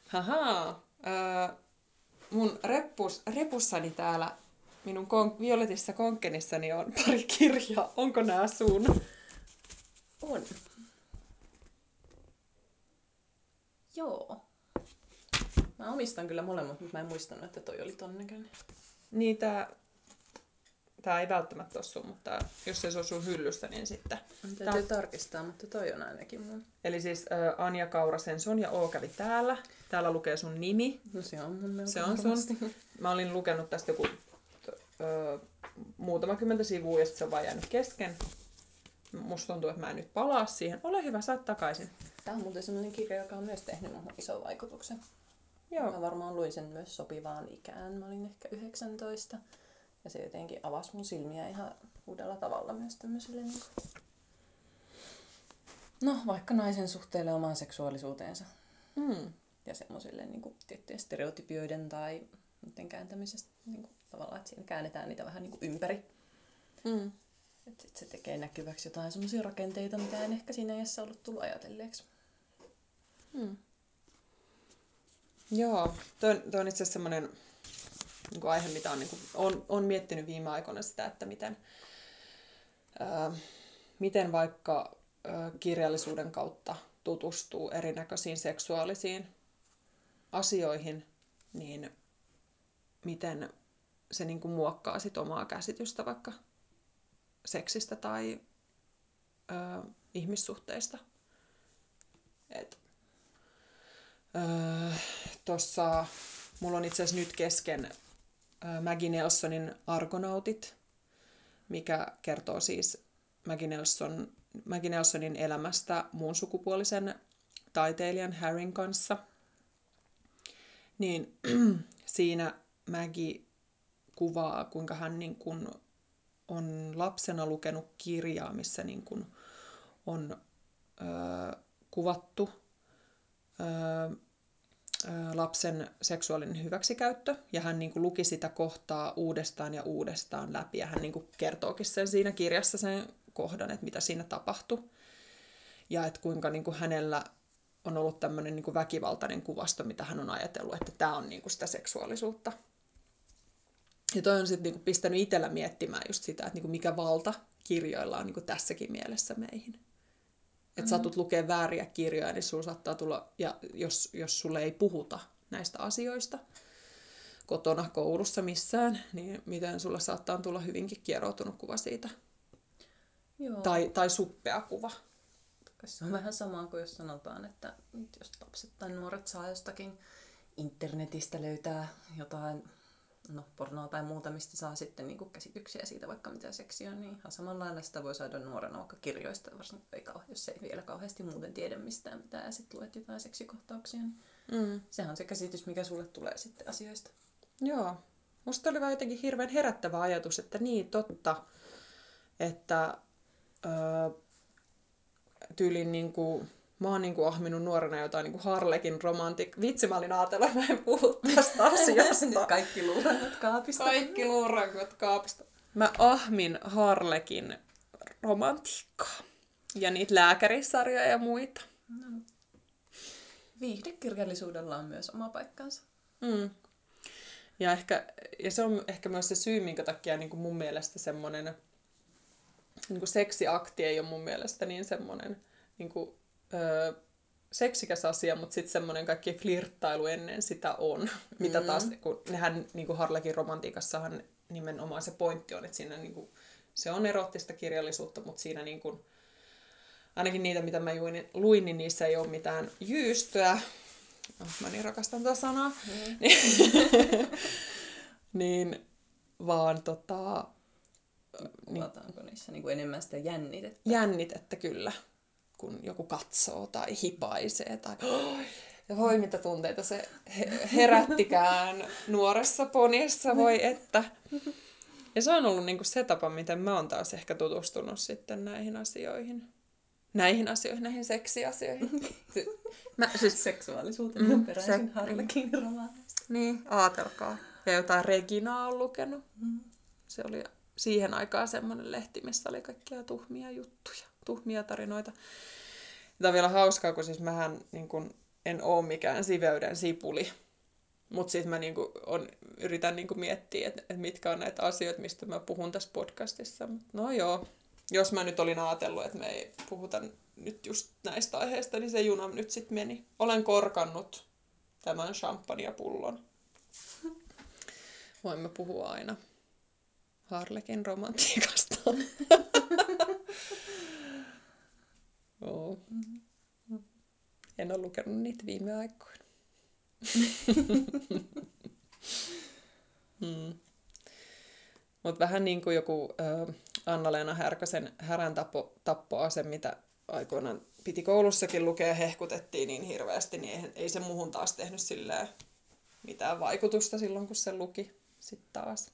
Haha. Äh, mun reppus, repussani täällä, minun kon, violetissa konkkenissani on pari kirjaa. Onko nämä sun? On. Joo. Mä omistan kyllä molemmat, mutta mä en muistanut, että toi oli ton näköinen. Tää, tää ei välttämättä ole sun, mutta jos se on sun hyllyssä, niin sitten... Täytyy tää... tarkistaa, mutta toi on ainakin mun. Eli siis äh, Anja Kaurasen sun ja O kävi täällä. Täällä lukee sun nimi. No se on mun Se on sun. Mä olin lukenut tästä joku ö, muutama kymmentä sivua ja sitten se on vaan jäänyt kesken. Musta tuntuu, että mä en nyt palaa siihen. Ole hyvä, saat takaisin. Tämä on muuten sellainen kirja, joka on myös tehnyt muhun ison vaikutuksen. Joo. Mä varmaan luin sen myös sopivaan ikään. Mä olin ehkä 19. Ja se jotenkin avasi mun silmiä ihan uudella tavalla myös tämmöiselle niin kuin... No, vaikka naisen suhteelle omaan seksuaalisuuteensa. Mm ja semmoisille niin kuin, tiettyjen stereotypioiden tai niiden kääntämisestä. Niin kuin, tavallaan, että siinä käännetään niitä vähän niin kuin ympäri. Mm. Että sit se tekee näkyväksi jotain semmoisia rakenteita, mitä en ehkä siinä iässä ollut tullut ajatelleeksi. Mm. Joo, tuo, on itse asiassa semmoinen niin kuin aihe, mitä on, niin kuin, on, on miettinyt viime aikoina sitä, että miten, ää, miten vaikka ää, kirjallisuuden kautta tutustuu erinäköisiin seksuaalisiin asioihin, niin miten se niin kuin muokkaa sit omaa käsitystä vaikka seksistä tai ää, ihmissuhteista. Et, ää, tossa, mulla on itse asiassa nyt kesken Maggie Nelsonin Argonautit, mikä kertoo siis Maggie, Nelson, Maggie Nelsonin elämästä muun sukupuolisen taiteilijan Harryn kanssa. Niin siinä Maggie kuvaa, kuinka hän niin kuin on lapsena lukenut kirjaa, missä niin kuin on ö, kuvattu ö, lapsen seksuaalinen hyväksikäyttö, ja hän niin kuin luki sitä kohtaa uudestaan ja uudestaan läpi, ja hän niin kuin kertookin sen siinä kirjassa sen kohdan, että mitä siinä tapahtui, ja että kuinka niin kuin hänellä on ollut tämmöinen niin kuin väkivaltainen kuvasto, mitä hän on ajatellut, että tämä on niin kuin sitä seksuaalisuutta. Ja toi on sitten niin kuin pistänyt itsellä miettimään just sitä, että niin kuin mikä valta kirjoilla on niin kuin tässäkin mielessä meihin. Että satut lukea vääriä kirjoja, niin sulla saattaa tulla, ja jos, jos sulle ei puhuta näistä asioista kotona, koulussa, missään, niin miten sulle saattaa tulla hyvinkin kieroutunut kuva siitä. Joo. Tai, tai suppea kuva. Se on vähän sama kuin jos sanotaan, että jos lapset tai nuoret saa jostakin internetistä löytää jotain no, pornoa tai muuta, mistä saa sitten niin kuin käsityksiä siitä vaikka mitä seksi on, niin ihan samalla lailla sitä voi saada nuorena vaikka kirjoista, varsinkin ei kauhe, jos ei vielä kauheasti muuten tiedä mistään mitään ja sitten luet jotain seksikohtauksia, niin Mm. sehän on se käsitys, mikä sulle tulee sitten asioista. Joo. Musta oli vaan jotenkin hirveän herättävä ajatus, että niin totta, että öö, tyylin niinku, mä oon niinku ahminut nuorena jotain niinku Harlekin romantik... Vitsi, mä olin ajatellut, että mä en puhu tästä asiasta. Nyt kaikki luurangot kaapista. Kaikki luurangot kaapista. Mä ahmin Harlekin romantiikkaa. Ja niitä lääkärisarjoja ja muita. No. Viihdekirjallisuudella on myös oma paikkansa. Mm. Ja, ehkä, ja se on ehkä myös se syy, minkä takia niin kuin mun mielestä semmoinen niin kuin seksiakti ei ole mun mielestä niin semmoinen niin kuin, öö, seksikäs asia, mutta sitten semmoinen kaikki flirttailu ennen sitä on. Mm. Mitä taas, kun nehän niin kuin Harlekin romantiikassahan nimenomaan se pointti on, että siinä niin kuin, se on erottista kirjallisuutta, mutta siinä niin kuin, ainakin niitä, mitä mä luin, luin, niin niissä ei ole mitään jyystöä. Oh, mä niin rakastan tätä sanaa. Mm. niin, vaan tota, Kuvataanko niissä niin kuin enemmän sitä jännitettä? jännitettä kyllä, kun joku katsoo tai hipaisee tai ja voi mitä tunteita se he- herättikään nuoressa ponissa, voi että. Ja se on ollut niinku se tapa, miten mä oon taas ehkä tutustunut sitten näihin asioihin. Näihin asioihin, näihin seksiasioihin. Mä, siis, Seksuaalisuuteen Mm, peräisin se- Harlekin romaaneista. niin, aatelkaa. Ja jotain Reginaa on lukenut. Mm. Se oli siihen aikaan semmoinen lehti, missä oli kaikkia tuhmia juttuja, tuhmia tarinoita. Tämä on vielä hauskaa, kun siis mähän niin kun, en oo mikään siveyden sipuli. Mutta sitten mä niin kun, on, yritän niin kun miettiä, että et mitkä on näitä asioita, mistä mä puhun tässä podcastissa. No joo, jos mä nyt olin ajatellut, että me ei puhuta nyt just näistä aiheista, niin se juna nyt sitten meni. Olen korkannut tämän champagnepullon. Voimme puhua aina Harlekin romantiikasta. Joo. En ole lukenut niitä viime aikoina. mm. Mutta vähän niin kuin joku äh, Anna-Leena Härkösen härän tappo, tappoase, mitä aikoinaan piti koulussakin lukea ja hehkutettiin niin hirveästi, niin ei, ei se muuhun taas tehnyt silleen mitään vaikutusta silloin, kun se luki sitten taas.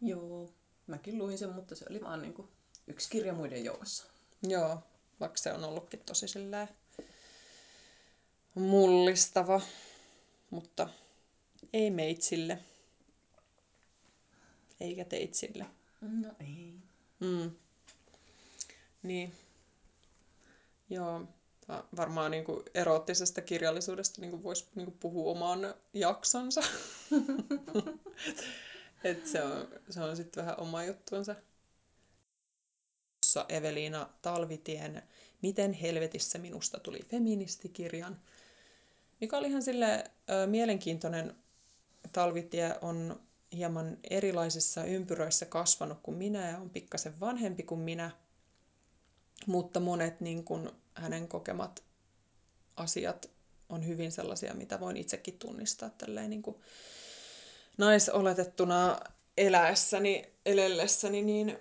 Joo, mäkin luin sen, mutta se oli vaan niin kuin yksi kirja muiden joukossa. Joo, vaikka se on ollutkin tosi silleen mullistava. Mutta Ei meitsille. Eikä teitsille. No ei. Mm. Niin. Joo. Varmaan niin kuin eroottisesta kirjallisuudesta niin kuin voisi niin kuin puhua oman jaksonsa. Et se on, se on sitten vähän oma juttuunsa. Eveliina Talvitien Miten helvetissä minusta tuli feministikirjan, mikä oli ihan sille ö, mielenkiintoinen. Talvitie on hieman erilaisissa ympyröissä kasvanut kuin minä ja on pikkasen vanhempi kuin minä, mutta monet niin kuin, hänen kokemat asiat on hyvin sellaisia, mitä voin itsekin tunnistaa tälleen niin kuin naisoletettuna eläessäni, elellessäni, niin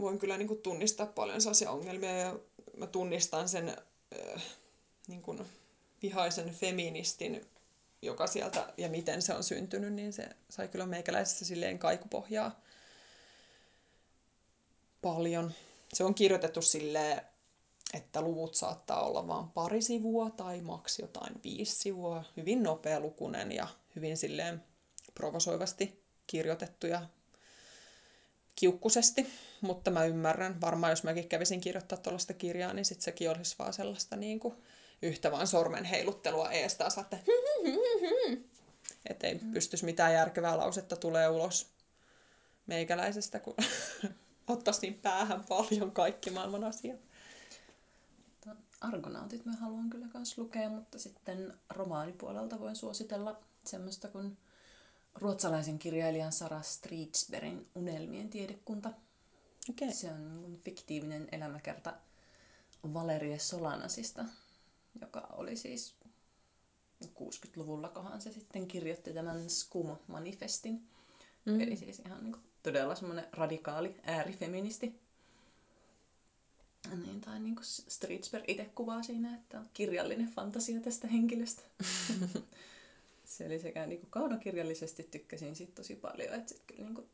voin kyllä niin kuin tunnistaa paljon sellaisia ongelmia ja mä tunnistan sen äh, niin kuin vihaisen feministin, joka sieltä ja miten se on syntynyt, niin se sai kyllä meikäläisessä silleen kaikupohjaa paljon. Se on kirjoitettu silleen, että luvut saattaa olla vain pari sivua tai maks jotain viisi sivua. Hyvin nopea lukunen ja hyvin silleen provosoivasti kirjoitettu ja kiukkusesti, mutta mä ymmärrän. Varmaan jos mäkin kävisin kirjoittaa tuollaista kirjaa, niin sit sekin olisi vaan sellaista niin kuin yhtä vaan sormen heiluttelua eestä että et ei pystyisi mitään järkevää lausetta tulee ulos meikäläisestä, kun ottaisi niin päähän paljon kaikki maailman asiat. Argonautit mä haluan kyllä myös lukea, mutta sitten romaanipuolelta voin suositella semmoista kuin ruotsalaisen kirjailijan Sara Stridsbergin Unelmien tiedekunta. Okay. Se on fiktiivinen elämäkerta Valerie Solanasista, joka oli siis 60-luvulla, kohan se sitten kirjoitti tämän Skum-manifestin. Mm. Eli siis ihan niin kuin todella semmoinen radikaali äärifeministi. Niin, tai niin kuin Stridsberg itse kuvaa siinä, että on kirjallinen fantasia tästä henkilöstä. se oli sekä niin kuin kaunokirjallisesti tykkäsin siitä tosi paljon, että sit kyllä niin kuin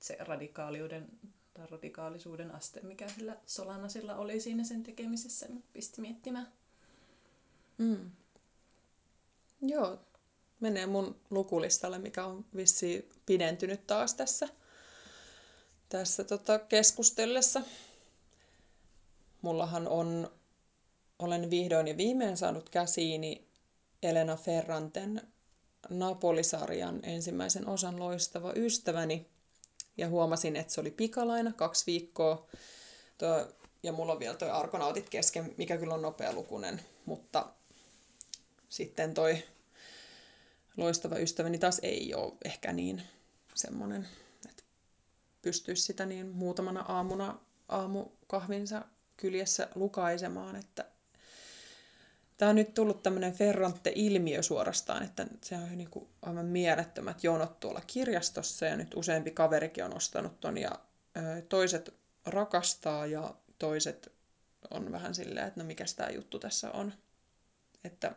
se radikaaliuden tai radikaalisuuden aste, mikä sillä Solanasilla oli siinä sen tekemisessä, pisti miettimään. Mm. Joo, menee mun lukulistalle, mikä on vissi pidentynyt taas tässä, tässä tota keskustellessa. Mullahan on, olen vihdoin ja viimein saanut käsiini Elena Ferranten Napolisarjan ensimmäisen osan loistava ystäväni. Ja huomasin, että se oli pikalaina kaksi viikkoa. Tuo, ja mulla on vielä toi Arkonautit kesken, mikä kyllä on nopealukunen. Mutta sitten toi loistava ystäväni taas ei ole ehkä niin semmoinen, että pystyisi sitä niin muutamana aamuna aamukahvinsa kyljessä lukaisemaan, että Tämä on nyt tullut tämmöinen Ferrante-ilmiö suorastaan, että se on niin kuin aivan mielettömät jonot tuolla kirjastossa ja nyt useampi kaverikin on ostanut ton ja ö, toiset rakastaa ja toiset on vähän silleen, että no mikä tämä juttu tässä on. Että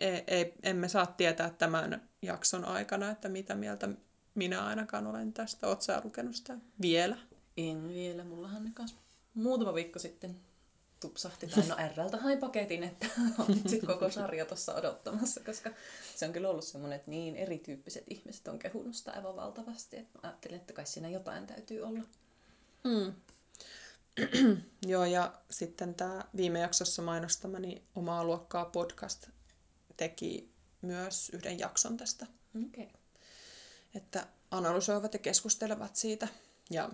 ei, ei, emme saa tietää tämän jakson aikana, että mitä mieltä minä ainakaan olen tästä. Oletko lukenut sitä vielä? En vielä. Mullahan ne kanssa muutama viikko sitten tupsahti, tai no Rltä hain paketin, että on sitten koko sarja tuossa odottamassa, koska se on kyllä ollut semmoinen, että niin erityyppiset ihmiset on kehunut sitä aivan valtavasti, että ajattelin, että kai siinä jotain täytyy olla. Mm. Joo, ja sitten tämä viime jaksossa mainostamani Omaa luokkaa podcast teki myös yhden jakson tästä. Okay. Että analysoivat ja keskustelevat siitä. Ja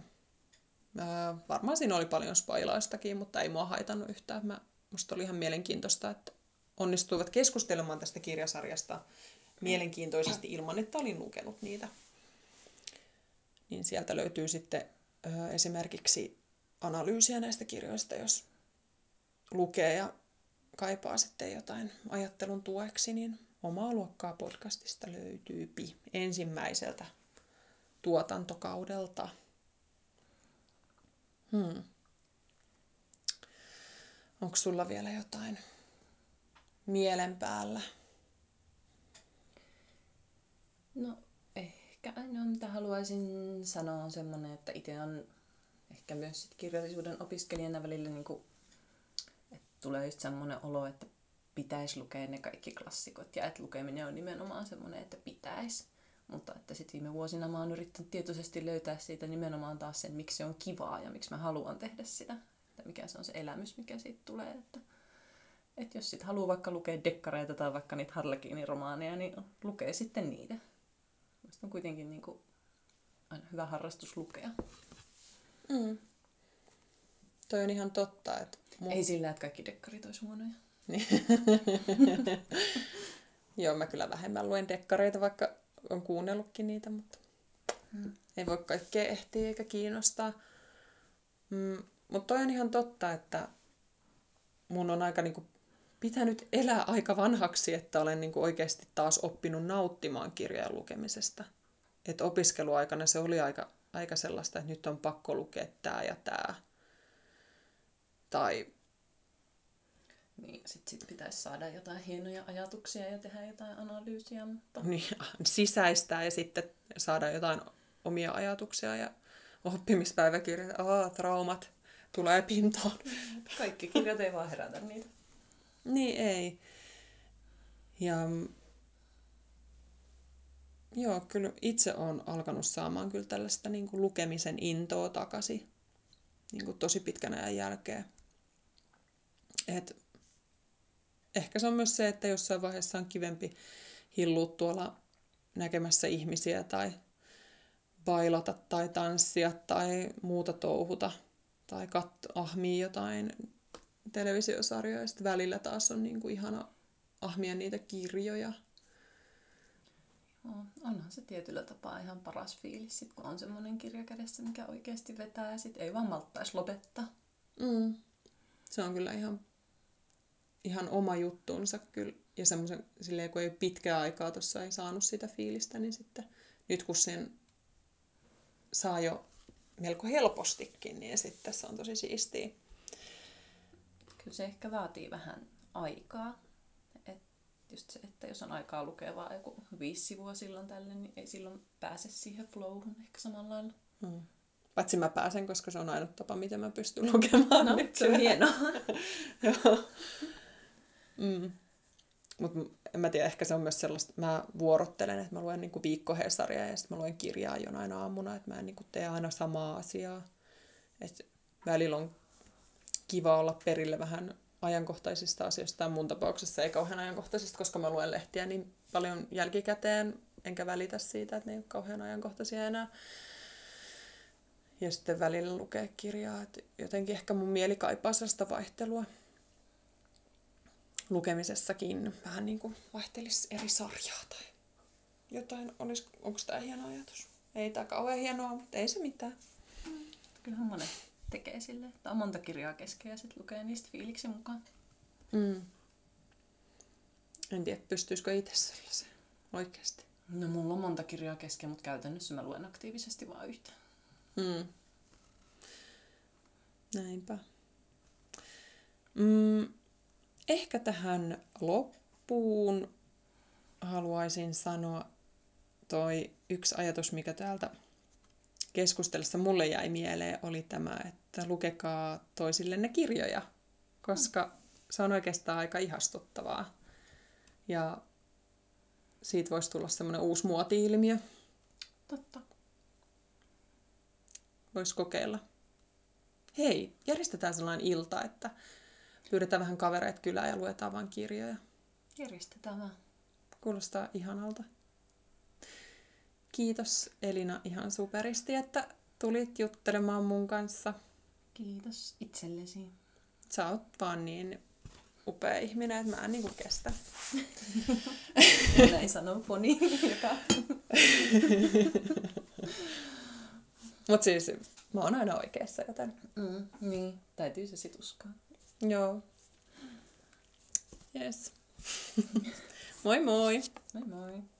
ää, varmaan siinä oli paljon spoilaistakin, mutta ei mua haitannut yhtään. Mä, musta oli ihan mielenkiintoista, että onnistuivat keskustelemaan tästä kirjasarjasta mielenkiintoisesti ilman, että olin lukenut niitä. Niin sieltä löytyy sitten ää, esimerkiksi analyysiä näistä kirjoista, jos lukee ja kaipaa sitten jotain ajattelun tueksi, niin omaa luokkaa podcastista löytyy ensimmäiseltä tuotantokaudelta. Hmm. Onko sulla vielä jotain mielen päällä? No ehkä ainoa mitä haluaisin sanoa on semmoinen, että itse on ehkä myös sit kirjallisuuden opiskelijana välillä niin kuin, että tulee just semmoinen olo, että pitäisi lukea ne kaikki klassikot ja että lukeminen on nimenomaan semmoinen, että pitäisi. Mutta että sitten viime vuosina mä oon yrittänyt tietoisesti löytää siitä nimenomaan taas sen, miksi se on kivaa ja miksi mä haluan tehdä sitä. Että mikä se on se elämys, mikä siitä tulee. Että, että jos sitten haluaa vaikka lukea dekkareita tai vaikka niitä Harlekiini-romaaneja, niin lukee sitten niitä. Mielestäni on kuitenkin niin kuin aina hyvä harrastus lukea. Mm. Toi on ihan totta. Että mun... Ei sillä, että kaikki dekkarit olisi huonoja. Niin. Joo, mä kyllä vähemmän luen dekkareita, vaikka on kuunnellutkin niitä, mutta hmm. ei voi kaikkea ehtiä eikä kiinnostaa. Mm, mutta toi on ihan totta, että mun on aika niinku pitänyt elää aika vanhaksi, että olen niinku oikeasti taas oppinut nauttimaan kirjojen lukemisesta. Et opiskeluaikana se oli aika, aika sellaista, että nyt on pakko lukea tämä ja tämä. Tai niin, sitten sit pitäisi saada jotain hienoja ajatuksia ja tehdä jotain analyysiä. Mutta... Niin, sisäistää ja sitten saada jotain omia ajatuksia ja oppimispäiväkirjat, Aa, traumat tulee pintaan. Kaikki kirjat ei vaan herätä niitä. Niin ei. Ja joo, kyllä itse olen alkanut saamaan kyllä tällaista niin kuin lukemisen intoa takaisin niin kuin tosi pitkän ajan jälkeen. Et ehkä se on myös se, että jossain vaiheessa on kivempi hillua tuolla näkemässä ihmisiä tai bailata tai tanssia tai muuta touhuta tai kat- ahmia jotain televisiosarjoja. Sitten välillä taas on niin kuin ihana ahmia niitä kirjoja. Joo, onhan se tietyllä tapaa ihan paras fiilis, sit kun on semmoinen kirja kädessä, mikä oikeasti vetää ja sit ei vaan malttaisi lopettaa. Mm. Se on kyllä ihan ihan oma juttuunsa kyllä. Ja semmoisen, silleen kun ei pitkää aikaa tuossa ei saanut sitä fiilistä, niin sitten nyt kun sen saa jo melko helpostikin, niin sitten se on tosi siistiä. Kyllä se ehkä vaatii vähän aikaa. Et just se, että jos on aikaa lukea vaan joku viisi sivua silloin tälle, niin ei silloin pääse siihen flowhun ehkä samalla lailla. Hmm. Paitsi mä pääsen, koska se on ainut tapa, miten mä pystyn lukemaan. No, se on hienoa. Joo. Mm. Mutta en mä tiedä, ehkä se on myös sellaista, mä vuorottelen, että mä luen niinku viikkohesaria ja sitten mä luen kirjaa jonain aamuna, että mä en niinku tee aina samaa asiaa. Et välillä on kiva olla perille vähän ajankohtaisista asioista, tai mun tapauksessa ei kauhean ajankohtaisista, koska mä luen lehtiä niin paljon jälkikäteen, enkä välitä siitä, että ne ei ole kauhean ajankohtaisia enää. Ja sitten välillä lukee kirjaa, että jotenkin ehkä mun mieli kaipaa sellaista vaihtelua lukemisessakin vähän niin kuin vaihtelisi eri sarjaa tai jotain. Olis, onko tämä hieno ajatus? Ei tämä kauhean hienoa, mutta ei se mitään. Mm. Kyllähän monet tekee sille, että on monta kirjaa kesken ja sitten lukee niistä fiiliksen mukaan. Mm. En tiedä, pystyisikö itse sellaiseen oikeasti. No mulla on monta kirjaa kesken, mutta käytännössä mä luen aktiivisesti vain yhtä. Mm. Näinpä. Mm, ehkä tähän loppuun haluaisin sanoa toi yksi ajatus, mikä täältä keskustelussa mulle jäi mieleen, oli tämä, että lukekaa toisillenne kirjoja, koska se on oikeastaan aika ihastuttavaa. Ja siitä voisi tulla semmoinen uusi muoti-ilmiö. Totta. Voisi kokeilla. Hei, järjestetään sellainen ilta, että pyydetään vähän kavereet kylään ja luetaan vaan kirjoja. Järjestetään vaan. Kuulostaa ihanalta. Kiitos Elina ihan superisti, että tulit juttelemaan mun kanssa. Kiitos itsellesi. Sä oot vaan niin upea ihminen, että mä en niinku kestä. Näin sanoo poni, joka... Mut siis mä oon aina oikeassa, joten... Mm, niin, täytyy se sit uskoa. Joo. Yes. moi moi. Moi moi.